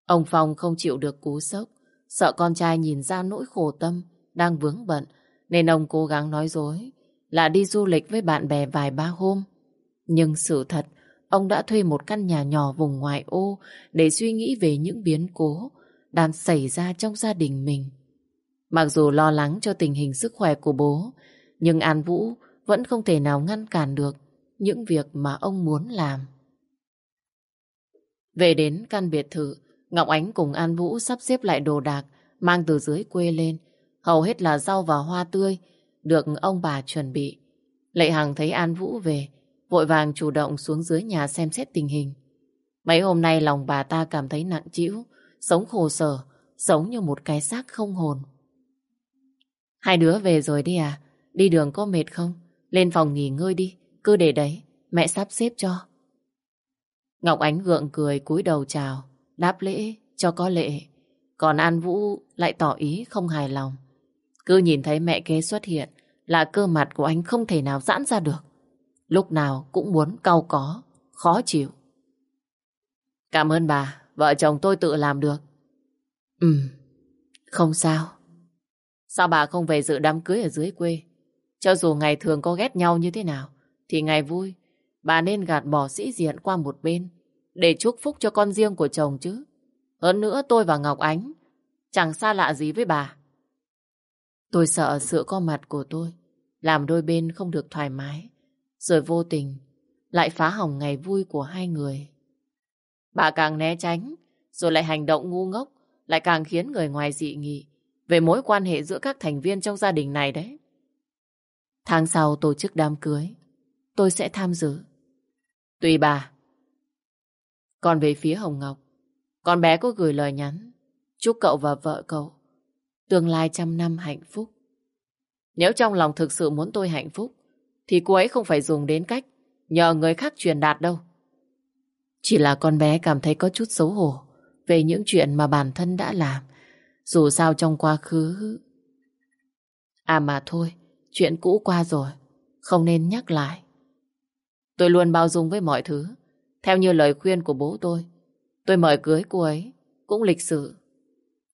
Ông Phong không chịu được cú sốc, sợ con trai nhìn ra nỗi khổ tâm, đang vướng bận, nên ông cố gắng nói dối là đi du lịch với bạn bè vài ba hôm. Nhưng sự thật, ông đã thuê một căn nhà nhỏ vùng ngoại ô để suy nghĩ về những biến cố đang xảy ra trong gia đình mình. Mặc dù lo lắng cho tình hình sức khỏe của bố, nhưng An Vũ vẫn không thể nào ngăn cản được những việc mà ông muốn làm. Về đến căn biệt thự, Ngọc Ánh cùng An Vũ sắp xếp lại đồ đạc mang từ dưới quê lên. Hầu hết là rau và hoa tươi được ông bà chuẩn bị. Lệ Hằng thấy An Vũ về, vội vàng chủ động xuống dưới nhà xem xét tình hình. Mấy hôm nay lòng bà ta cảm thấy nặng trĩu, sống khổ sở, sống như một cái xác không hồn. Hai đứa về rồi đi à? Đi đường có mệt không? Lên phòng nghỉ ngơi đi, cứ để đấy, mẹ sắp xếp cho. Ngọc Ánh gượng cười cúi đầu chào, đáp lễ cho có lệ. Còn An Vũ lại tỏ ý không hài lòng. Cứ nhìn thấy mẹ kế xuất hiện là cơ mặt của anh không thể nào giãn ra được. Lúc nào cũng muốn cau có, khó chịu. Cảm ơn bà, vợ chồng tôi tự làm được. Ừ, không sao. Sao bà không về dự đám cưới ở dưới quê? Cho dù ngày thường có ghét nhau như thế nào, thì ngày vui, bà nên gạt bỏ sĩ diện qua một bên, để chúc phúc cho con riêng của chồng chứ. Hơn nữa tôi và Ngọc Ánh chẳng xa lạ gì với bà. Tôi sợ sự có mặt của tôi làm đôi bên không được thoải mái, rồi vô tình lại phá hỏng ngày vui của hai người. Bà càng né tránh, rồi lại hành động ngu ngốc, lại càng khiến người ngoài dị nghị về mối quan hệ giữa các thành viên trong gia đình này đấy. Tháng sau tổ chức đám cưới, tôi sẽ tham dự. Tùy bà. Còn về phía Hồng Ngọc, con bé có gửi lời nhắn chúc cậu và vợ cậu tương lai trăm năm hạnh phúc. Nếu trong lòng thực sự muốn tôi hạnh phúc, thì cô ấy không phải dùng đến cách nhờ người khác truyền đạt đâu. Chỉ là con bé cảm thấy có chút xấu hổ về những chuyện mà bản thân đã làm. Dù sao trong quá khứ... À mà thôi, chuyện cũ qua rồi, không nên nhắc lại. Tôi luôn bao dung với mọi thứ. Theo như lời khuyên của bố tôi, tôi mời cưới cô ấy, cũng lịch sự.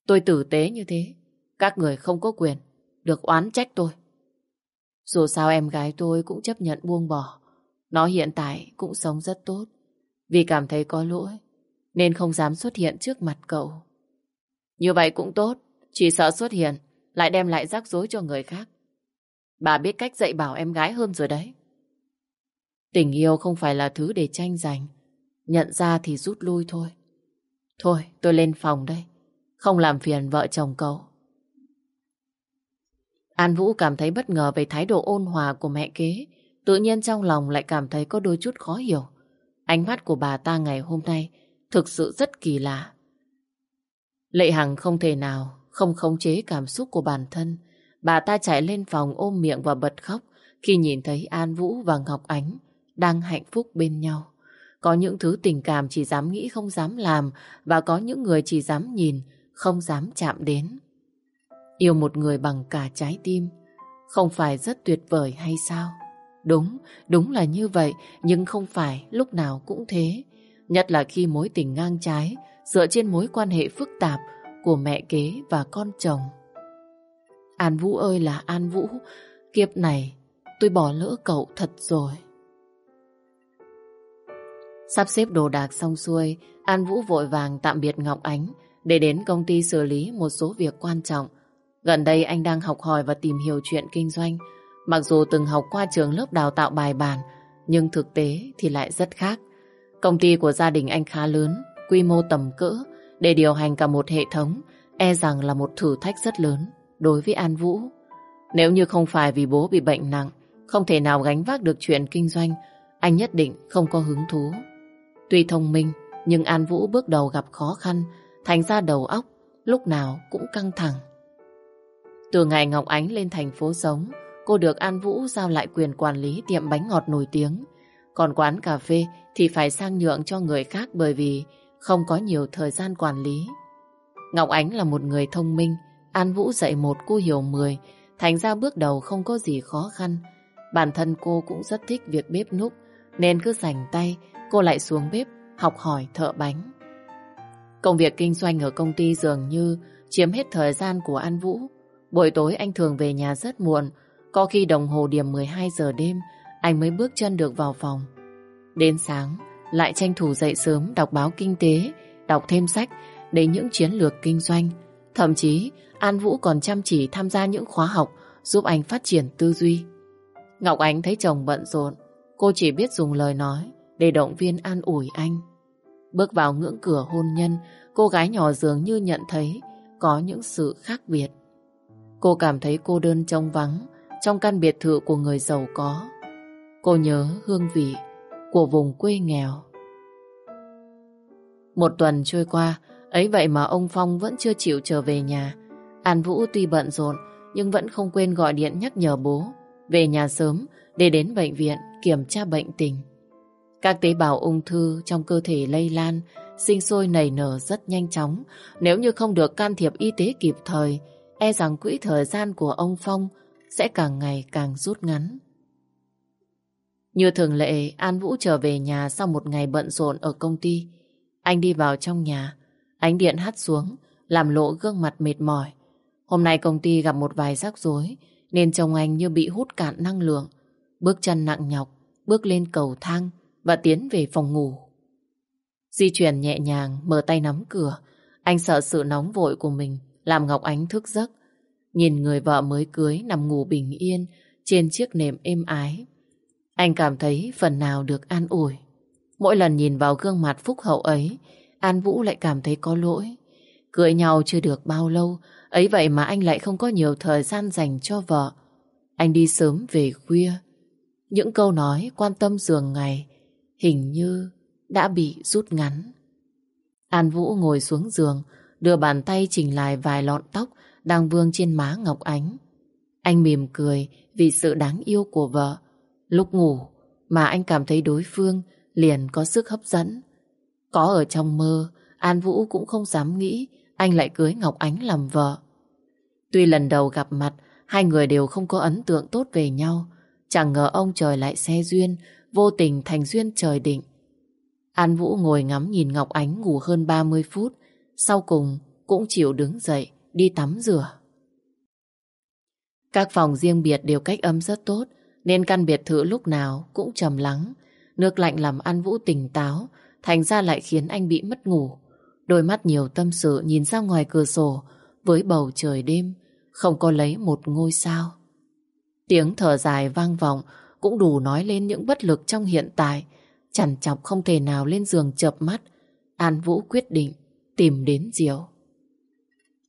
Tôi tử tế như thế, các người không có quyền được oán trách tôi. Dù sao em gái tôi cũng chấp nhận buông bỏ. Nó hiện tại cũng sống rất tốt. Vì cảm thấy có lỗi, nên không dám xuất hiện trước mặt cậu. Như vậy cũng tốt, chỉ sợ xuất hiện, lại đem lại rắc rối cho người khác. Bà biết cách dạy bảo em gái hơn rồi đấy. Tình yêu không phải là thứ để tranh giành. Nhận ra thì rút lui thôi. Thôi, tôi lên phòng đây. Không làm phiền vợ chồng cậu. An Vũ cảm thấy bất ngờ về thái độ ôn hòa của mẹ kế. Tự nhiên trong lòng lại cảm thấy có đôi chút khó hiểu. Ánh mắt của bà ta ngày hôm nay thực sự rất kỳ lạ. Lệ Hằng không thể nào không khống chế cảm xúc của bản thân. Bà ta chạy lên phòng ôm miệng và bật khóc khi nhìn thấy An Vũ và Ngọc Ánh đang hạnh phúc bên nhau. Có những thứ tình cảm chỉ dám nghĩ không dám làm và có những người chỉ dám nhìn, không dám chạm đến. Yêu một người bằng cả trái tim không phải rất tuyệt vời hay sao? Đúng, đúng là như vậy, nhưng không phải lúc nào cũng thế. Nhất là khi mối tình ngang trái dựa trên mối quan hệ phức tạp của mẹ kế và con chồng. An Vũ ơi là An Vũ, kiếp này tôi bỏ lỡ cậu thật rồi. Sắp xếp đồ đạc xong xuôi, An Vũ vội vàng tạm biệt Ngọc Ánh để đến công ty xử lý một số việc quan trọng. Gần đây anh đang học hỏi và tìm hiểu chuyện kinh doanh. Mặc dù từng học qua trường lớp đào tạo bài bản, nhưng thực tế thì lại rất khác. Công ty của gia đình anh khá lớn, quy mô tầm cỡ, để điều hành cả một hệ thống, e rằng là một thử thách rất lớn đối với An Vũ. Nếu như không phải vì bố bị bệnh nặng, không thể nào gánh vác được chuyện kinh doanh, anh nhất định không có hứng thú. Tuy thông minh, nhưng An Vũ bước đầu gặp khó khăn, thành ra đầu óc lúc nào cũng căng thẳng. Từ ngày Ngọc Ánh lên thành phố sống, cô được An Vũ giao lại quyền quản lý tiệm bánh ngọt nổi tiếng. Còn quán cà phê thì phải sang nhượng cho người khác bởi vì không có nhiều thời gian quản lý. Ngọc Ánh là một người thông minh, An Vũ dạy một cô hiểu mười, thành ra bước đầu không có gì khó khăn. Bản thân cô cũng rất thích việc bếp núc, nên cứ rảnh tay, cô lại xuống bếp, học hỏi thợ bánh. Công việc kinh doanh ở công ty dường như chiếm hết thời gian của An Vũ. Buổi tối anh thường về nhà rất muộn, có khi đồng hồ điểm 12 giờ đêm, anh mới bước chân được vào phòng. Đến sáng, lại tranh thủ dậy sớm đọc báo kinh tế, đọc thêm sách để những chiến lược kinh doanh. Thậm chí, An Vũ còn chăm chỉ tham gia những khóa học giúp anh phát triển tư duy. Ngọc Ánh thấy chồng bận rộn, cô chỉ biết dùng lời nói để động viên an ủi anh. Bước vào ngưỡng cửa hôn nhân, cô gái nhỏ dường như nhận thấy có những sự khác biệt. Cô cảm thấy cô đơn trông vắng trong căn biệt thự của người giàu có. Cô nhớ hương vị của vùng quê nghèo. Một tuần trôi qua, Ấy vậy mà ông Phong vẫn chưa chịu trở về nhà. An Vũ tuy bận rộn nhưng vẫn không quên gọi điện nhắc nhở bố về nhà sớm để đến bệnh viện kiểm tra bệnh tình. Các tế bào ung thư trong cơ thể lây lan, sinh sôi nảy nở rất nhanh chóng. Nếu như không được can thiệp y tế kịp thời, e rằng quỹ thời gian của ông Phong sẽ càng ngày càng rút ngắn. Như thường lệ, An Vũ trở về nhà sau một ngày bận rộn ở công ty. Anh đi vào trong nhà, ánh điện hắt xuống, làm lộ gương mặt mệt mỏi. Hôm nay công ty gặp một vài rắc rối, nên trông anh như bị hút cạn năng lượng. Bước chân nặng nhọc, bước lên cầu thang và tiến về phòng ngủ. Di chuyển nhẹ nhàng, mở tay nắm cửa. Anh sợ sự nóng vội của mình làm Ngọc Ánh thức giấc. Nhìn người vợ mới cưới nằm ngủ bình yên trên chiếc nệm êm ái. Anh cảm thấy phần nào được an ủi. Mỗi lần nhìn vào gương mặt phúc hậu ấy, An Vũ lại cảm thấy có lỗi. Cưới nhau chưa được bao lâu, ấy vậy mà anh lại không có nhiều thời gian dành cho vợ. Anh đi sớm về khuya. Những câu nói quan tâm giường ngày hình như đã bị rút ngắn. An Vũ ngồi xuống giường, đưa bàn tay chỉnh lại vài lọn tóc đang vương trên má Ngọc Ánh. Anh mỉm cười vì sự đáng yêu của vợ. Lúc ngủ mà anh cảm thấy đối phương liền có sức hấp dẫn. Có ở trong mơ, An Vũ cũng không dám nghĩ anh lại cưới Ngọc Ánh làm vợ. Tuy lần đầu gặp mặt, hai người đều không có ấn tượng tốt về nhau. Chẳng ngờ ông trời lại xe duyên, vô tình thành duyên trời định. An Vũ ngồi ngắm nhìn Ngọc Ánh ngủ hơn 30 phút, sau cùng cũng chịu đứng dậy, đi tắm rửa. Các phòng riêng biệt đều cách âm rất tốt, nên căn biệt thự lúc nào cũng trầm lắng. Nước lạnh làm An Vũ tỉnh táo, thành ra lại khiến anh bị mất ngủ. Đôi mắt nhiều tâm sự nhìn ra ngoài cửa sổ, với bầu trời đêm, không có lấy một ngôi sao. Tiếng thở dài vang vọng cũng đủ nói lên những bất lực trong hiện tại. Chẳng chọc không thể nào lên giường chợp mắt. An Vũ quyết định tìm đến rượu.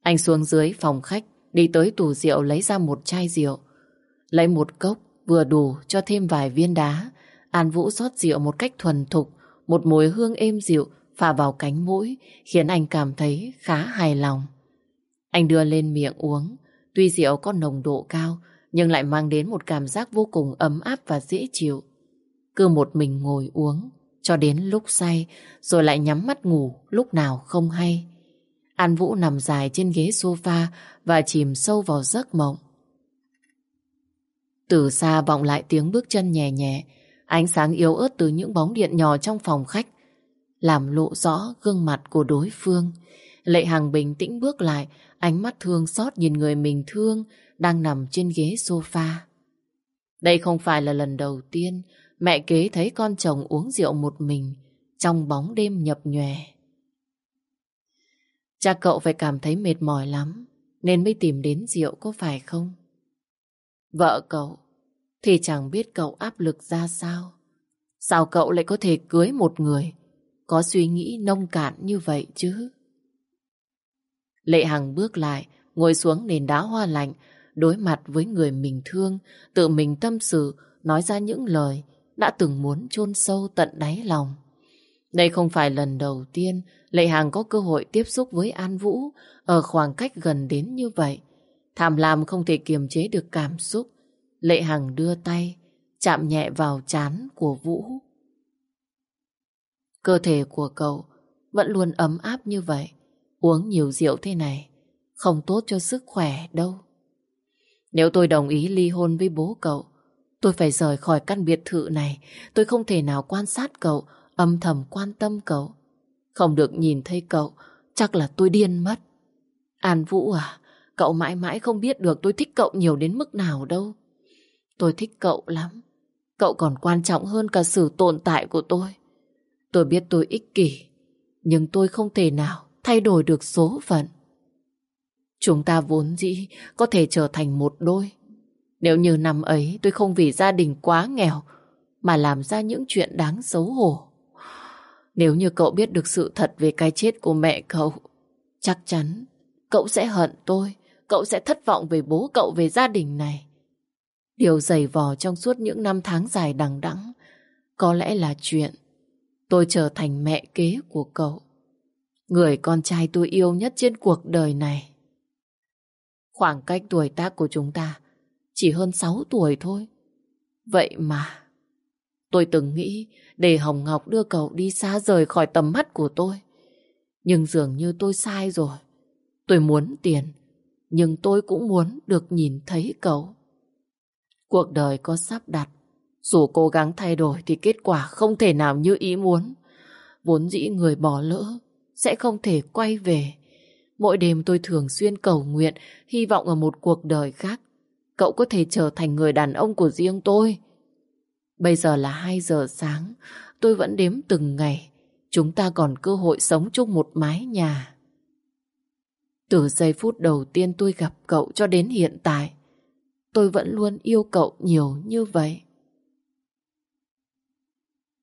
Anh xuống dưới phòng khách, đi tới tủ rượu lấy ra một chai rượu. Lấy một cốc, vừa đủ cho thêm vài viên đá. An Vũ rót rượu một cách thuần thục, một mùi hương êm dịu phả vào cánh mũi, khiến anh cảm thấy khá hài lòng. Anh đưa lên miệng uống, tuy rượu có nồng độ cao, nhưng lại mang đến một cảm giác vô cùng ấm áp và dễ chịu. Cứ một mình ngồi uống, cho đến lúc say, rồi lại nhắm mắt ngủ lúc nào không hay. An Vũ nằm dài trên ghế sofa và chìm sâu vào giấc mộng. Từ xa vọng lại tiếng bước chân nhẹ nhẹ, ánh sáng yếu ớt từ những bóng điện nhỏ trong phòng khách, làm lộ rõ gương mặt của đối phương. Lệ Hằng bình tĩnh bước lại, ánh mắt thương xót nhìn người mình thương đang nằm trên ghế sofa. Đây không phải là lần đầu tiên mẹ kế thấy con chồng uống rượu một mình trong bóng đêm nhập nhòe. Cha cậu phải cảm thấy mệt mỏi lắm nên mới tìm đến rượu có phải không? Vợ cậu thì chẳng biết cậu áp lực ra sao. Sao cậu lại có thể cưới một người có suy nghĩ nông cạn như vậy chứ? Lệ Hằng bước lại, ngồi xuống nền đá hoa lạnh, đối mặt với người mình thương, tự mình tâm sự, nói ra những lời đã từng muốn chôn sâu tận đáy lòng. Đây không phải lần đầu tiên Lệ Hằng có cơ hội tiếp xúc với An Vũ ở khoảng cách gần đến như vậy. Thảm làm không thể kiềm chế được cảm xúc. Lệ Hằng đưa tay, chạm nhẹ vào chán của Vũ. Cơ thể của cậu vẫn luôn ấm áp như vậy. Uống nhiều rượu thế này không tốt cho sức khỏe đâu. Nếu tôi đồng ý ly hôn với bố cậu, tôi phải rời khỏi căn biệt thự này. Tôi không thể nào quan sát cậu, âm thầm quan tâm cậu. Không được nhìn thấy cậu, chắc là tôi điên mất. An Vũ à, cậu mãi mãi không biết được tôi thích cậu nhiều đến mức nào đâu. Tôi thích cậu lắm. Cậu còn quan trọng hơn cả sự tồn tại của tôi. Tôi biết tôi ích kỷ, nhưng tôi không thể nào thay đổi được số phận. Chúng ta vốn dĩ có thể trở thành một đôi. Nếu như năm ấy tôi không vì gia đình quá nghèo mà làm ra những chuyện đáng xấu hổ. Nếu như cậu biết được sự thật về cái chết của mẹ cậu, chắc chắn cậu sẽ hận tôi, cậu sẽ thất vọng về bố cậu về gia đình này. Điều dày vò trong suốt những năm tháng dài đằng đẵng có lẽ là chuyện tôi trở thành mẹ kế của cậu. Người con trai tôi yêu nhất trên cuộc đời này. Khoảng cách tuổi tác của chúng ta chỉ hơn 6 tuổi thôi. Vậy mà, tôi từng nghĩ để Hồng Ngọc đưa cậu đi xa rời khỏi tầm mắt của tôi. Nhưng dường như tôi sai rồi. Tôi muốn tiền, nhưng tôi cũng muốn được nhìn thấy cậu. Cuộc đời có sắp đặt, dù cố gắng thay đổi thì kết quả không thể nào như ý muốn. Vốn dĩ người bỏ lỡ sẽ không thể quay về. Mỗi đêm tôi thường xuyên cầu nguyện, hy vọng ở một cuộc đời khác, cậu có thể trở thành người đàn ông của riêng tôi. Bây giờ là 2 giờ sáng, tôi vẫn đếm từng ngày. Chúng ta còn cơ hội sống chung một mái nhà. Từ giây phút đầu tiên tôi gặp cậu cho đến hiện tại, tôi vẫn luôn yêu cậu nhiều như vậy.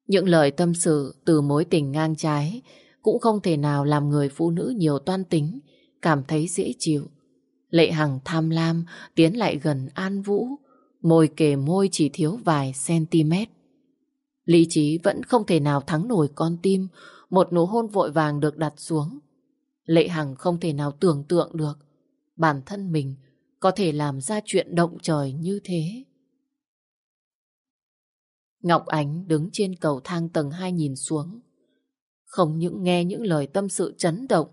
Những lời tâm sự từ mối tình ngang trái cũng không thể nào làm người phụ nữ nhiều toan tính, cảm thấy dễ chịu. Lệ Hằng tham lam tiến lại gần An Vũ, môi kề môi chỉ thiếu vài cm. Lý trí vẫn không thể nào thắng nổi con tim, một nụ hôn vội vàng được đặt xuống. Lệ Hằng không thể nào tưởng tượng được bản thân mình có thể làm ra chuyện động trời như thế. Ngọc Ánh đứng trên cầu thang tầng 2 nhìn xuống. Không những nghe những lời tâm sự chấn động,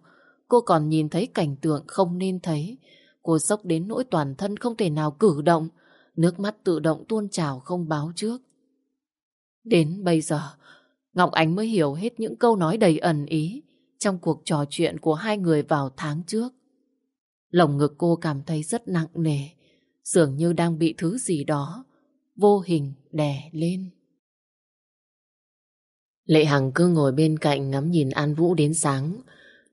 cô còn nhìn thấy cảnh tượng không nên thấy. Cô sốc đến nỗi toàn thân không thể nào cử động, nước mắt tự động tuôn trào không báo trước. Đến bây giờ, Ngọc Ánh mới hiểu hết những câu nói đầy ẩn ý trong cuộc trò chuyện của hai người vào tháng trước. Lồng ngực cô cảm thấy rất nặng nề, dường như đang bị thứ gì đó vô hình đè lên. Lệ Hằng cứ ngồi bên cạnh ngắm nhìn An Vũ đến sáng.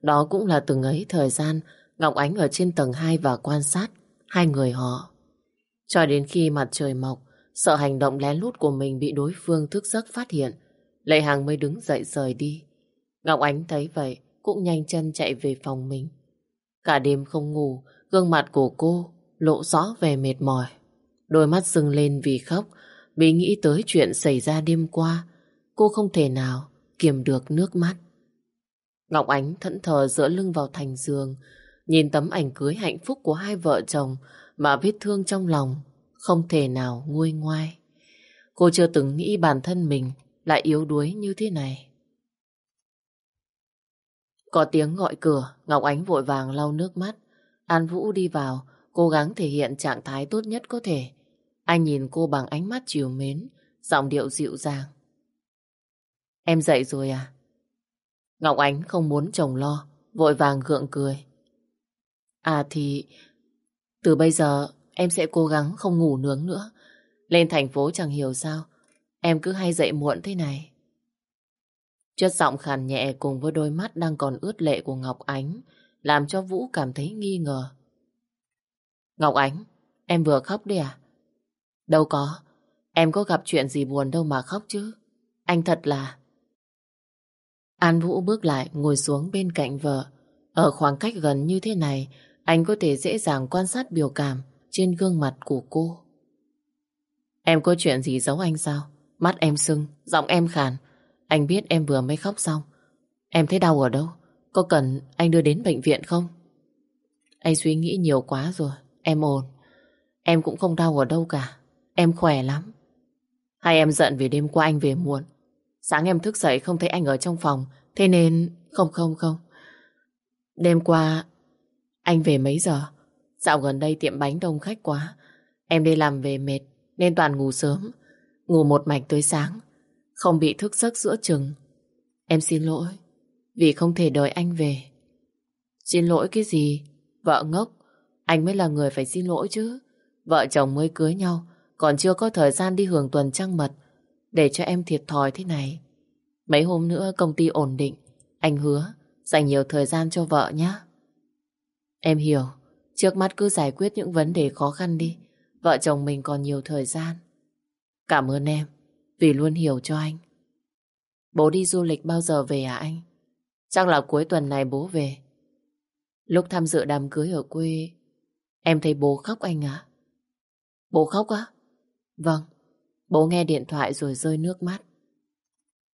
Đó cũng là từng ấy thời gian Ngọc Ánh ở trên tầng 2 và quan sát hai người họ. Cho đến khi mặt trời mọc, sợ hành động lén lút của mình bị đối phương thức giấc phát hiện, Lệ Hằng mới đứng dậy rời đi. Ngọc Ánh thấy vậy, cũng nhanh chân chạy về phòng mình. Cả đêm không ngủ, gương mặt của cô lộ rõ vẻ mệt mỏi. Đôi mắt sưng lên vì khóc, vì nghĩ tới chuyện xảy ra đêm qua. Cô không thể nào kiềm được nước mắt. Ngọc Ánh thẫn thờ dựa lưng vào thành giường, nhìn tấm ảnh cưới hạnh phúc của hai vợ chồng mà vết thương trong lòng không thể nào nguôi ngoai. Cô chưa từng nghĩ bản thân mình lại yếu đuối như thế này. Có tiếng gọi cửa, Ngọc Ánh vội vàng lau nước mắt. An Vũ đi vào, cố gắng thể hiện trạng thái tốt nhất có thể. Anh nhìn cô bằng ánh mắt chiều mến, giọng điệu dịu dàng. Em dậy rồi à? Ngọc Ánh không muốn chồng lo, vội vàng gượng cười. À thì... Từ bây giờ em sẽ cố gắng không ngủ nướng nữa. Lên thành phố chẳng hiểu sao. Em cứ hay dậy muộn thế này. Chất giọng khàn nhẹ cùng với đôi mắt đang còn ướt lệ của Ngọc Ánh làm cho Vũ cảm thấy nghi ngờ. Ngọc Ánh, em vừa khóc đi à? Đâu có, em có gặp chuyện gì buồn đâu mà khóc chứ. Anh thật là... An Vũ bước lại ngồi xuống bên cạnh vợ. Ở khoảng cách gần như thế này, anh có thể dễ dàng quan sát biểu cảm trên gương mặt của cô. Em có chuyện gì giấu anh sao? Mắt em sưng, giọng em khàn. Anh biết em vừa mới khóc xong. Em thấy đau ở đâu? Có cần anh đưa đến bệnh viện không? Anh suy nghĩ nhiều quá rồi. Em ổn. Em cũng không đau ở đâu cả. Em khỏe lắm. Hay em giận vì đêm qua anh về muộn. Sáng em thức dậy không thấy anh ở trong phòng. Thế nên... Không không không. Đêm qua, anh về mấy giờ? Dạo gần đây tiệm bánh đông khách quá. Em đi làm về mệt, nên toàn ngủ sớm. Ngủ một mạch tới sáng. Không bị thức giấc giữa chừng. Em xin lỗi, vì không thể đợi anh về. Xin lỗi cái gì? Vợ ngốc. Anh mới là người phải xin lỗi chứ. Vợ chồng mới cưới nhau, còn chưa có thời gian đi hưởng tuần trăng mật để cho em thiệt thòi thế này. Mấy hôm nữa công ty ổn định. Anh hứa dành nhiều thời gian cho vợ nhé. Em hiểu. Trước mắt cứ giải quyết những vấn đề khó khăn đi. Vợ chồng mình còn nhiều thời gian. Cảm ơn em vì luôn hiểu cho anh. Bố đi du lịch bao giờ về à anh? Chắc là cuối tuần này bố về. Lúc tham dự đám cưới ở quê, em thấy bố khóc anh à? Bố khóc á? Vâng, bố nghe điện thoại rồi rơi nước mắt.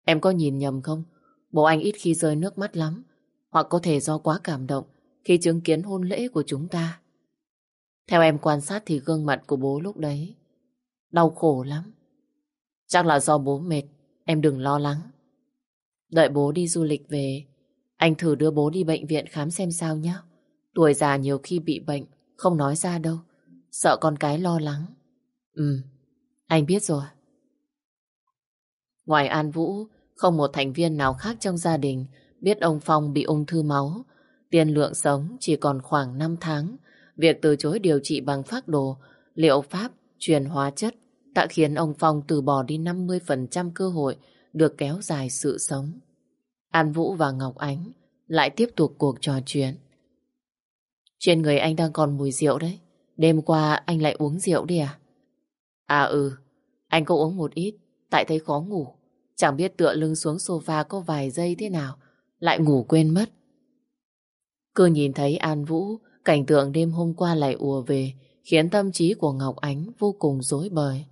Em có nhìn nhầm không? Bố anh ít khi rơi nước mắt lắm. hoặc có thể do quá cảm động khi chứng kiến hôn lễ của chúng ta. Theo em quan sát thì gương mặt của bố lúc đấy đau khổ lắm. Chắc là do bố mệt, em đừng lo lắng. Đợi bố đi du lịch về, anh thử đưa bố đi bệnh viện khám xem sao nhé. Tuổi già nhiều khi bị bệnh, không nói ra đâu. Sợ con cái lo lắng. Ừ, anh biết rồi. Ngoài An Vũ, không một thành viên nào khác trong gia đình biết ông Phong bị ung thư máu. Tiền lượng sống chỉ còn khoảng 5 tháng. Việc từ chối điều trị bằng phác đồ, liệu pháp, truyền hóa chất đã khiến ông Phong từ bỏ đi 50% cơ hội được kéo dài sự sống. An Vũ và Ngọc Ánh lại tiếp tục cuộc trò chuyện. Trên người anh đang còn mùi rượu đấy. Đêm qua anh lại uống rượu đi à? À ừ, anh có uống một ít, tại thấy khó ngủ. Chẳng biết tựa lưng xuống sofa có vài giây thế nào, lại ngủ quên mất. Cứ nhìn thấy An Vũ, cảnh tượng đêm hôm qua lại ùa về, khiến tâm trí của Ngọc Ánh vô cùng rối bời.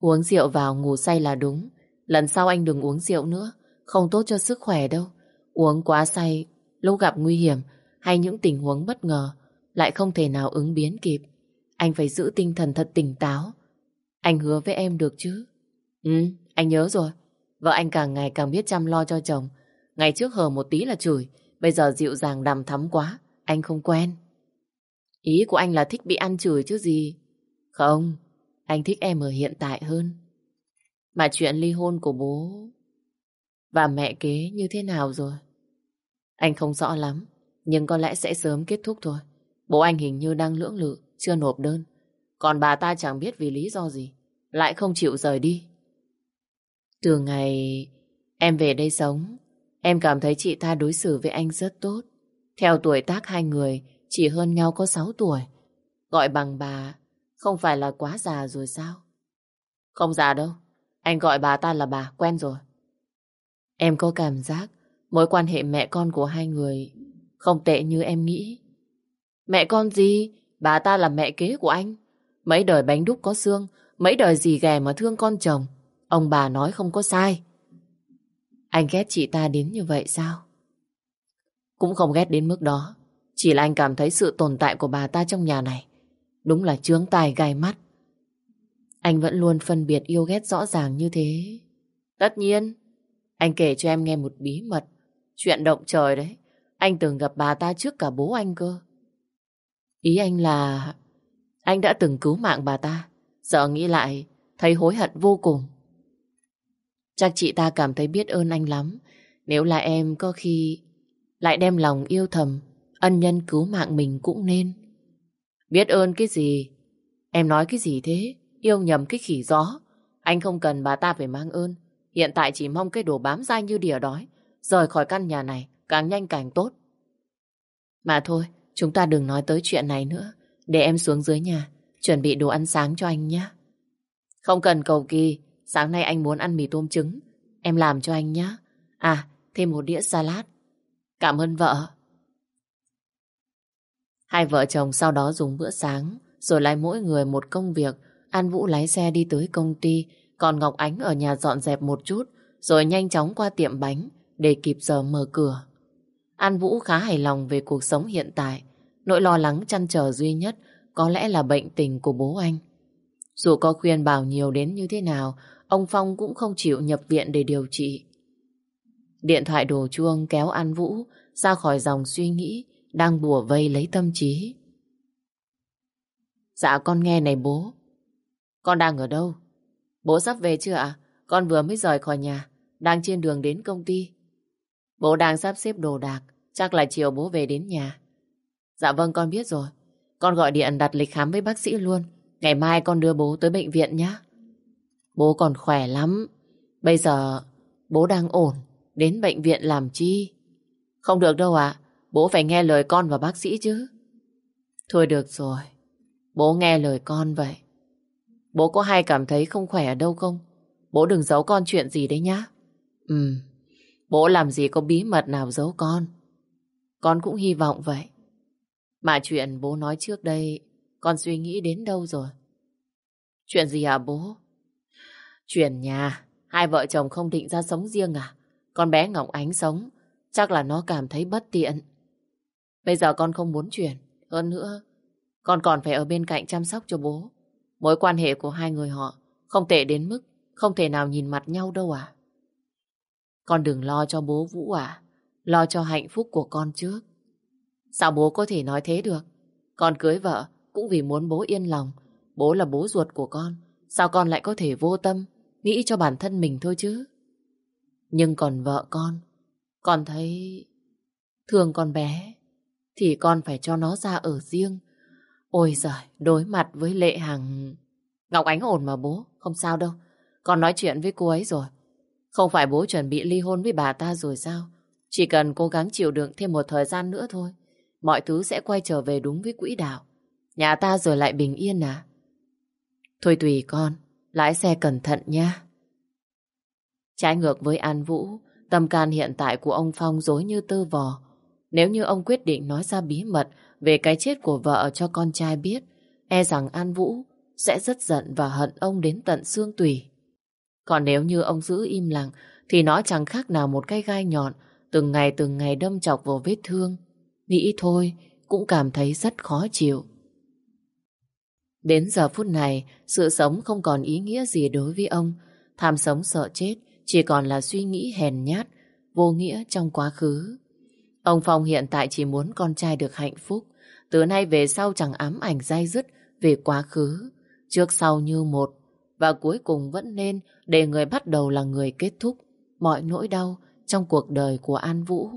Uống rượu vào ngủ say là đúng, lần sau anh đừng uống rượu nữa, không tốt cho sức khỏe đâu. Uống quá say, lúc gặp nguy hiểm hay những tình huống bất ngờ, lại không thể nào ứng biến kịp. Anh phải giữ tinh thần thật tỉnh táo. Anh hứa với em được chứ? Ừ, anh nhớ rồi. Vợ anh càng ngày càng biết chăm lo cho chồng. Ngày trước hờ một tí là chửi, bây giờ dịu dàng đằm thắm quá. Anh không quen. Ý của anh là thích bị ăn chửi chứ gì? Không, anh thích em ở hiện tại hơn. Mà chuyện ly hôn của bố và mẹ kế như thế nào rồi? Anh không rõ lắm, nhưng có lẽ sẽ sớm kết thúc thôi. Bố anh hình như đang lưỡng lự, chưa nộp đơn. Còn bà ta chẳng biết vì lý do gì, lại không chịu rời đi. Từ ngày em về đây sống, em cảm thấy chị ta đối xử với anh rất tốt. Theo tuổi tác hai người, chỉ hơn nhau có 6 tuổi. Gọi bằng bà, không phải là quá già rồi sao? Không già đâu, anh gọi bà ta là bà, quen rồi. Em có cảm giác mối quan hệ mẹ con của hai người không tệ như em nghĩ. Mẹ con gì? Bà ta là mẹ kế của anh. Mấy đời bánh đúc có xương, mấy đời gì ghẻ mà thương con chồng. Ông bà nói không có sai. Anh ghét chị ta đến như vậy sao? Cũng không ghét đến mức đó. Chỉ là anh cảm thấy sự tồn tại của bà ta trong nhà này đúng là chướng tài gai mắt. Anh vẫn luôn phân biệt yêu ghét rõ ràng như thế. Tất nhiên, anh kể cho em nghe một bí mật. Chuyện động trời đấy. Anh từng gặp bà ta trước cả bố anh cơ. Ý anh là anh đã từng cứu mạng bà ta. Giờ nghĩ lại, thấy hối hận vô cùng. Chắc chị ta cảm thấy biết ơn anh lắm. Nếu là em có khi lại đem lòng yêu thầm, ân nhân cứu mạng mình cũng nên. Biết ơn cái gì? Em nói cái gì thế? Yêu nhầm cái khỉ gió. Anh không cần bà ta phải mang ơn. Hiện tại chỉ mong cái đồ bám dai như đỉa đói. Rời khỏi căn nhà này, càng nhanh càng tốt. Mà thôi, chúng ta đừng nói tới chuyện này nữa. Để em xuống dưới nhà, chuẩn bị đồ ăn sáng cho anh nhé. Không cần cầu kỳ, sáng nay anh muốn ăn mì tôm trứng. Em làm cho anh nhé. À, thêm một đĩa salad. Cảm ơn vợ. Hai vợ chồng sau đó dùng bữa sáng, rồi lại mỗi người một công việc. An Vũ lái xe đi tới công ty, còn Ngọc Ánh ở nhà dọn dẹp một chút, rồi nhanh chóng qua tiệm bánh để kịp giờ mở cửa. An Vũ khá hài lòng về cuộc sống hiện tại. Nỗi lo lắng chăn trở duy nhất có lẽ là bệnh tình của bố anh. Dù có khuyên bảo nhiều đến như thế nào, ông Phong cũng không chịu nhập viện để điều trị. Điện thoại đổ chuông kéo An Vũ ra khỏi dòng suy nghĩ đang bùa vây lấy tâm trí. Dạ con nghe này bố. Con đang ở đâu? Bố sắp về chưa ạ? Con vừa mới rời khỏi nhà, đang trên đường đến công ty. Bố đang sắp xếp đồ đạc, chắc là chiều bố về đến nhà. Dạ vâng con biết rồi. Con gọi điện đặt lịch khám với bác sĩ luôn. Ngày mai con đưa bố tới bệnh viện nhé. Bố còn khỏe lắm. Bây giờ bố đang ổn. Đến bệnh viện làm chi? Không được đâu ạ. Bố phải nghe lời con và bác sĩ chứ. Thôi được rồi. Bố nghe lời con vậy. Bố có hay cảm thấy không khỏe ở đâu không? Bố đừng giấu con chuyện gì đấy nhá. Ừ. Bố làm gì có bí mật nào giấu con. Con cũng hy vọng vậy. Mà chuyện bố nói trước đây, con suy nghĩ đến đâu rồi? Chuyện gì hả bố? Chuyện nhà, hai vợ chồng không định ra sống riêng à? Con bé Ngọc Ánh sống, chắc là nó cảm thấy bất tiện. Bây giờ con không muốn chuyển. Hơn nữa, con còn phải ở bên cạnh chăm sóc cho bố. Mối quan hệ của hai người họ không tệ đến mức không thể nào nhìn mặt nhau đâu à. Con đừng lo cho bố Vũ à. Lo cho hạnh phúc của con trước. Sao bố có thể nói thế được? Con cưới vợ cũng vì muốn bố yên lòng. Bố là bố ruột của con. Sao con lại có thể vô tâm nghĩ cho bản thân mình thôi chứ? Nhưng còn vợ con, con thấy thương con bé thì con phải cho nó ra ở riêng. Ôi giời, đối mặt với Lệ Hằng... Ngọc Ánh ổn mà bố, không sao đâu. Con nói chuyện với cô ấy rồi. Không phải bố chuẩn bị ly hôn với bà ta rồi sao? Chỉ cần cố gắng chịu đựng thêm một thời gian nữa thôi. Mọi thứ sẽ quay trở về đúng với quỹ đạo. Nhà ta rồi lại bình yên à? Thôi tùy con, lái xe cẩn thận nha. Trái ngược với An Vũ, tâm can hiện tại của ông Phong dối như tơ vò. Nếu như ông quyết định nói ra bí mật về cái chết của vợ cho con trai biết, e rằng An Vũ sẽ rất giận và hận ông đến tận xương tủy. Còn nếu như ông giữ im lặng, thì nó chẳng khác nào một cái gai nhọn, từng ngày từng ngày đâm chọc vào vết thương. Nghĩ thôi, cũng cảm thấy rất khó chịu. Đến giờ phút này, sự sống không còn ý nghĩa gì đối với ông. Tham sống sợ chết, chỉ còn là suy nghĩ hèn nhát, vô nghĩa trong quá khứ. Ông Phong hiện tại chỉ muốn con trai được hạnh phúc, từ nay về sau chẳng ám ảnh dai dứt về quá khứ, trước sau như một, và cuối cùng vẫn nên để người bắt đầu là người kết thúc mọi nỗi đau trong cuộc đời của An Vũ.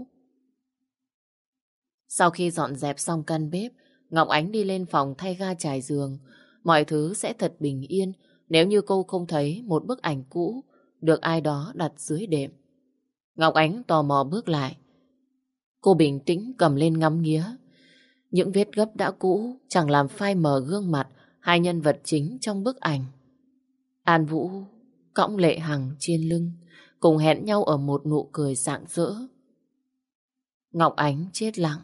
Sau khi dọn dẹp xong căn bếp, Ngọc Ánh đi lên phòng thay ga trải giường. Mọi thứ sẽ thật bình yên nếu như cô không thấy một bức ảnh cũ được ai đó đặt dưới đệm. Ngọc Ánh tò mò bước lại. Cô bình tĩnh cầm lên ngắm nghía. Những vết gấp đã cũ chẳng làm phai mờ gương mặt hai nhân vật chính trong bức ảnh. An Vũ cõng lệ hằng trên lưng, cùng hẹn nhau ở một nụ cười rạng rỡ. Ngọc Ánh chết lặng,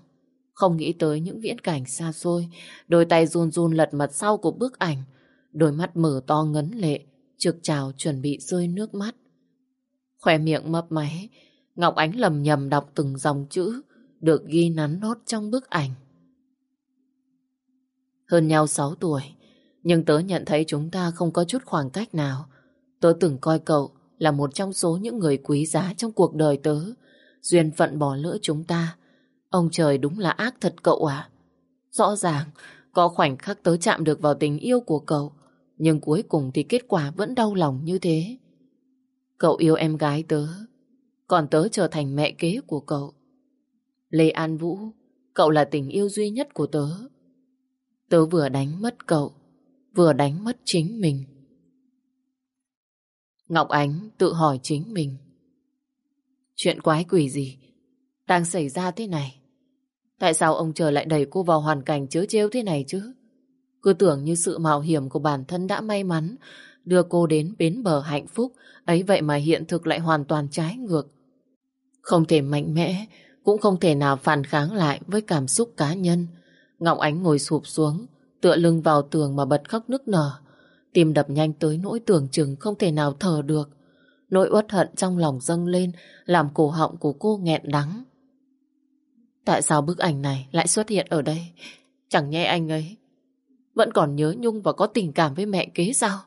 không nghĩ tới những viễn cảnh xa xôi, đôi tay run run lật mặt sau của bức ảnh, đôi mắt mở to ngấn lệ, trực trào chuẩn bị rơi nước mắt. Khỏe miệng mấp máy, Ngọc Ánh lầm nhầm đọc từng dòng chữ được ghi nắn nốt trong bức ảnh. Hơn nhau 6 tuổi, nhưng tớ nhận thấy chúng ta không có chút khoảng cách nào. Tớ từng coi cậu là một trong số những người quý giá trong cuộc đời tớ. Duyên phận bỏ lỡ chúng ta. Ông trời đúng là ác thật cậu à. Rõ ràng, có khoảnh khắc tớ chạm được vào tình yêu của cậu. Nhưng cuối cùng thì kết quả vẫn đau lòng như thế. Cậu yêu em gái tớ, còn tớ trở thành mẹ kế của cậu. Lê An Vũ, cậu là tình yêu duy nhất của tớ. Tớ vừa đánh mất cậu, vừa đánh mất chính mình. Ngọc Ánh tự hỏi chính mình. Chuyện quái quỷ gì đang xảy ra thế này? Tại sao ông trời lại đẩy cô vào hoàn cảnh chớ trêu thế này chứ? Cứ tưởng như sự mạo hiểm của bản thân đã may mắn đưa cô đến bến bờ hạnh phúc, ấy vậy mà hiện thực lại hoàn toàn trái ngược. Không thể mạnh mẽ, cũng không thể nào phản kháng lại với cảm xúc cá nhân. Ngọc Ánh ngồi sụp xuống, tựa lưng vào tường mà bật khóc nức nở. Tim đập nhanh tới nỗi tưởng chừng không thể nào thở được. Nỗi uất hận trong lòng dâng lên, làm cổ họng của cô nghẹn đắng. Tại sao bức ảnh này lại xuất hiện ở đây? Chẳng nhẽ anh ấy vẫn còn nhớ Nhung và có tình cảm với mẹ kế sao?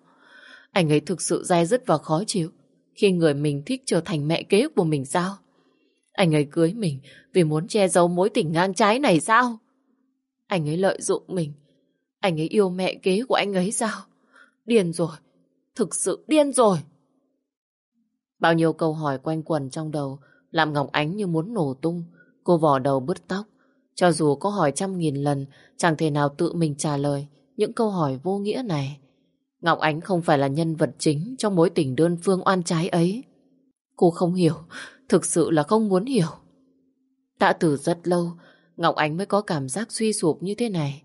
Anh ấy thực sự dai dứt và khó chịu khi người mình thích trở thành mẹ kế của mình sao? Anh ấy cưới mình vì muốn che giấu mối tình ngang trái này sao? Anh ấy lợi dụng mình. Anh ấy yêu mẹ kế của anh ấy sao? Điên rồi. Thực sự điên rồi. Bao nhiêu câu hỏi quanh quẩn trong đầu làm Ngọc Ánh như muốn nổ tung. Cô vò đầu bứt tóc. Cho dù có hỏi trăm nghìn lần, chẳng thể nào tự mình trả lời những câu hỏi vô nghĩa này. Ngọc Ánh không phải là nhân vật chính trong mối tình đơn phương oan trái ấy. Cô không hiểu, thực sự là không muốn hiểu. Đã từ rất lâu, Ngọc Ánh mới có cảm giác suy sụp như thế này.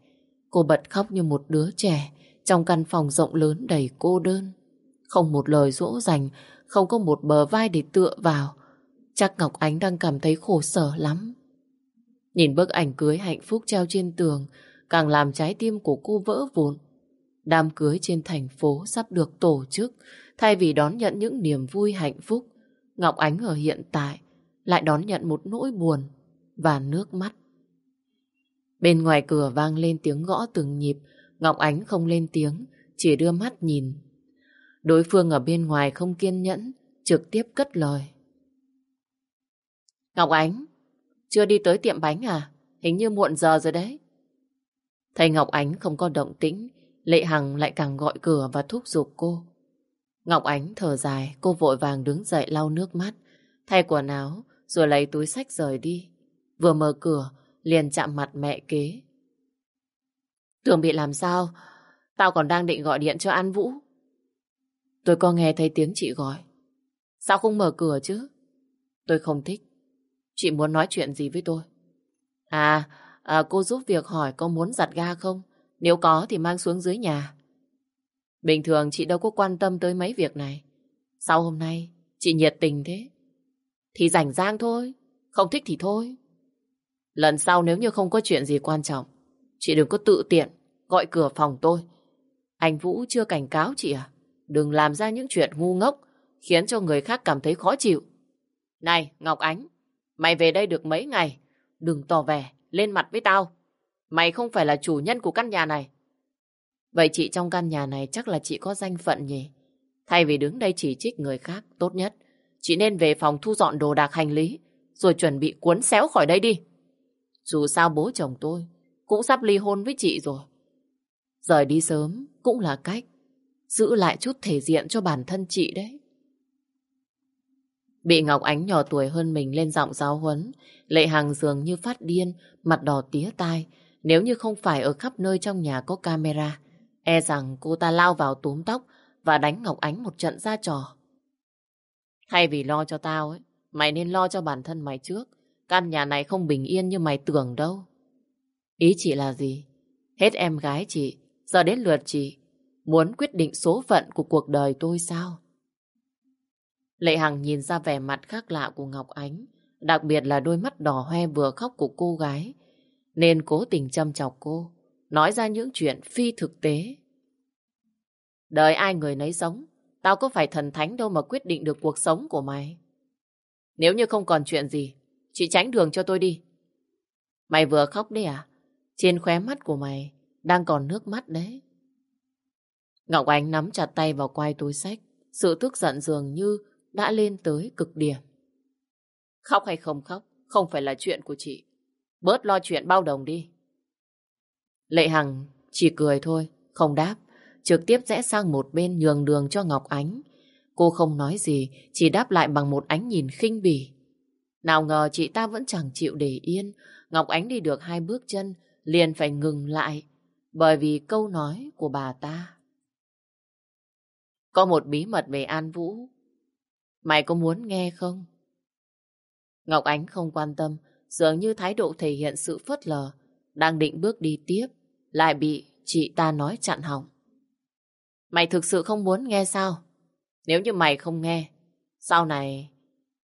Cô bật khóc như một đứa trẻ trong căn phòng rộng lớn đầy cô đơn. Không một lời dỗ dành, không có một bờ vai để tựa vào. Chắc Ngọc Ánh đang cảm thấy khổ sở lắm. Nhìn bức ảnh cưới hạnh phúc treo trên tường, càng làm trái tim của cô vỡ vụn. Đám cưới trên thành phố sắp được tổ chức, thay vì đón nhận những niềm vui hạnh phúc, Ngọc Ánh ở hiện tại lại đón nhận một nỗi buồn và nước mắt. Bên ngoài cửa vang lên tiếng gõ từng nhịp, Ngọc Ánh không lên tiếng, chỉ đưa mắt nhìn. Đối phương ở bên ngoài không kiên nhẫn, trực tiếp cất lời. Ngọc Ánh, chưa đi tới tiệm bánh à? Hình như muộn giờ rồi đấy. Thầy Ngọc Ánh không có động tĩnh, Lệ Hằng lại càng gọi cửa và thúc giục cô. Ngọc Ánh thở dài, cô vội vàng đứng dậy lau nước mắt, thay quần áo, rồi lấy túi sách rời đi. Vừa mở cửa, liền chạm mặt mẹ kế. Tưởng bị làm sao? Tao còn đang định gọi điện cho An Vũ. Tôi có nghe thấy tiếng chị gọi. Sao không mở cửa chứ? Tôi không thích. Chị muốn nói chuyện gì với tôi? À, à cô giúp việc hỏi có muốn giặt ga không? Nếu có thì mang xuống dưới nhà. Bình thường chị đâu có quan tâm tới mấy việc này. Sau hôm nay, chị nhiệt tình thế. Thì rảnh rang thôi, không thích thì thôi. Lần sau nếu như không có chuyện gì quan trọng, chị đừng có tự tiện gọi cửa phòng tôi. Anh Vũ chưa cảnh cáo chị à? Đừng làm ra những chuyện ngu ngốc, khiến cho người khác cảm thấy khó chịu. Này, Ngọc Ánh, mày về đây được mấy ngày, đừng tỏ vẻ, lên mặt với tao. Mày không phải là chủ nhân của căn nhà này. Vậy chị trong căn nhà này chắc là chị có danh phận nhỉ? Thay vì đứng đây chỉ trích người khác, tốt nhất, chị nên về phòng thu dọn đồ đạc hành lý, rồi chuẩn bị cuốn xéo khỏi đây đi. Dù sao bố chồng tôi cũng sắp ly hôn với chị rồi. Rời đi sớm cũng là cách giữ lại chút thể diện cho bản thân chị đấy. Bị Ngọc Ánh nhỏ tuổi hơn mình lên giọng giáo huấn, Lệ Hằng dường như phát điên, mặt đỏ tía tai. Nếu như không phải ở khắp nơi trong nhà có camera, e rằng cô ta lao vào túm tóc và đánh Ngọc Ánh một trận ra trò. Thay vì lo cho tao ấy, mày nên lo cho bản thân mày trước. Căn nhà này không bình yên như mày tưởng đâu. Ý chị là gì? Hết em gái chị, giờ đến lượt chị. Muốn quyết định số phận của cuộc đời tôi sao? Lệ Hằng nhìn ra vẻ mặt khác lạ của Ngọc Ánh, đặc biệt là đôi mắt đỏ hoe vừa khóc của cô gái, nên cố tình châm chọc cô, nói ra những chuyện phi thực tế. Đời ai người nấy sống, tao có phải thần thánh đâu mà quyết định được cuộc sống của mày. Nếu như không còn chuyện gì, chị tránh đường cho tôi đi. Mày vừa khóc đấy à? Trên khóe mắt của mày đang còn nước mắt đấy. Ngọc Ánh nắm chặt tay vào quai túi sách, sự tức giận dường như đã lên tới cực điểm. Khóc hay không khóc, không phải là chuyện của chị. Bớt lo chuyện bao đồng đi. Lệ Hằng chỉ cười thôi, không đáp, trực tiếp rẽ sang một bên nhường đường cho Ngọc Ánh. Cô không nói gì, chỉ đáp lại bằng một ánh nhìn khinh bỉ. Nào ngờ chị ta vẫn chẳng chịu để yên, Ngọc Ánh đi được hai bước chân, liền phải ngừng lại, bởi vì câu nói của bà ta. Có một bí mật về An Vũ, mày có muốn nghe không? Ngọc Ánh không quan tâm, dường như thái độ thể hiện sự phớt lờ, đang định bước đi tiếp, lại bị chị ta nói chặn hỏng. Mày thực sự không muốn nghe sao? Nếu như mày không nghe, sau này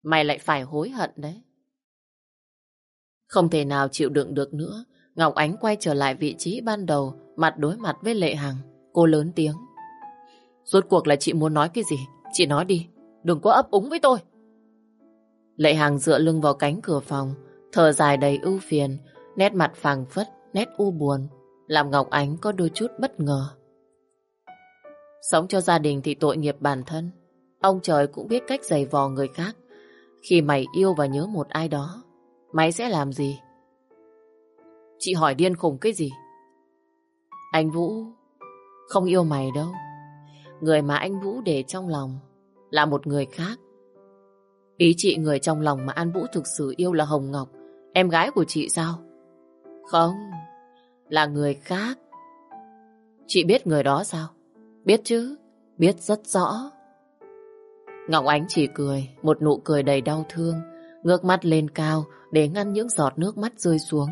mày lại phải hối hận đấy. Không thể nào chịu đựng được nữa, Ngọc Ánh quay trở lại vị trí ban đầu, mặt đối mặt với Lệ Hằng. Cô lớn tiếng. Rốt cuộc là chị muốn nói cái gì? Chị nói đi, đừng có ấp úng với tôi. Lệ Hằng dựa lưng vào cánh cửa phòng, thở dài đầy ưu phiền, nét mặt phàng phất, nét u buồn, làm Ngọc Ánh có đôi chút bất ngờ. Sống cho gia đình thì tội nghiệp bản thân. Ông trời cũng biết cách giày vò người khác. Khi mày yêu và nhớ một ai đó, mày sẽ làm gì? Chị hỏi điên khùng cái gì? Anh Vũ không yêu mày đâu. Người mà anh Vũ để trong lòng là một người khác. Ý chị người trong lòng mà An Vũ thực sự yêu là Hồng Ngọc, em gái của chị sao? Không, là người khác. Chị biết người đó sao? Biết chứ, biết rất rõ. Ngọc Ánh chỉ cười, một nụ cười đầy đau thương, ngước mắt lên cao để ngăn những giọt nước mắt rơi xuống.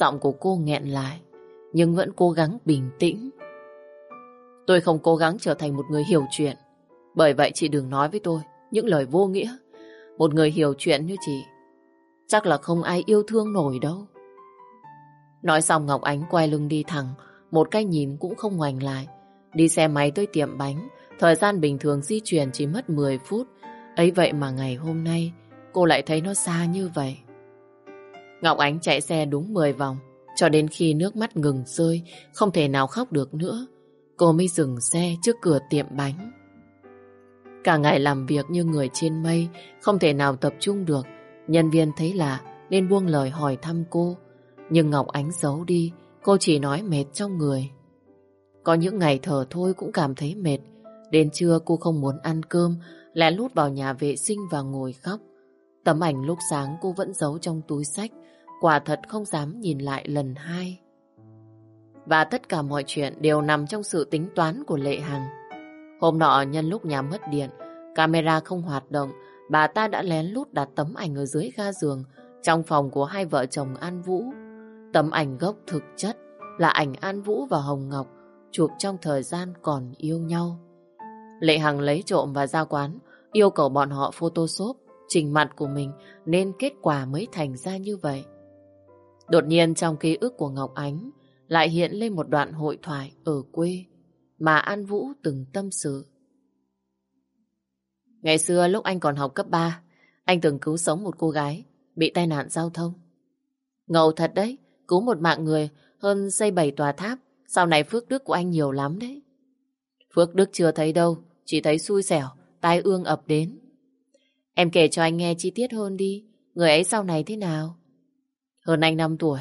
Giọng của cô nghẹn lại, nhưng vẫn cố gắng bình tĩnh. Tôi không cố gắng trở thành một người hiểu chuyện, bởi vậy chị đừng nói với tôi những lời vô nghĩa. Một người hiểu chuyện như chị, chắc là không ai yêu thương nổi đâu. Nói xong Ngọc Ánh quay lưng đi thẳng, một cái nhìn cũng không ngoảnh lại. Đi xe máy tới tiệm bánh, thời gian bình thường di chuyển chỉ mất 10 phút. Ấy vậy mà ngày hôm nay, cô lại thấy nó xa như vậy. Ngọc Ánh chạy xe đúng 10 vòng, cho đến khi nước mắt ngừng rơi, không thể nào khóc được nữa. Cô mới dừng xe trước cửa tiệm bánh. Cả ngày làm việc như người trên mây, không thể nào tập trung được. Nhân viên thấy lạ nên buông lời hỏi thăm cô. Nhưng Ngọc Ánh giấu đi, cô chỉ nói mệt trong người. Có những ngày thở thôi cũng cảm thấy mệt. Đến trưa cô không muốn ăn cơm, lẽ lút vào nhà vệ sinh và ngồi khóc. Tấm ảnh lúc sáng cô vẫn giấu trong túi sách, quả thật không dám nhìn lại lần hai. Và tất cả mọi chuyện đều nằm trong sự tính toán của Lệ Hằng. Hôm nọ nhân lúc nhà mất điện, camera không hoạt động, bà ta đã lén lút đặt tấm ảnh ở dưới ga giường trong phòng của hai vợ chồng An Vũ. Tấm ảnh gốc thực chất là ảnh An Vũ và Hồng Ngọc chụp trong thời gian còn yêu nhau. Lệ Hằng lấy trộm và ra quán, yêu cầu bọn họ photoshop trình mặt của mình nên kết quả mới thành ra như vậy. Đột nhiên trong ký ức của Ngọc Ánh lại hiện lên một đoạn hội thoại ở quê mà An Vũ từng tâm sự. Ngày xưa lúc anh còn học cấp 3, anh từng cứu sống một cô gái bị tai nạn giao thông. Ngầu thật đấy, cứu một mạng người hơn xây bảy tòa tháp, sau này phước đức của anh nhiều lắm đấy. Phước đức chưa thấy đâu, chỉ thấy xui xẻo, tai ương ập đến. Em kể cho anh nghe chi tiết hơn đi, người ấy sau này thế nào? Hơn anh 5 tuổi,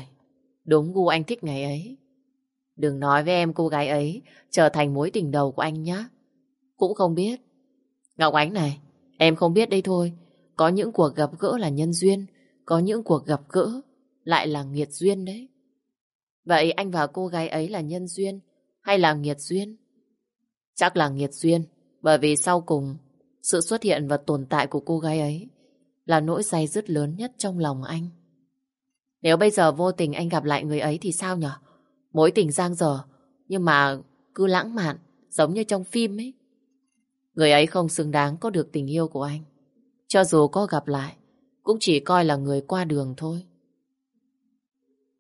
đúng gu anh thích ngày ấy. Đừng nói với em cô gái ấy trở thành mối tình đầu của anh nhé. Cũng không biết. Ngọc Ánh này, em không biết đây thôi. Có những cuộc gặp gỡ là nhân duyên, có những cuộc gặp gỡ lại là nghiệt duyên đấy. Vậy anh và cô gái ấy là nhân duyên hay là nghiệt duyên? Chắc là nghiệt duyên, bởi vì sau cùng sự xuất hiện và tồn tại của cô gái ấy là nỗi say dứt lớn nhất trong lòng anh. Nếu bây giờ vô tình anh gặp lại người ấy thì sao nhở? Mối tình giang dở, nhưng mà cứ lãng mạn, giống như trong phim ấy. Người ấy không xứng đáng có được tình yêu của anh. Cho dù có gặp lại, cũng chỉ coi là người qua đường thôi.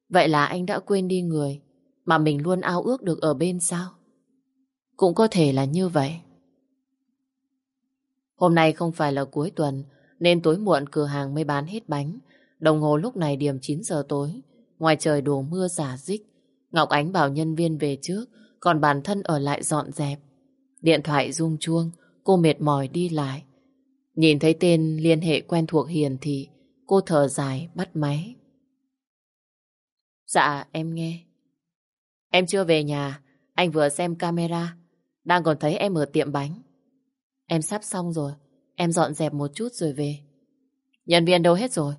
Vậy là anh đã quên đi người mà mình luôn ao ước được ở bên sao? Cũng có thể là như vậy. Hôm nay không phải là cuối tuần, nên tối muộn cửa hàng mới bán hết bánh. Đồng hồ lúc này điểm 9 giờ tối. Ngoài trời đổ mưa giả dích. Ngọc Ánh bảo nhân viên về trước, còn bản thân ở lại dọn dẹp. Điện thoại rung chuông, cô mệt mỏi đi lại. Nhìn thấy tên liên hệ quen thuộc hiền thì cô thở dài bắt máy. Dạ, em nghe. Em chưa về nhà, anh vừa xem camera, đang còn thấy em ở tiệm bánh. Em sắp xong rồi, em dọn dẹp một chút rồi về. Nhân viên đâu hết rồi?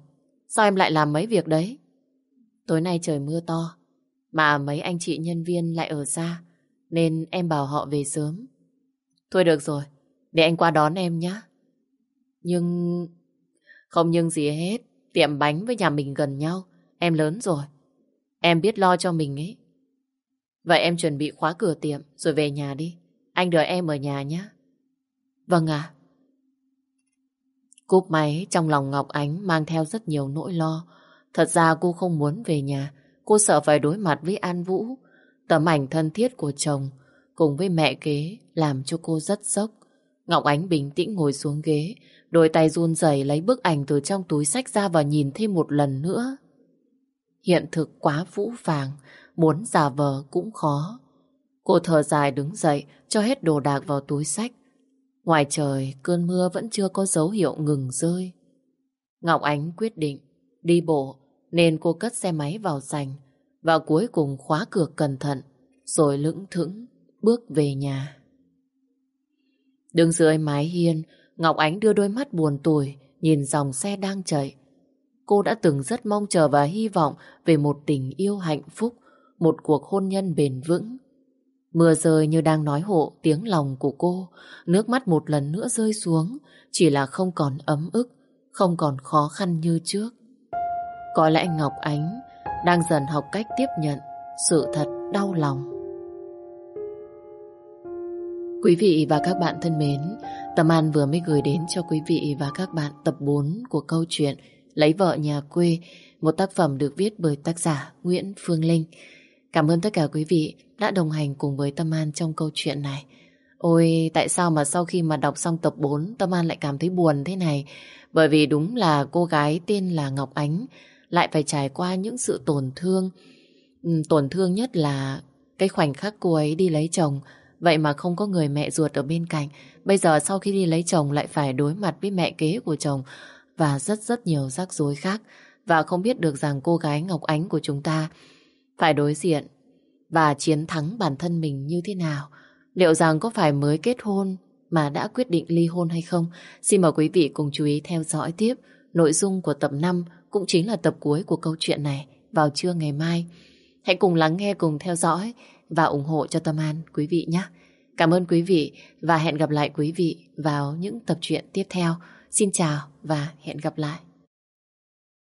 Sao em lại làm mấy việc đấy? Tối nay trời mưa to, mà mấy anh chị nhân viên lại ở xa, nên em bảo họ về sớm. Thôi được rồi, để anh qua đón em nhé. Nhưng... Không nhưng gì hết, tiệm bánh với nhà mình gần nhau, em lớn rồi. Em biết lo cho mình ấy. Vậy em chuẩn bị khóa cửa tiệm rồi về nhà đi. Anh đợi em ở nhà nhé. Vâng ạ. Cúp máy trong lòng Ngọc Ánh mang theo rất nhiều nỗi lo. Thật ra cô không muốn về nhà. Cô sợ phải đối mặt với An Vũ. Tấm ảnh thân thiết của chồng cùng với mẹ kế làm cho cô rất sốc. Ngọc Ánh bình tĩnh ngồi xuống ghế, đôi tay run rẩy lấy bức ảnh từ trong túi sách ra và nhìn thêm một lần nữa. Hiện thực quá vũ vàng, muốn giả vờ cũng khó. Cô thở dài đứng dậy, cho hết đồ đạc vào túi sách. Ngoài trời, cơn mưa vẫn chưa có dấu hiệu ngừng rơi. Ngọc Ánh quyết định đi bộ, nên cô cất xe máy vào sành và cuối cùng khóa cửa cẩn thận, rồi lững thững bước về nhà. Đứng dưới mái hiên, Ngọc Ánh đưa đôi mắt buồn tủi nhìn dòng xe đang chạy. Cô đã từng rất mong chờ và hy vọng về một tình yêu hạnh phúc, một cuộc hôn nhân bền vững. Mưa rơi như đang nói hộ tiếng lòng của cô, nước mắt một lần nữa rơi xuống, chỉ là không còn ấm ức, không còn khó khăn như trước. Có lẽ Ngọc Ánh đang dần học cách tiếp nhận sự thật đau lòng. Quý vị và các bạn thân mến, Tâm An vừa mới gửi đến cho quý vị và các bạn tập 4 của câu chuyện Lấy vợ nhà quê, một tác phẩm được viết bởi tác giả Nguyễn Phương Linh. Cảm ơn tất cả quý vị đã đồng hành cùng với Tâm An trong câu chuyện này. Ôi, tại sao mà sau khi mà đọc xong tập 4 Tâm An lại cảm thấy buồn thế này? Bởi vì đúng là cô gái tên là Ngọc Ánh lại phải trải qua những sự tổn thương. Ừ, tổn thương nhất là cái khoảnh khắc cô ấy đi lấy chồng, vậy mà không có người mẹ ruột ở bên cạnh. Bây giờ sau khi đi lấy chồng lại phải đối mặt với mẹ kế của chồng và rất rất nhiều rắc rối khác. Và không biết được rằng cô gái Ngọc Ánh của chúng ta phải đối diện và chiến thắng bản thân mình như thế nào. Liệu rằng có phải mới kết hôn mà đã quyết định ly hôn hay không? Xin mời quý vị cùng chú ý theo dõi tiếp nội dung của tập 5 cũng chính là tập cuối của câu chuyện này vào trưa ngày mai. Hãy cùng lắng nghe, cùng theo dõi và ủng hộ cho Tâm An quý vị nhé. Cảm ơn quý vị và hẹn gặp lại quý vị vào những tập truyện tiếp theo. Xin chào và hẹn gặp lại.